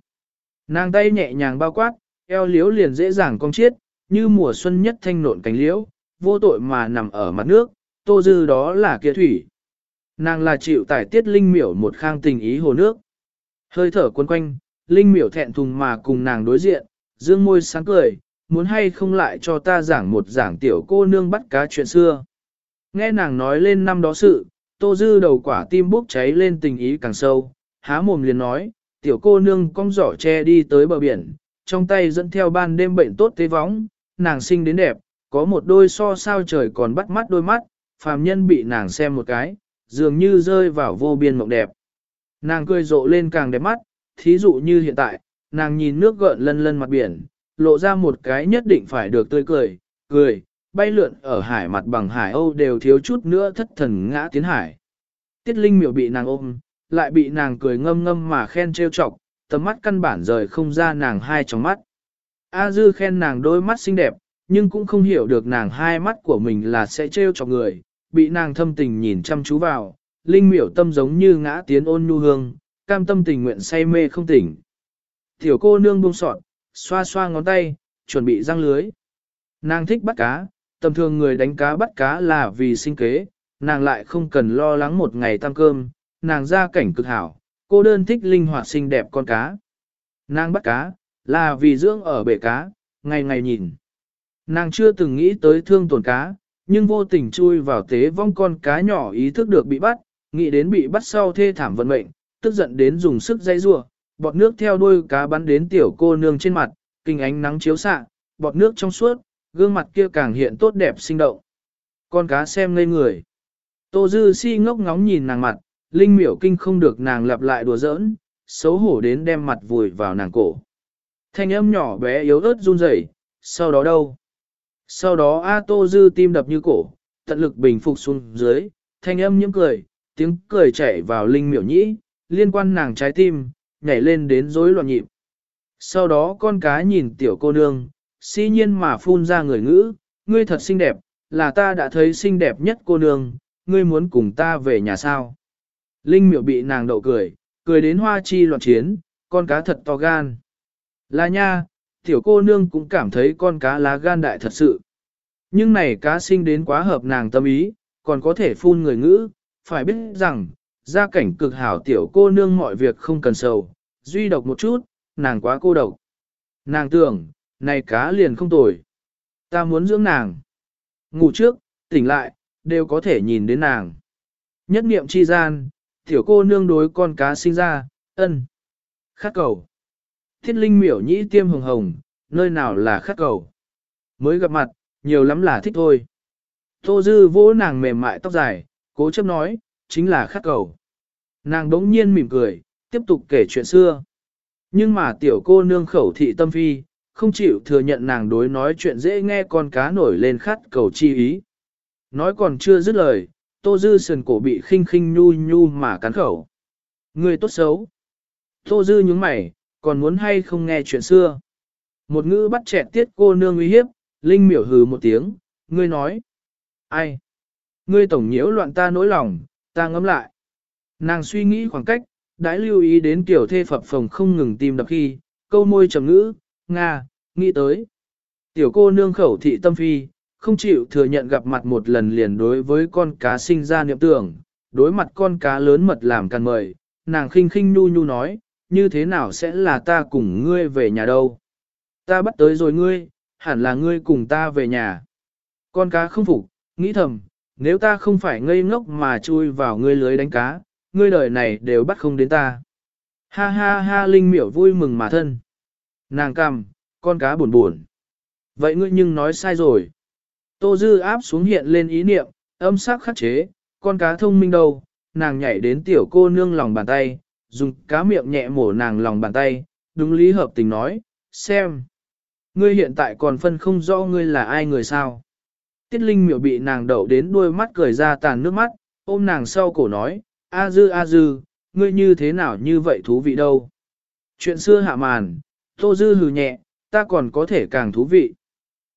Nàng tay nhẹ nhàng bao quát, eo liếu liền dễ dàng cong chiết, như mùa xuân nhất thanh nộn cánh liễu, vô tội mà nằm ở mặt nước, tô dư đó là kia thủy. Nàng là chịu tải tiết linh miểu một khang tình ý hồ nước. Hơi thở quấn quanh, linh miểu thẹn thùng mà cùng nàng đối diện, dương môi sáng cười, muốn hay không lại cho ta giảng một giảng tiểu cô nương bắt cá chuyện xưa. Nghe nàng nói lên năm đó sự, tô dư đầu quả tim bốc cháy lên tình ý càng sâu, há mồm liền nói, tiểu cô nương cong giỏ che đi tới bờ biển, trong tay dẫn theo ban đêm bệnh tốt tế võng, nàng xinh đến đẹp, có một đôi so sao trời còn bắt mắt đôi mắt, phàm nhân bị nàng xem một cái, dường như rơi vào vô biên mộng đẹp. Nàng cười rộ lên càng đẹp mắt, thí dụ như hiện tại, nàng nhìn nước gợn lân lân mặt biển, lộ ra một cái nhất định phải được tươi cười, cười, bay lượn ở hải mặt bằng hải Âu đều thiếu chút nữa thất thần ngã tiến hải. Tiết Linh miểu bị nàng ôm, lại bị nàng cười ngâm ngâm mà khen trêu chọc, tầm mắt căn bản rời không ra nàng hai trong mắt. A Dư khen nàng đôi mắt xinh đẹp, nhưng cũng không hiểu được nàng hai mắt của mình là sẽ trêu chọc người, bị nàng thâm tình nhìn chăm chú vào, Linh miểu tâm giống như ngã tiến ôn nhu hương, cam tâm tình nguyện say mê không tỉnh. Tiểu cô nương buông sọt, xoa xoa ngón tay, chuẩn bị răng lưới. Nàng thích bắt cá, tầm thường người đánh cá bắt cá là vì sinh kế, nàng lại không cần lo lắng một ngày tăng cơm, nàng ra cảnh cực hảo, cô đơn thích linh hoạt xinh đẹp con cá. Nàng bắt cá, là vì dưỡng ở bể cá, ngày ngày nhìn. Nàng chưa từng nghĩ tới thương tổn cá, nhưng vô tình chui vào tế vong con cá nhỏ ý thức được bị bắt, nghĩ đến bị bắt sau thê thảm vận mệnh, tức giận đến dùng sức dây rua, bọt nước theo đuôi cá bắn đến tiểu cô nương trên mặt, kinh ánh nắng chiếu xạ, bọt nước trong suốt, gương mặt kia càng hiện tốt đẹp sinh động. Con cá xem ngây người. Tô Dư si ngốc ngóng nhìn nàng mặt, Linh miểu kinh không được nàng lặp lại đùa giỡn, xấu hổ đến đem mặt vùi vào nàng cổ. Thanh âm nhỏ bé yếu ớt run rẩy, sau đó đâu? Sau đó A Tô Dư tim đập như cổ, tận lực bình phục xuống dưới, thanh âm nhiễm cười, tiếng cười chảy vào Linh miểu nhĩ, liên quan nàng trái tim, nhảy lên đến rối loạn nhịp. Sau đó con cá nhìn tiểu cô nương, si nhiên mà phun ra người ngữ, ngươi thật xinh đẹp, là ta đã thấy xinh đẹp nhất cô nương, ngươi muốn cùng ta về nhà sao. Linh miệu bị nàng đậu cười, cười đến hoa chi loạn chiến, con cá thật to gan. Là nha, tiểu cô nương cũng cảm thấy con cá lá gan đại thật sự. Nhưng này cá sinh đến quá hợp nàng tâm ý, còn có thể phun người ngữ, phải biết rằng, gia cảnh cực hảo tiểu cô nương mọi việc không cần sầu, duy độc một chút, nàng quá cô độc. Nàng tưởng, này cá liền không tồi. Ta muốn dưỡng nàng. Ngủ trước, tỉnh lại, đều có thể nhìn đến nàng. Nhất niệm chi gian, tiểu cô nương đối con cá sinh ra, ân. Khát cầu. Thiết linh miểu nhĩ tiêm hồng hồng, nơi nào là khát cầu. Mới gặp mặt, nhiều lắm là thích thôi. Tô dư vỗ nàng mềm mại tóc dài, cố chấp nói, chính là khát cầu. Nàng đống nhiên mỉm cười, tiếp tục kể chuyện xưa. Nhưng mà tiểu cô nương khẩu thị tâm phi, không chịu thừa nhận nàng đối nói chuyện dễ nghe con cá nổi lên khát cầu chi ý. Nói còn chưa dứt lời, tô dư sườn cổ bị khinh khinh nhu nhu mà cắn khẩu. Người tốt xấu. Tô dư nhướng mày, còn muốn hay không nghe chuyện xưa. Một ngữ bắt chẹt tiết cô nương uy hiếp, Linh miểu hừ một tiếng, ngươi nói. Ai? Ngươi tổng nhiễu loạn ta nỗi lòng, ta ngấm lại. Nàng suy nghĩ khoảng cách, đãi lưu ý đến tiểu thê phập phồng không ngừng tìm đập khi, câu môi trầm ngữ, Nga, nghĩ tới. Tiểu cô nương khẩu thị tâm phi, không chịu thừa nhận gặp mặt một lần liền đối với con cá sinh ra niệm tưởng, đối mặt con cá lớn mật làm càng mời, nàng khinh khinh nhu nhu nói, như thế nào sẽ là ta cùng ngươi về nhà đâu. Ta bắt tới rồi ngươi, hẳn là ngươi cùng ta về nhà. Con cá không phục, nghĩ thầm, nếu ta không phải ngây ngốc mà chui vào ngươi lưới đánh cá, ngươi đời này đều bắt không đến ta. Ha ha ha linh miểu vui mừng mà thân. Nàng cằm, con cá buồn buồn. Vậy ngươi nhưng nói sai rồi. Tô Dư áp xuống hiện lên ý niệm, âm sắc khắc chế, con cá thông minh đâu, nàng nhảy đến tiểu cô nương lòng bàn tay, dùng cá miệng nhẹ mổ nàng lòng bàn tay, đúng lý hợp tình nói, xem. Ngươi hiện tại còn phân không rõ ngươi là ai người sao. Tiết Linh miểu bị nàng đậu đến đuôi mắt cười ra tàn nước mắt, ôm nàng sau cổ nói, A dư A dư, ngươi như thế nào như vậy thú vị đâu. Chuyện xưa hạ màn, Tô Dư hừ nhẹ, ta còn có thể càng thú vị.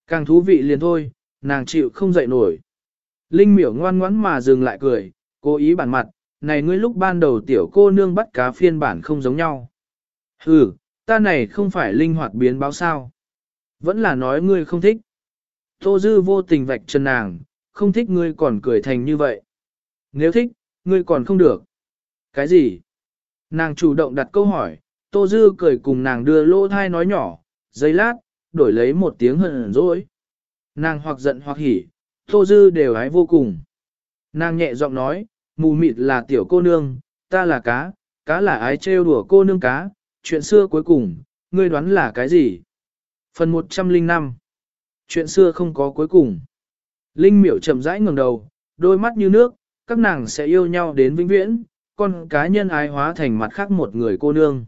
Càng thú vị liền thôi, nàng chịu không dậy nổi. Linh miểu ngoan ngoãn mà dừng lại cười, cố ý bản mặt, này ngươi lúc ban đầu tiểu cô nương bắt cá phiên bản không giống nhau. Hừ, ta này không phải linh hoạt biến báo sao. Vẫn là nói ngươi không thích. Tô Dư vô tình vạch chân nàng, không thích ngươi còn cười thành như vậy. Nếu thích, ngươi còn không được. Cái gì? Nàng chủ động đặt câu hỏi, Tô Dư cười cùng nàng đưa lỗ thai nói nhỏ, giây lát, đổi lấy một tiếng hận dỗi. Nàng hoặc giận hoặc hỉ, Tô Dư đều hái vô cùng. Nàng nhẹ giọng nói, mù mịt là tiểu cô nương, ta là cá, cá là ái trêu đùa cô nương cá, chuyện xưa cuối cùng, ngươi đoán là cái gì? Phần 105 Chuyện xưa không có cuối cùng. Linh miểu chậm rãi ngẩng đầu, đôi mắt như nước, các nàng sẽ yêu nhau đến vĩnh viễn, con cá nhân ái hóa thành mặt khác một người cô nương.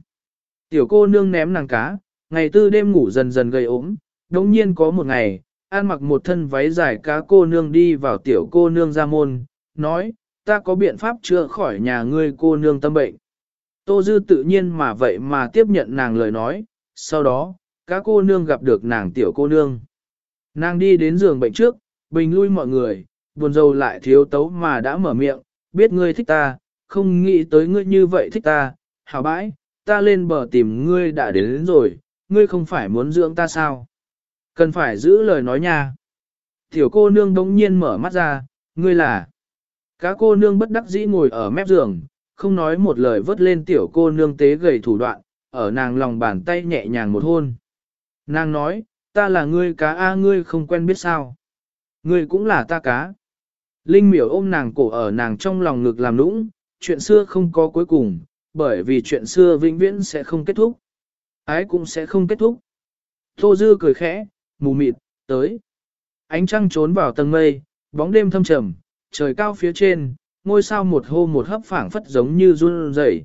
Tiểu cô nương ném nàng cá, ngày tư đêm ngủ dần dần gây ốm, đồng nhiên có một ngày, an mặc một thân váy dài cá cô nương đi vào tiểu cô nương ra môn, nói, ta có biện pháp chữa khỏi nhà ngươi cô nương tâm bệnh. Tô Dư tự nhiên mà vậy mà tiếp nhận nàng lời nói, sau đó, cá cô nương gặp được nàng tiểu cô nương. Nàng đi đến giường bệnh trước, bình lui mọi người, buồn rầu lại thiếu tấu mà đã mở miệng, biết ngươi thích ta, không nghĩ tới ngươi như vậy thích ta, hảo bãi, ta lên bờ tìm ngươi đã đến, đến rồi, ngươi không phải muốn dưỡng ta sao? Cần phải giữ lời nói nha. Tiểu cô nương đống nhiên mở mắt ra, ngươi là. Cá cô nương bất đắc dĩ ngồi ở mép giường, không nói một lời vớt lên tiểu cô nương tế gầy thủ đoạn, ở nàng lòng bàn tay nhẹ nhàng một hôn. Nàng nói, ta là ngươi cá A ngươi không quen biết sao. Ngươi cũng là ta cá. Linh miểu ôm nàng cổ ở nàng trong lòng ngực làm nũng, chuyện xưa không có cuối cùng, bởi vì chuyện xưa vĩnh viễn sẽ không kết thúc. Ái cũng sẽ không kết thúc. Tô Dư cười khẽ, mù mịt, tới. Ánh trăng trốn vào tầng mây, bóng đêm thâm trầm, trời cao phía trên, ngôi sao một hô một hấp phảng phất giống như run rẩy.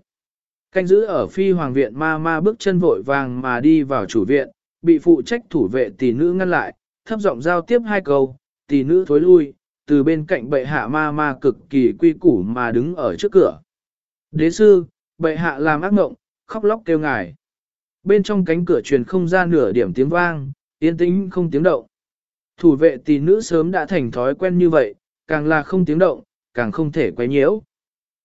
Canh giữ ở phi hoàng viện ma ma bước chân vội vàng mà đi vào chủ viện, bị phụ trách thủ vệ tỷ nữ ngăn lại, thấp giọng giao tiếp hai câu, tỷ nữ thối lui, từ bên cạnh bệ hạ ma ma cực kỳ quy củ mà đứng ở trước cửa. Đế sư, bệ hạ làm ác ngộng, khóc lóc kêu ngài. Bên trong cánh cửa truyền không ra nửa điểm tiếng vang, yên tĩnh không tiếng động. Thủ vệ tỷ nữ sớm đã thành thói quen như vậy, càng là không tiếng động, càng không thể quấy nhiễu.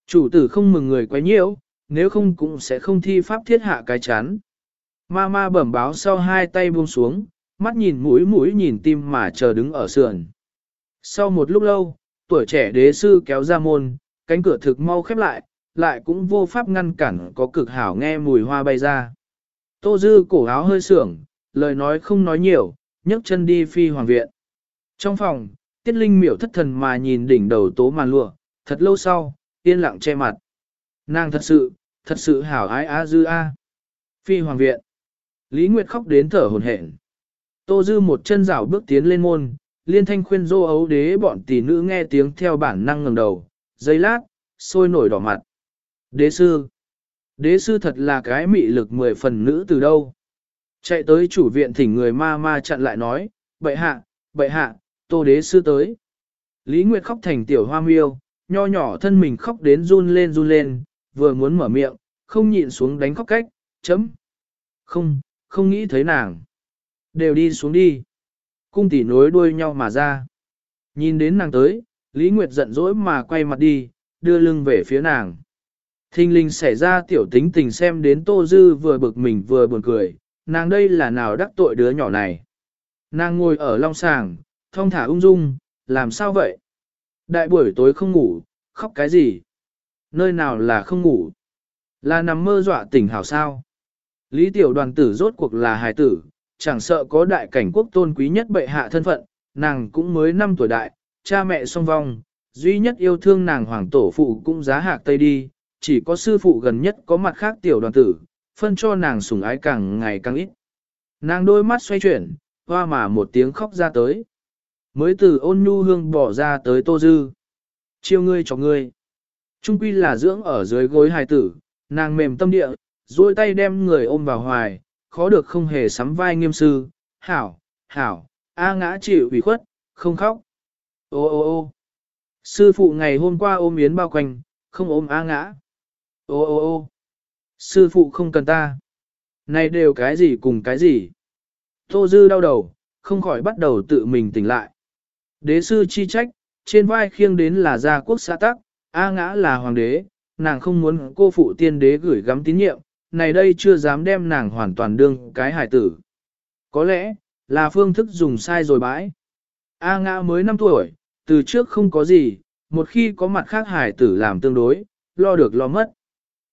Chủ tử không mừng người quấy nhiễu, nếu không cũng sẽ không thi pháp thiết hạ cái chán. Ma ma bẩm báo sau hai tay buông xuống, mắt nhìn mũi mũi nhìn tim mà chờ đứng ở sườn. Sau một lúc lâu, tuổi trẻ đế sư kéo ra môn, cánh cửa thực mau khép lại, lại cũng vô pháp ngăn cản có cực hảo nghe mùi hoa bay ra. Tô dư cổ áo hơi sưởng, lời nói không nói nhiều, nhấc chân đi phi hoàng viện. Trong phòng, tiết linh miểu thất thần mà nhìn đỉnh đầu tố màn lụa, thật lâu sau, yên lặng che mặt. Nàng thật sự, thật sự hảo ái a dư a. Phi hoàng viện. Lý Nguyệt khóc đến thở hổn hển. Tô dư một chân rảo bước tiến lên môn, liên thanh khuyên dô ấu đế bọn tỷ nữ nghe tiếng theo bản năng ngẩng đầu, giây lát, sôi nổi đỏ mặt. Đế sư. Đế sư thật là cái mị lực mười phần nữ từ đâu. Chạy tới chủ viện thỉnh người ma ma chặn lại nói, bệ hạ, bệ hạ, tô đế sư tới. Lý Nguyệt khóc thành tiểu hoa miêu, nho nhỏ thân mình khóc đến run lên run lên, vừa muốn mở miệng, không nhịn xuống đánh khóc cách, chấm. Không, không nghĩ thấy nàng. Đều đi xuống đi. Cung tỷ nối đuôi nhau mà ra. Nhìn đến nàng tới, Lý Nguyệt giận dỗi mà quay mặt đi, đưa lưng về phía nàng. Thinh linh xảy ra tiểu tính tình xem đến Tô Dư vừa bực mình vừa buồn cười, nàng đây là nào đắc tội đứa nhỏ này. Nàng ngồi ở long sàng, thong thả ung dung, làm sao vậy? Đại buổi tối không ngủ, khóc cái gì? Nơi nào là không ngủ? Là nằm mơ dọa tỉnh hảo sao? Lý tiểu đoàn tử rốt cuộc là hài tử, chẳng sợ có đại cảnh quốc tôn quý nhất bệ hạ thân phận, nàng cũng mới 5 tuổi đại, cha mẹ song vong, duy nhất yêu thương nàng hoàng tổ phụ cũng giá hạc tây đi, chỉ có sư phụ gần nhất có mặt khác tiểu đoàn tử, phân cho nàng sủng ái càng ngày càng ít. Nàng đôi mắt xoay chuyển, hoa mà một tiếng khóc ra tới. Mới từ ôn nhu hương bỏ ra tới tô dư. Chiêu ngươi cho ngươi. Trung quy là dưỡng ở dưới gối hài tử, nàng mềm tâm địa, duỗi tay đem người ôm vào hoài, khó được không hề sắm vai nghiêm sư. Hảo, hảo, A ngã chịu ủy khuất, không khóc. Ô ô ô sư phụ ngày hôm qua ôm yến bao quanh, không ôm A ngã. Ô ô ô sư phụ không cần ta. Này đều cái gì cùng cái gì. Tô dư đau đầu, không khỏi bắt đầu tự mình tỉnh lại. Đế sư chi trách, trên vai khiêng đến là gia quốc xã tắc, A ngã là hoàng đế, nàng không muốn cô phụ tiên đế gửi gắm tín nhiệm, này đây chưa dám đem nàng hoàn toàn đương cái hải tử. Có lẽ, là phương thức dùng sai rồi bãi. A ngã mới 5 tuổi, từ trước không có gì, một khi có mặt khác hải tử làm tương đối, lo được lo mất.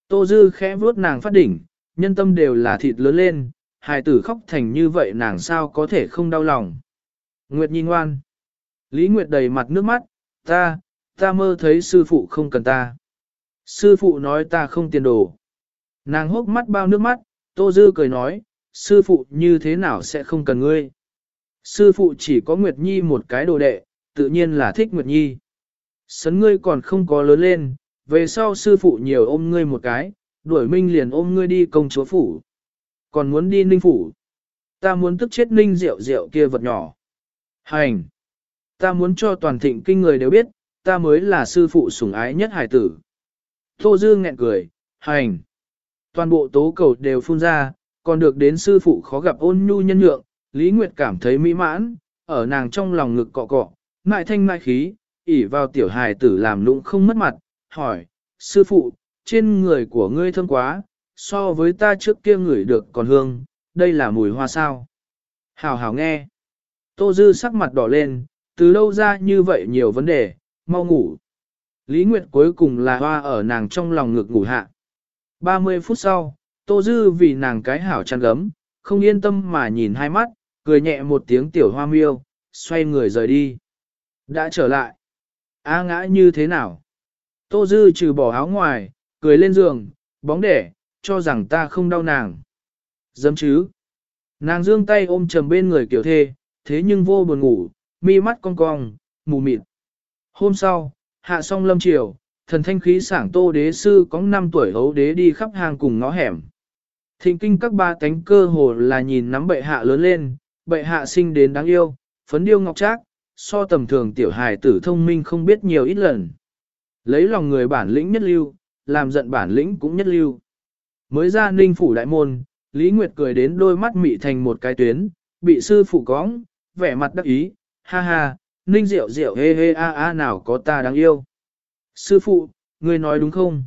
Tô Dư khẽ vuốt nàng phát đỉnh, nhân tâm đều là thịt lớn lên, hải tử khóc thành như vậy nàng sao có thể không đau lòng. Nguyệt nhìn ngoan. Lý Nguyệt đầy mặt nước mắt, ta, ta mơ thấy sư phụ không cần ta. Sư phụ nói ta không tiền đồ. Nàng hốc mắt bao nước mắt, Tô Dư cười nói, sư phụ như thế nào sẽ không cần ngươi. Sư phụ chỉ có Nguyệt Nhi một cái đồ đệ, tự nhiên là thích Nguyệt Nhi. Sấn ngươi còn không có lớn lên, về sau sư phụ nhiều ôm ngươi một cái, đuổi minh liền ôm ngươi đi công chúa phủ. Còn muốn đi ninh phủ. Ta muốn tức chết ninh rượu rượu kia vật nhỏ. Hành! Ta muốn cho toàn thịnh kinh người đều biết, ta mới là sư phụ sủng ái nhất hải tử. Tô Dư nghẹn cười, hành. Toàn bộ tố cầu đều phun ra, còn được đến sư phụ khó gặp ôn nhu nhân nhượng, Lý Nguyệt cảm thấy mỹ mãn, ở nàng trong lòng ngực cọ cọ, ngại thanh ngại khí, ỉ vào tiểu hài tử làm lũng không mất mặt, hỏi, sư phụ, trên người của ngươi thơm quá, so với ta trước kia ngửi được còn hương, đây là mùi hoa sao. Hảo hảo nghe. Tô Dư sắc mặt đỏ lên, từ lâu ra như vậy nhiều vấn đề, mau ngủ. Lý Nguyệt cuối cùng là hoa ở nàng trong lòng ngực ngủ hạ. 30 phút sau, Tô Dư vì nàng cái hảo chăn gấm, không yên tâm mà nhìn hai mắt, cười nhẹ một tiếng tiểu hoa miêu, xoay người rời đi. Đã trở lại. A ngã như thế nào? Tô Dư trừ bỏ áo ngoài, cười lên giường, bóng đẻ, cho rằng ta không đau nàng. Dấm chứ. Nàng dương tay ôm trầm bên người kiểu thê, thế nhưng vô buồn ngủ, mi mắt cong cong, mù mịt. Hôm sau, hạ xong lâm triều, thần thanh khí sảng tô đế sư có 5 tuổi hấu đế đi khắp hàng cùng ngõ hẻm. Thịnh kinh các ba cánh cơ hồ là nhìn nắm bệ hạ lớn lên, bệ hạ sinh đến đáng yêu, phấn điêu ngọc trác, so tầm thường tiểu hài tử thông minh không biết nhiều ít lần. Lấy lòng người bản lĩnh nhất lưu, làm giận bản lĩnh cũng nhất lưu. Mới ra ninh phủ đại môn, Lý Nguyệt cười đến đôi mắt mị thành một cái tuyến, bị sư phụ cóng, vẻ mặt đắc ý, ha ha, ninh rượu rượu hê hê a a nào có ta đáng yêu. Sư phụ, ngươi nói đúng không?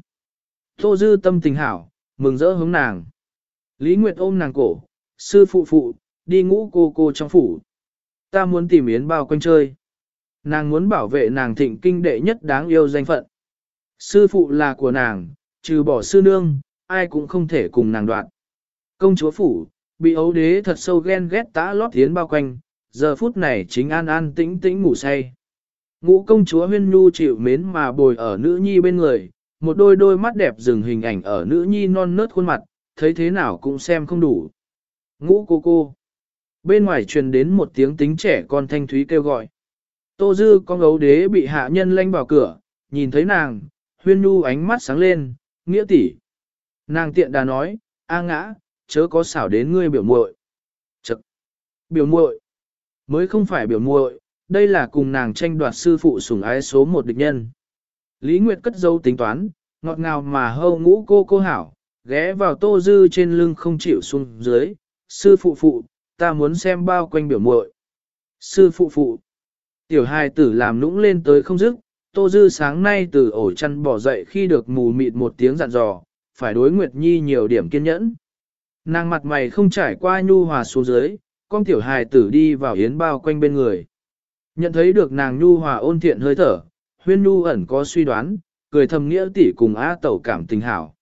Tô dư tâm tình hảo, mừng rỡ hướng nàng. Lý Nguyệt ôm nàng cổ, sư phụ phụ, đi ngũ cô cô trong phủ. Ta muốn tìm yến bao quanh chơi. Nàng muốn bảo vệ nàng thịnh kinh đệ nhất đáng yêu danh phận. Sư phụ là của nàng, trừ bỏ sư nương, ai cũng không thể cùng nàng đoạn. Công chúa phủ, bị ấu đế thật sâu ghen ghét tã lót yến bao quanh, giờ phút này chính an an tĩnh tĩnh ngủ say. Ngũ công chúa huyên nhu chịu mến mà bồi ở nữ nhi bên người, một đôi đôi mắt đẹp dừng hình ảnh ở nữ nhi non nớt khuôn mặt, thấy thế nào cũng xem không đủ. Ngũ cô cô. Bên ngoài truyền đến một tiếng tính trẻ con thanh thúy kêu gọi. Tô dư con ấu đế bị hạ nhân lanh vào cửa, nhìn thấy nàng, huyên nhu ánh mắt sáng lên, nghĩa tỷ. Nàng tiện đà nói, a ngã, chớ có xảo đến ngươi biểu muội. Chậc. Biểu muội. Mới không phải biểu muội, đây là cùng nàng tranh đoạt sư phụ sủng ái số một địch nhân. Lý Nguyệt cất dấu tính toán, ngọt ngào mà hâu ngũ cô cô hảo, ghé vào tô dư trên lưng không chịu xuống dưới, sư phụ phụ, ta muốn xem bao quanh biểu muội. Sư phụ phụ, tiểu hài tử làm nũng lên tới không dứt, tô dư sáng nay từ ổ chăn bỏ dậy khi được mù mịt một tiếng dặn dò, phải đối Nguyệt Nhi nhiều điểm kiên nhẫn. Nàng mặt mày không trải qua nhu hòa xuống dưới, con tiểu hài tử đi vào yến bao quanh bên người. Nhận thấy được nàng nhu hòa ôn thiện hơi thở, huyên nhu ẩn có suy đoán, cười thầm nghĩa tỷ cùng A tẩu cảm tình hảo.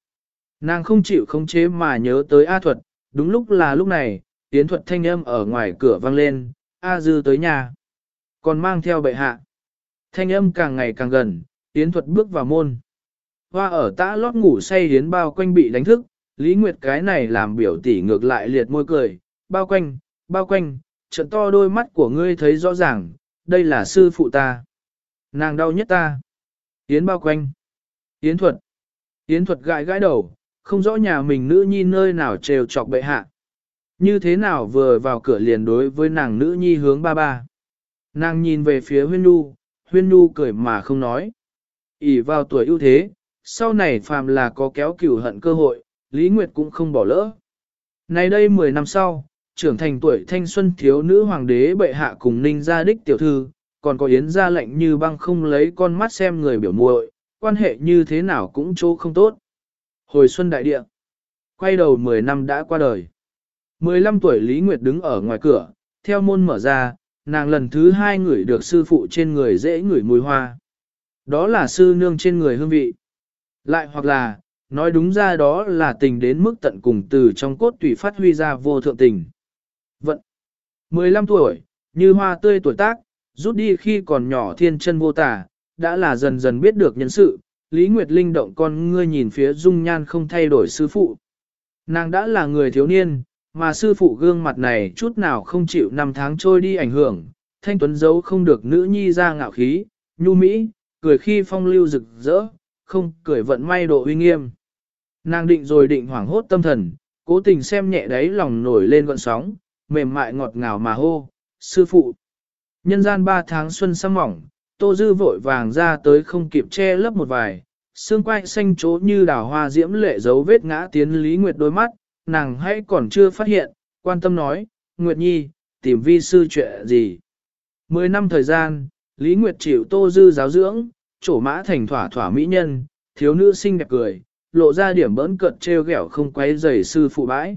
Nàng không chịu khống chế mà nhớ tới A thuật, đúng lúc là lúc này, tiến thuật thanh âm ở ngoài cửa vang lên, A dư tới nhà. Còn mang theo bệ hạ. Thanh âm càng ngày càng gần, Yến thuật bước vào môn. Hoa ở tã lót ngủ say hiến bao quanh bị đánh thức, Lý Nguyệt cái này làm biểu tỷ ngược lại liệt môi cười, bao quanh, bao quanh, trận to đôi mắt của ngươi thấy rõ ràng, đây là sư phụ ta. Nàng đau nhất ta. Yến bao quanh. Yến thuật. Yến thuật gãi gãi đầu, không rõ nhà mình nữ nhi nơi nào trêu chọc bệ hạ. Như thế nào vừa vào cửa liền đối với nàng nữ nhi hướng ba ba. Nàng nhìn về phía huyên nu, huyên nu cười mà không nói. ỉ vào tuổi ưu thế, sau này phàm là có kéo cửu hận cơ hội, Lý Nguyệt cũng không bỏ lỡ. Này đây 10 năm sau, trưởng thành tuổi thanh xuân thiếu nữ hoàng đế bệ hạ cùng ninh gia đích tiểu thư, còn có yến gia lệnh như băng không lấy con mắt xem người biểu muội, quan hệ như thế nào cũng chỗ không tốt. Hồi xuân đại địa, quay đầu 10 năm đã qua đời. 15 tuổi Lý Nguyệt đứng ở ngoài cửa, theo môn mở ra, nàng lần thứ hai ngửi được sư phụ trên người dễ ngửi mùi hoa. Đó là sư nương trên người hương vị. Lại hoặc là, nói đúng ra đó là tình đến mức tận cùng từ trong cốt tùy phát huy ra vô thượng tình. Vận 15 tuổi, như hoa tươi tuổi tác, rút đi khi còn nhỏ thiên chân vô tả, đã là dần dần biết được nhân sự, Lý Nguyệt Linh động con ngươi nhìn phía dung nhan không thay đổi sư phụ. Nàng đã là người thiếu niên, mà sư phụ gương mặt này chút nào không chịu năm tháng trôi đi ảnh hưởng, thanh tuấn giấu không được nữ nhi ra ngạo khí, nhu mỹ, cười khi phong lưu rực rỡ, không cười vận may độ uy nghiêm. Nàng định rồi định hoảng hốt tâm thần, cố tình xem nhẹ đáy lòng nổi lên gọn sóng, mềm mại ngọt ngào mà hô, sư phụ. Nhân gian ba tháng xuân sang mỏng, tô dư vội vàng ra tới không kịp che lấp một vài, xương quai xanh chỗ như đào hoa diễm lệ dấu vết ngã tiến Lý Nguyệt đôi mắt, nàng hãy còn chưa phát hiện, quan tâm nói, Nguyệt Nhi, tìm vi sư chuyện gì. Mười năm thời gian, Lý Nguyệt chịu tô dư giáo dưỡng, trổ mã thành thỏa thỏa mỹ nhân, thiếu nữ xinh đẹp cười, lộ ra điểm bỡn cợt treo gẻo không quấy rầy sư phụ bãi.